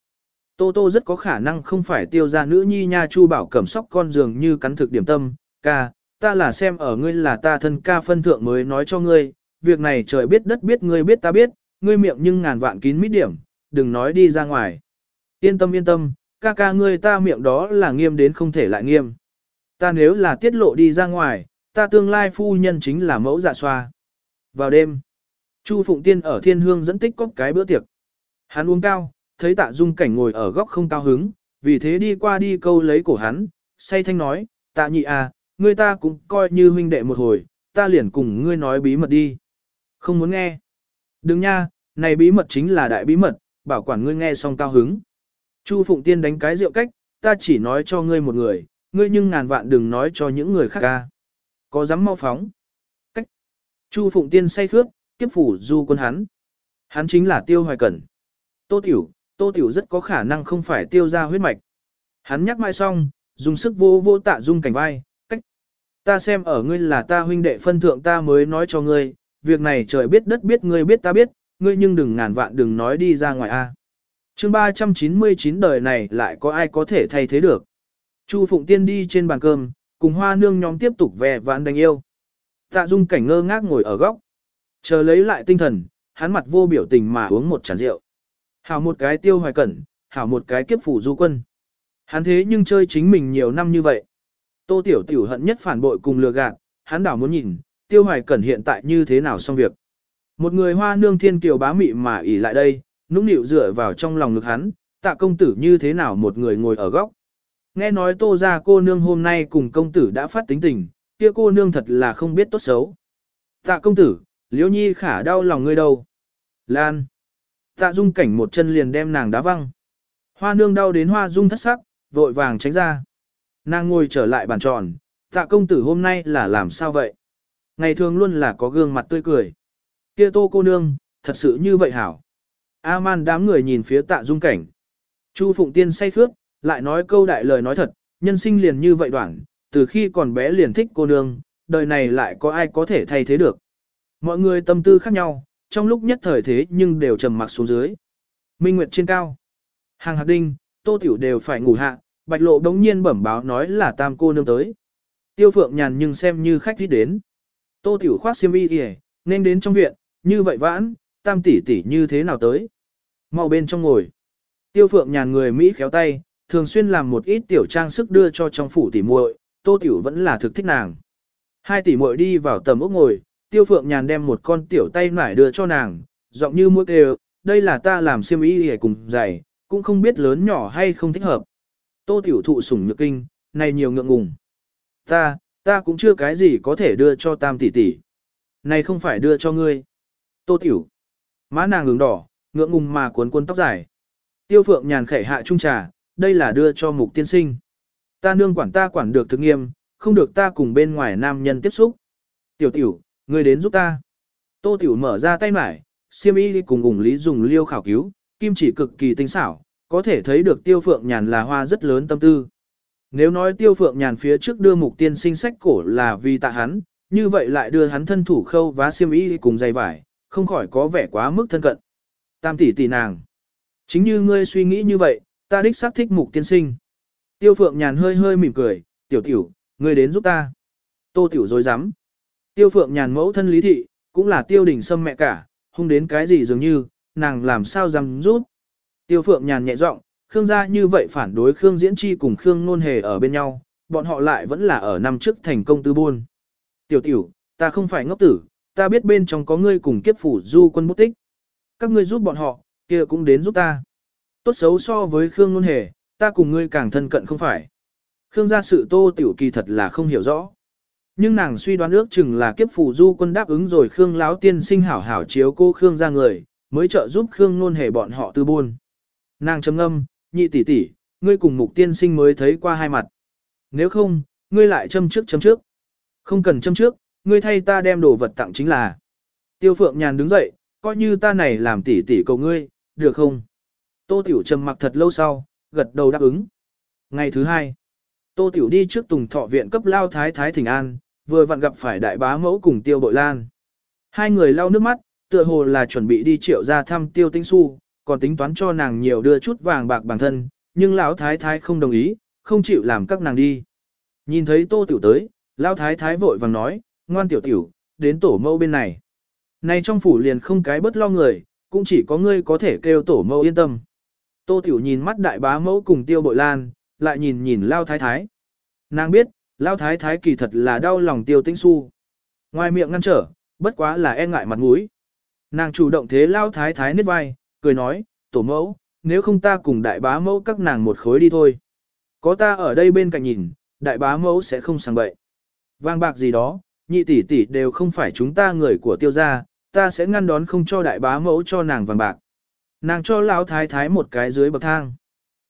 Tô Tô rất có khả năng không phải tiêu ra nữ nhi nha Chu Bảo Cẩm sóc con giường như cắn thực điểm tâm, ca, ta là xem ở ngươi là ta thân ca phân thượng mới nói cho ngươi, việc này trời biết đất biết ngươi biết ta biết, ngươi miệng nhưng ngàn vạn kín mít điểm, đừng nói đi ra ngoài. Yên tâm yên tâm, ca ca ngươi ta miệng đó là nghiêm đến không thể lại nghiêm. Ta nếu là tiết lộ đi ra ngoài, ta tương lai phu nhân chính là mẫu dạ xoa. Vào đêm, Chu Phụng Tiên ở thiên hương dẫn tích cóc cái bữa tiệc. Hắn uống cao, thấy tạ dung cảnh ngồi ở góc không cao hứng, vì thế đi qua đi câu lấy cổ hắn, say thanh nói, tạ nhị à, ngươi ta cũng coi như huynh đệ một hồi, ta liền cùng ngươi nói bí mật đi. Không muốn nghe. Đừng nha, Này bí mật chính là đại bí mật, bảo quản ngươi nghe xong cao hứng. Chu Phụng Tiên đánh cái rượu cách, ta chỉ nói cho ngươi một người, ngươi nhưng ngàn vạn đừng nói cho những người khác ca. Có dám mau phóng. Cách. Chu Phụng Tiên say khước, kiếp phủ du quân hắn. Hắn chính là tiêu hoài cẩn. Tô Tiểu, Tô Tiểu rất có khả năng không phải tiêu ra huyết mạch. Hắn nhắc mai xong, dùng sức vô vô tạ dung cảnh vai, cách. Ta xem ở ngươi là ta huynh đệ phân thượng ta mới nói cho ngươi, việc này trời biết đất biết ngươi biết ta biết, ngươi nhưng đừng ngàn vạn đừng nói đi ra ngoài a. À. Chương 399 đời này lại có ai có thể thay thế được. Chu Phụng Tiên đi trên bàn cơm, cùng hoa nương nhóm tiếp tục về vãn đánh yêu. Tạ Dung cảnh ngơ ngác ngồi ở góc. Chờ lấy lại tinh thần, hắn mặt vô biểu tình mà uống một chén rượu. Hảo một cái tiêu hoài cẩn, hảo một cái kiếp phủ du quân. Hắn thế nhưng chơi chính mình nhiều năm như vậy. Tô Tiểu Tiểu hận nhất phản bội cùng lừa gạt, hắn đảo muốn nhìn, tiêu hoài cẩn hiện tại như thế nào xong việc. Một người hoa nương thiên kiều bá mị mà ỉ lại đây, nũng nịu dựa vào trong lòng ngực hắn, tạ công tử như thế nào một người ngồi ở góc. Nghe nói tô ra cô nương hôm nay cùng công tử đã phát tính tình, kia cô nương thật là không biết tốt xấu. Tạ công tử, liễu nhi khả đau lòng ngươi đâu. Lan. Tạ dung cảnh một chân liền đem nàng đá văng. Hoa nương đau đến hoa dung thất sắc, vội vàng tránh ra. Nàng ngồi trở lại bàn tròn, tạ công tử hôm nay là làm sao vậy? Ngày thường luôn là có gương mặt tươi cười. Kia tô cô nương, thật sự như vậy hảo. A-man đám người nhìn phía tạ dung cảnh. Chu Phụng Tiên say khước, lại nói câu đại lời nói thật, nhân sinh liền như vậy đoạn, từ khi còn bé liền thích cô nương, đời này lại có ai có thể thay thế được. Mọi người tâm tư khác nhau, trong lúc nhất thời thế nhưng đều trầm mặc xuống dưới. Minh Nguyệt trên cao. Hàng hạt đinh, tô tiểu đều phải ngủ hạ, bạch lộ đống nhiên bẩm báo nói là tam cô nương tới. Tiêu phượng nhàn nhưng xem như khách đi đến. Tô tiểu khoác xiêm y kìa, nên đến trong viện, như vậy vãn, tam tỷ tỷ như thế nào tới. Mau bên trong ngồi. Tiêu phượng nhàn người Mỹ khéo tay, thường xuyên làm một ít tiểu trang sức đưa cho trong phủ tỷ muội, tô tiểu vẫn là thực thích nàng. Hai tỷ muội đi vào tầm ốc ngồi, tiêu phượng nhàn đem một con tiểu tay nải đưa cho nàng, giọng như mũi đều, đây là ta làm xiêm y hề cùng giày, cũng không biết lớn nhỏ hay không thích hợp. Tô tiểu thụ sủng nhược kinh, này nhiều ngượng ngùng. Ta, ta cũng chưa cái gì có thể đưa cho tam tỷ tỷ. Này không phải đưa cho ngươi. Tô tiểu. Má nàng ứng đỏ, ngượng ngùng mà cuốn cuốn tóc dài. Tiêu phượng nhàn khẩy hạ trung trà, đây là đưa cho mục tiên sinh. Ta nương quản ta quản được thực nghiêm, không được ta cùng bên ngoài nam nhân tiếp xúc. Tiểu tiểu, ngươi đến giúp ta. Tô tiểu mở ra tay mải, siêm y cùng ủng lý dùng liêu khảo cứu, kim chỉ cực kỳ tinh xảo, có thể thấy được tiêu phượng nhàn là hoa rất lớn tâm tư. Nếu nói tiêu phượng nhàn phía trước đưa mục tiên sinh sách cổ là vì tạ hắn, như vậy lại đưa hắn thân thủ khâu vá siêm y cùng dày vải, không khỏi có vẻ quá mức thân cận. Tam tỷ tỷ nàng. Chính như ngươi suy nghĩ như vậy, ta đích xác thích mục tiên sinh. Tiêu phượng nhàn hơi hơi mỉm cười, tiểu tiểu, ngươi đến giúp ta. Tô tiểu dối rắm Tiêu phượng nhàn mẫu thân lý thị, cũng là tiêu đình sâm mẹ cả, hung đến cái gì dường như, nàng làm sao dám giúp. Tiêu phượng nhàn nhẹ giọng, Khương gia như vậy phản đối Khương Diễn Chi cùng Khương Nôn Hề ở bên nhau, bọn họ lại vẫn là ở năm trước thành công tư buôn. Tiểu tiểu, ta không phải ngốc tử, ta biết bên trong có ngươi cùng kiếp phủ du quân bút tích. Các ngươi giúp bọn họ, kia cũng đến giúp ta. Tốt xấu so với Khương Nôn Hề, ta cùng ngươi càng thân cận không phải. Khương gia sự tô tiểu kỳ thật là không hiểu rõ. Nhưng nàng suy đoán ước chừng là kiếp phủ du quân đáp ứng rồi Khương láo tiên sinh hảo hảo chiếu cô Khương ra người, mới trợ giúp Khương nôn hề bọn họ tư buôn. Nàng trầm ngâm, nhị tỷ tỷ, ngươi cùng mục tiên sinh mới thấy qua hai mặt. Nếu không, ngươi lại châm trước châm trước. Không cần châm trước, ngươi thay ta đem đồ vật tặng chính là. Tiêu phượng nhàn đứng dậy, coi như ta này làm tỷ tỷ cầu ngươi, được không? Tô Tiểu trầm mặc thật lâu sau, gật đầu đáp ứng. Ngày thứ hai, Tô Tiểu đi trước Tùng Thọ viện cấp lao thái thái thỉnh an, vừa vặn gặp phải đại bá mẫu cùng Tiêu Bội Lan. Hai người lau nước mắt, tựa hồ là chuẩn bị đi triệu ra thăm Tiêu Tĩnh Xu, còn tính toán cho nàng nhiều đưa chút vàng bạc bản thân, nhưng lão thái thái không đồng ý, không chịu làm các nàng đi. Nhìn thấy Tô Tiểu tới, lão thái thái vội vàng nói, ngoan tiểu tiểu, đến tổ mẫu bên này. Này trong phủ liền không cái bất lo người, cũng chỉ có ngươi có thể kêu tổ mẫu yên tâm. Tô Tiểu nhìn mắt đại bá mẫu cùng tiêu bội lan, lại nhìn nhìn lao thái thái. Nàng biết, lao thái thái kỳ thật là đau lòng tiêu tĩnh su. Ngoài miệng ngăn trở, bất quá là e ngại mặt mũi. Nàng chủ động thế lao thái thái nít vai, cười nói, tổ mẫu, nếu không ta cùng đại bá mẫu các nàng một khối đi thôi. Có ta ở đây bên cạnh nhìn, đại bá mẫu sẽ không sang bậy. Vang bạc gì đó, nhị tỷ tỷ đều không phải chúng ta người của tiêu gia, ta sẽ ngăn đón không cho đại bá mẫu cho nàng vàng bạc. Nàng cho lão thái thái một cái dưới bậc thang.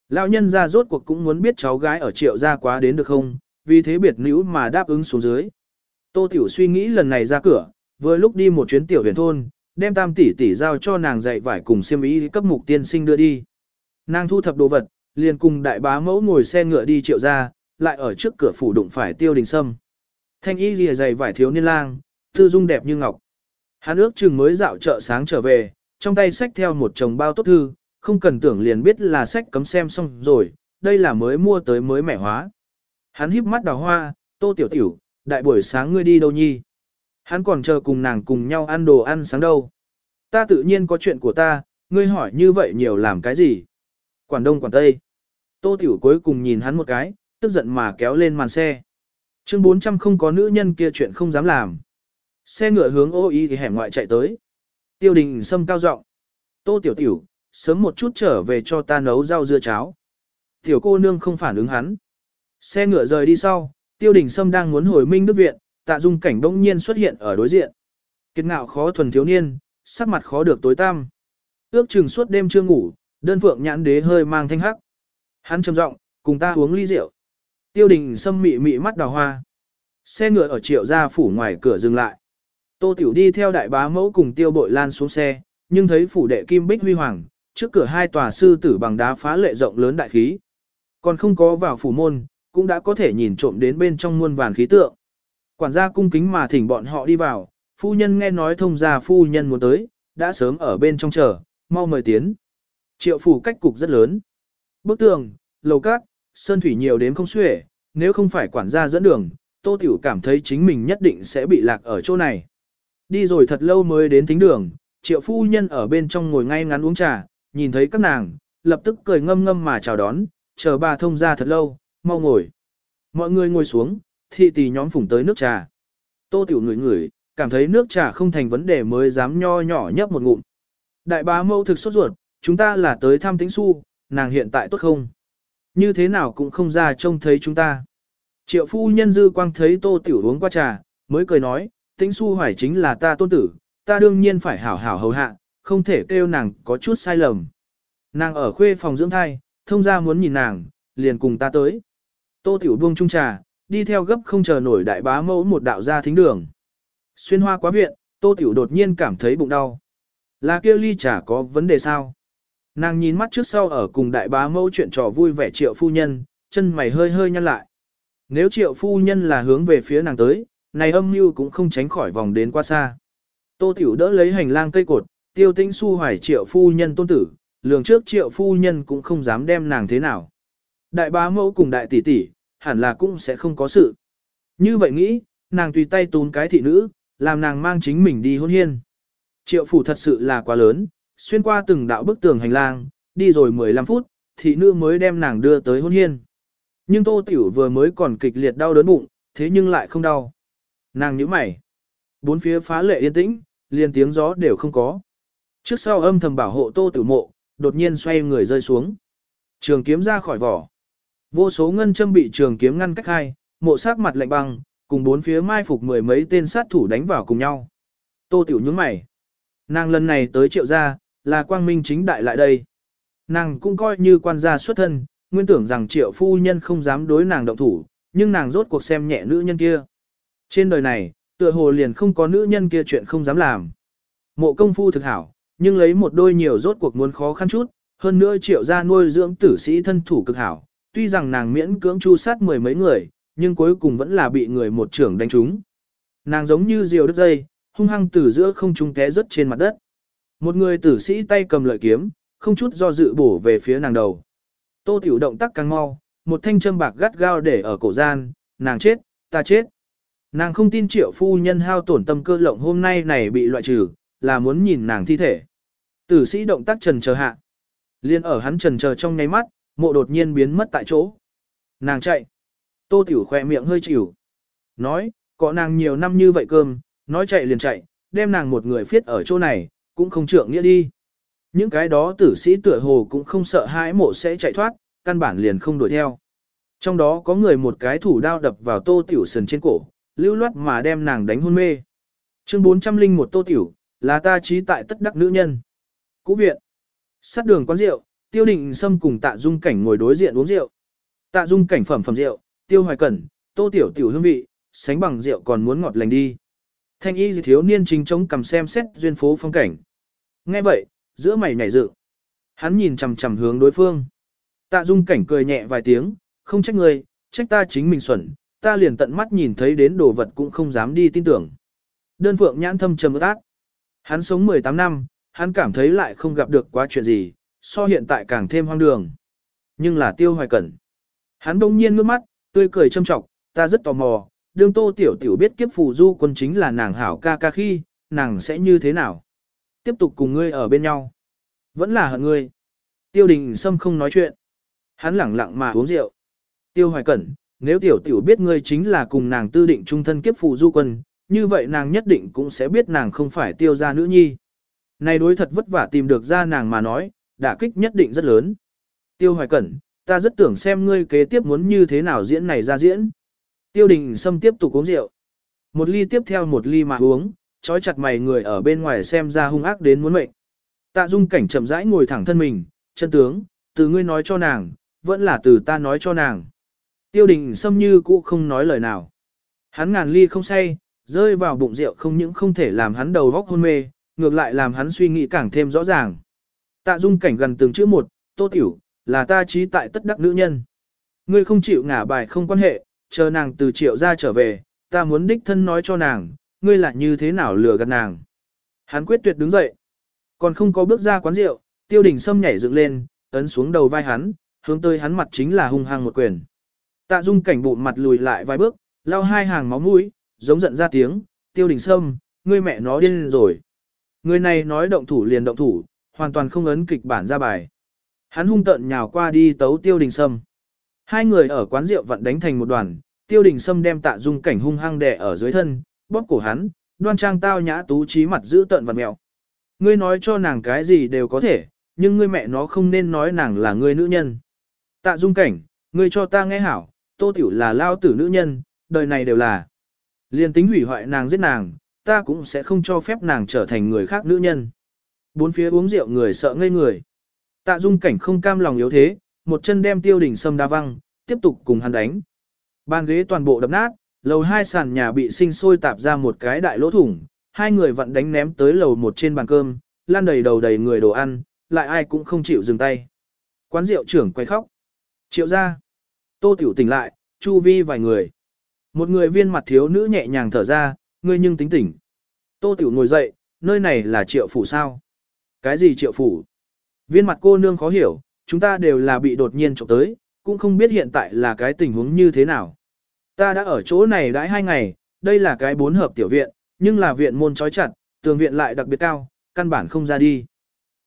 Lão nhân ra rốt cuộc cũng muốn biết cháu gái ở triệu gia quá đến được không, vì thế biệt nữ mà đáp ứng xuống dưới. Tô Tiểu suy nghĩ lần này ra cửa, vừa lúc đi một chuyến tiểu huyền thôn, đem tam tỷ tỷ giao cho nàng dạy vải cùng siêm ý cấp mục tiên sinh đưa đi. Nàng thu thập đồ vật, liền cùng đại bá mẫu ngồi xe ngựa đi triệu ra, lại ở trước cửa phủ đụng phải tiêu đình sâm. Thanh y lìa dày vải thiếu niên lang, tư dung đẹp như ngọc. Hắn ước chừng mới dạo chợ sáng trở về, trong tay sách theo một chồng bao tốt thư, không cần tưởng liền biết là sách cấm xem xong rồi, đây là mới mua tới mới mẻ hóa. Hắn híp mắt đào hoa, tô tiểu tiểu, đại buổi sáng ngươi đi đâu nhi? Hắn còn chờ cùng nàng cùng nhau ăn đồ ăn sáng đâu. Ta tự nhiên có chuyện của ta, ngươi hỏi như vậy nhiều làm cái gì? Quản đông quản tây. Tô tiểu cuối cùng nhìn hắn một cái, tức giận mà kéo lên màn xe. Chương 400 không có nữ nhân kia chuyện không dám làm. Xe ngựa hướng ô y thì hẻm ngoại chạy tới. Tiêu đình sâm cao giọng Tô tiểu tiểu, sớm một chút trở về cho ta nấu rau dưa cháo. Tiểu cô nương không phản ứng hắn. Xe ngựa rời đi sau, tiêu đình sâm đang muốn hồi minh đức viện, tạ dung cảnh bỗng nhiên xuất hiện ở đối diện. Kiệt ngạo khó thuần thiếu niên, sắc mặt khó được tối tăm. Ước chừng suốt đêm chưa ngủ, đơn phượng nhãn đế hơi mang thanh hắc. Hắn trầm giọng, cùng ta uống ly rượu. Tiêu đình sâm mị mị mắt đào hoa. Xe ngựa ở triệu gia phủ ngoài cửa dừng lại. Tô Tiểu đi theo đại bá mẫu cùng tiêu bội lan xuống xe, nhưng thấy phủ đệ kim bích huy hoàng, trước cửa hai tòa sư tử bằng đá phá lệ rộng lớn đại khí. Còn không có vào phủ môn, cũng đã có thể nhìn trộm đến bên trong muôn vàn khí tượng. Quản gia cung kính mà thỉnh bọn họ đi vào, phu nhân nghe nói thông gia phu nhân muốn tới, đã sớm ở bên trong chờ, mau mời tiến. Triệu phủ cách cục rất lớn. Bức tường, lầu cát, sơn thủy nhiều đến không xuể, nếu không phải quản gia dẫn đường, Tô Tiểu cảm thấy chính mình nhất định sẽ bị lạc ở chỗ này. Đi rồi thật lâu mới đến thính đường, triệu phu nhân ở bên trong ngồi ngay ngắn uống trà, nhìn thấy các nàng, lập tức cười ngâm ngâm mà chào đón, chờ bà thông ra thật lâu, mau ngồi. Mọi người ngồi xuống, thị tỷ nhóm phủng tới nước trà. Tô Tiểu ngửi ngửi, cảm thấy nước trà không thành vấn đề mới dám nho nhỏ nhấp một ngụm. Đại bá mâu thực sốt ruột, chúng ta là tới thăm tĩnh su, nàng hiện tại tốt không? Như thế nào cũng không ra trông thấy chúng ta. Triệu phu nhân dư quang thấy tô tiểu uống qua trà, mới cười nói, tĩnh su hoài chính là ta tôn tử, ta đương nhiên phải hảo hảo hầu hạ, không thể kêu nàng có chút sai lầm. Nàng ở khuê phòng dưỡng thai, thông ra muốn nhìn nàng, liền cùng ta tới. Tô tiểu buông trung trà, đi theo gấp không chờ nổi đại bá mẫu một đạo ra thính đường. Xuyên hoa quá viện, tô tiểu đột nhiên cảm thấy bụng đau. Là kêu ly trà có vấn đề sao? Nàng nhìn mắt trước sau ở cùng đại bá mẫu chuyện trò vui vẻ triệu phu nhân, chân mày hơi hơi nhăn lại. Nếu triệu phu nhân là hướng về phía nàng tới, này âm mưu cũng không tránh khỏi vòng đến quá xa. Tô Tiểu đỡ lấy hành lang cây cột, tiêu tĩnh su hoài triệu phu nhân tôn tử, lường trước triệu phu nhân cũng không dám đem nàng thế nào. Đại bá mẫu cùng đại tỷ tỷ, hẳn là cũng sẽ không có sự. Như vậy nghĩ, nàng tùy tay tún cái thị nữ, làm nàng mang chính mình đi hôn hiên. Triệu phủ thật sự là quá lớn, xuyên qua từng đạo bức tường hành lang, đi rồi 15 phút, thị nữ mới đem nàng đưa tới hôn hiên. Nhưng tô tiểu vừa mới còn kịch liệt đau đớn bụng, thế nhưng lại không đau. Nàng nhíu mày. Bốn phía phá lệ yên tĩnh, liền tiếng gió đều không có. Trước sau âm thầm bảo hộ tô tử mộ, đột nhiên xoay người rơi xuống. Trường kiếm ra khỏi vỏ. Vô số ngân châm bị trường kiếm ngăn cách hai, mộ sát mặt lạnh băng, cùng bốn phía mai phục mười mấy tên sát thủ đánh vào cùng nhau. Tô tiểu nhướng mày. Nàng lần này tới triệu gia, là quang minh chính đại lại đây. Nàng cũng coi như quan gia xuất thân, nguyên tưởng rằng triệu phu nhân không dám đối nàng động thủ, nhưng nàng rốt cuộc xem nhẹ nữ nhân kia. Trên đời này, tựa hồ liền không có nữ nhân kia chuyện không dám làm. Mộ công phu thực hảo, nhưng lấy một đôi nhiều rốt cuộc muốn khó khăn chút, hơn nữa triệu gia nuôi dưỡng tử sĩ thân thủ cực hảo. Tuy rằng nàng miễn cưỡng chu sát mười mấy người, nhưng cuối cùng vẫn là bị người một trưởng đánh trúng. Nàng giống như diều đứt dây, hung hăng từ giữa không trung té rớt trên mặt đất. Một người tử sĩ tay cầm lợi kiếm, không chút do dự bổ về phía nàng đầu. Tô Tiểu động tác càng mau, một thanh châm bạc gắt gao để ở cổ gian, nàng chết, ta chết. Nàng không tin triệu phu nhân hao tổn tâm cơ lộng hôm nay này bị loại trừ, là muốn nhìn nàng thi thể. Tử sĩ động tác trần chờ hạ. Liên ở hắn trần chờ trong nháy mắt, mộ đột nhiên biến mất tại chỗ. Nàng chạy. Tô Tiểu khỏe miệng hơi chịu. Nói, có nàng nhiều năm như vậy cơm, nói chạy liền chạy, đem nàng một người phiết ở chỗ này, cũng không trượng nghĩa đi. Những cái đó tử sĩ tựa hồ cũng không sợ hãi mộ sẽ chạy thoát, căn bản liền không đuổi theo. Trong đó có người một cái thủ đao đập vào tô tiểu sần trên cổ, lưu loát mà đem nàng đánh hôn mê. Chương 401 tô tiểu, là ta trí tại tất đắc nữ nhân. Cũ viện. Sát đường quán rượu, tiêu định xâm cùng tạ dung cảnh ngồi đối diện uống rượu. Tạ dung cảnh phẩm phẩm rượu, tiêu hoài cẩn, tô tiểu tiểu hương vị, sánh bằng rượu còn muốn ngọt lành đi. Thanh y thiếu niên chính chống cầm xem xét duyên phố phong cảnh. Nghe vậy, giữa mày nhảy dự. Hắn nhìn chằm chằm hướng đối phương. Tạ dung cảnh cười nhẹ vài tiếng, không trách người, trách ta chính mình xuẩn, ta liền tận mắt nhìn thấy đến đồ vật cũng không dám đi tin tưởng. Đơn phượng nhãn thâm trầm ác. Hắn sống 18 năm, hắn cảm thấy lại không gặp được quá chuyện gì, so hiện tại càng thêm hoang đường. Nhưng là tiêu hoài cẩn. Hắn đông nhiên ngước mắt, tươi cười châm trọng, ta rất tò mò, đương tô tiểu tiểu biết kiếp phù du quân chính là nàng hảo ca ca khi, nàng sẽ như thế nào? Tiếp tục cùng ngươi ở bên nhau. Vẫn là hận ngươi. Tiêu đình Sâm không nói chuyện. Hắn lẳng lặng mà uống rượu. Tiêu hoài cẩn, nếu tiểu tiểu biết ngươi chính là cùng nàng tư định trung thân kiếp phù du quân, như vậy nàng nhất định cũng sẽ biết nàng không phải tiêu gia nữ nhi. Này đối thật vất vả tìm được ra nàng mà nói, đả kích nhất định rất lớn. Tiêu hoài cẩn, ta rất tưởng xem ngươi kế tiếp muốn như thế nào diễn này ra diễn. Tiêu đình Sâm tiếp tục uống rượu. Một ly tiếp theo một ly mà uống, trói chặt mày người ở bên ngoài xem ra hung ác đến muốn mệnh. Tạ dung cảnh chậm rãi ngồi thẳng thân mình, chân tướng, từ ngươi nói cho nàng, vẫn là từ ta nói cho nàng. Tiêu đình xâm như cũ không nói lời nào. Hắn ngàn ly không say, rơi vào bụng rượu không những không thể làm hắn đầu vóc hôn mê, ngược lại làm hắn suy nghĩ càng thêm rõ ràng. Tạ dung cảnh gần từng chữ một, tô tiểu, là ta trí tại tất đắc nữ nhân. Ngươi không chịu ngả bài không quan hệ, chờ nàng từ triệu ra trở về, ta muốn đích thân nói cho nàng, ngươi là như thế nào lừa gạt nàng. Hắn quyết tuyệt đứng dậy, còn không có bước ra quán rượu, tiêu đình sâm nhảy dựng lên, ấn xuống đầu vai hắn, hướng tới hắn mặt chính là hung hăng một quyền. Tạ dung cảnh bụng mặt lùi lại vài bước, lao hai hàng máu mũi, giống giận ra tiếng, tiêu đình sâm, ngươi mẹ nó điên rồi. Người này nói động thủ liền động thủ, hoàn toàn không ấn kịch bản ra bài. Hắn hung tận nhào qua đi tấu tiêu đình sâm. Hai người ở quán rượu vẫn đánh thành một đoàn, tiêu đình sâm đem tạ dung cảnh hung hăng đè ở dưới thân, bóp cổ hắn, đoan trang tao nhã tú trí mặt giữ tận vật mẹo. Ngươi nói cho nàng cái gì đều có thể, nhưng ngươi mẹ nó không nên nói nàng là ngươi nữ nhân. Tạ dung cảnh, ngươi cho ta nghe hảo, tô tiểu là lao tử nữ nhân, đời này đều là. Liên tính hủy hoại nàng giết nàng, ta cũng sẽ không cho phép nàng trở thành người khác nữ nhân. Bốn phía uống rượu người sợ ngây người. Tạ dung cảnh không cam lòng yếu thế, một chân đem tiêu đỉnh sâm đa văng, tiếp tục cùng hắn đánh. Bàn ghế toàn bộ đập nát, lầu hai sàn nhà bị sinh sôi tạp ra một cái đại lỗ thủng, hai người vặn đánh ném tới lầu một trên bàn cơm, lan đầy đầu đầy người đồ ăn, lại ai cũng không chịu dừng tay. Quán rượu trưởng quay khóc. Triệu ra. Tô tiểu tỉnh lại, chu vi vài người. Một người viên mặt thiếu nữ nhẹ nhàng thở ra, ngươi nhưng tính tỉnh. Tô tiểu ngồi dậy, nơi này là triệu phủ sao? Cái gì triệu phủ? Viên mặt cô nương khó hiểu, chúng ta đều là bị đột nhiên trộm tới, cũng không biết hiện tại là cái tình huống như thế nào. Ta đã ở chỗ này đãi hai ngày, đây là cái bốn hợp tiểu viện, nhưng là viện môn trói chặt, tường viện lại đặc biệt cao, căn bản không ra đi.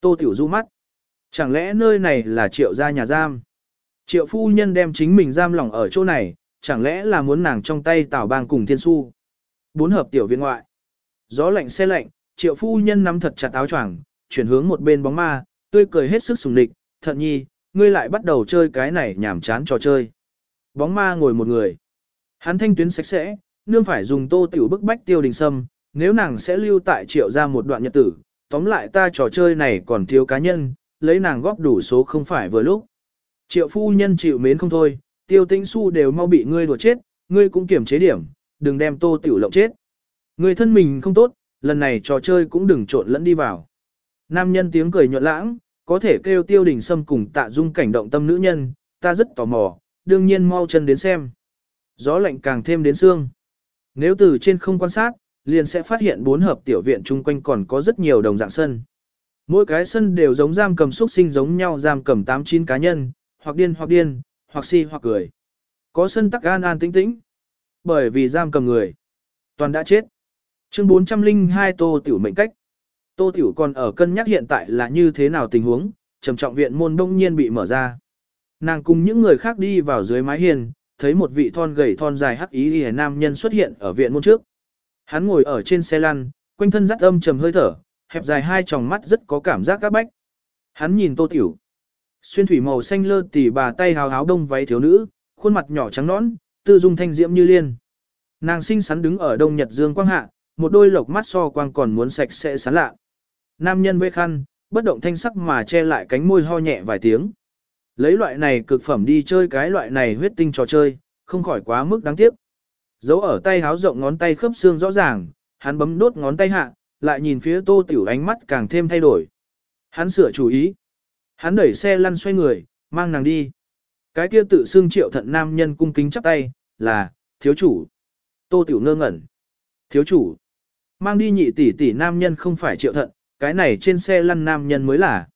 Tô Tiểu du mắt. Chẳng lẽ nơi này là triệu gia nhà giam? Triệu phu nhân đem chính mình giam lỏng ở chỗ này, chẳng lẽ là muốn nàng trong tay tảo bang cùng thiên su? Bốn hợp tiểu viện ngoại. Gió lạnh xe lạnh, triệu phu nhân nắm thật chặt áo choàng, chuyển hướng một bên bóng ma, tươi cười hết sức sùng địch, thận nhi, ngươi lại bắt đầu chơi cái này nhảm chán trò chơi. Bóng ma ngồi một người. Hắn thanh tuyến sạch sẽ, nương phải dùng tô tiểu bức bách tiêu đình sâm, nếu nàng sẽ lưu tại triệu ra một đoạn nhật tử, tóm lại ta trò chơi này còn thiếu cá nhân, lấy nàng góp đủ số không phải vừa lúc. Triệu phu nhân chịu mến không thôi, tiêu tĩnh su đều mau bị ngươi đùa chết, ngươi cũng kiểm chế điểm, đừng đem tô tiểu lộng chết. Ngươi thân mình không tốt, lần này trò chơi cũng đừng trộn lẫn đi vào. Nam nhân tiếng cười nhuận lãng, có thể kêu tiêu đình sâm cùng tạ dung cảnh động tâm nữ nhân, ta rất tò mò, đương nhiên mau chân đến xem. Gió lạnh càng thêm đến xương. Nếu từ trên không quan sát, liền sẽ phát hiện bốn hợp tiểu viện chung quanh còn có rất nhiều đồng dạng sân. Mỗi cái sân đều giống giam cầm xuất sinh giống nhau giam cầm 8-9 cá nhân, hoặc điên hoặc điên, hoặc si hoặc cười. Có sân tắc an an tĩnh tĩnh. Bởi vì giam cầm người. Toàn đã chết. Chương 402 Tô Tiểu mệnh cách. Tô Tiểu còn ở cân nhắc hiện tại là như thế nào tình huống, trầm trọng viện môn đông nhiên bị mở ra. Nàng cùng những người khác đi vào dưới mái hiên, thấy một vị thon gầy thon dài hắc ý y nam nhân xuất hiện ở viện môn trước. Hắn ngồi ở trên xe lăn, quanh thân rắc âm trầm hơi thở, hẹp dài hai tròng mắt rất có cảm giác các bách. Hắn nhìn Tô Tiểu. Xuyên thủy màu xanh lơ tỉ bà tay hào háo đông váy thiếu nữ, khuôn mặt nhỏ trắng nõn, tư dung thanh diễm như liên. Nàng xinh xắn đứng ở đông nhật dương quang hạ, một đôi lộc mắt so quang còn muốn sạch sẽ sán lạ. Nam nhân bê khăn, bất động thanh sắc mà che lại cánh môi ho nhẹ vài tiếng. Lấy loại này cực phẩm đi chơi cái loại này huyết tinh trò chơi, không khỏi quá mức đáng tiếc. Giấu ở tay háo rộng ngón tay khớp xương rõ ràng, hắn bấm đốt ngón tay hạ, lại nhìn phía tô tiểu ánh mắt càng thêm thay đổi. Hắn sửa chủ ý. Hắn đẩy xe lăn xoay người, mang nàng đi. Cái kia tự xưng triệu thận nam nhân cung kính chắp tay, là, thiếu chủ. Tô tiểu ngơ ngẩn. Thiếu chủ. Mang đi nhị tỷ tỷ nam nhân không phải triệu thận, cái này trên xe lăn nam nhân mới là.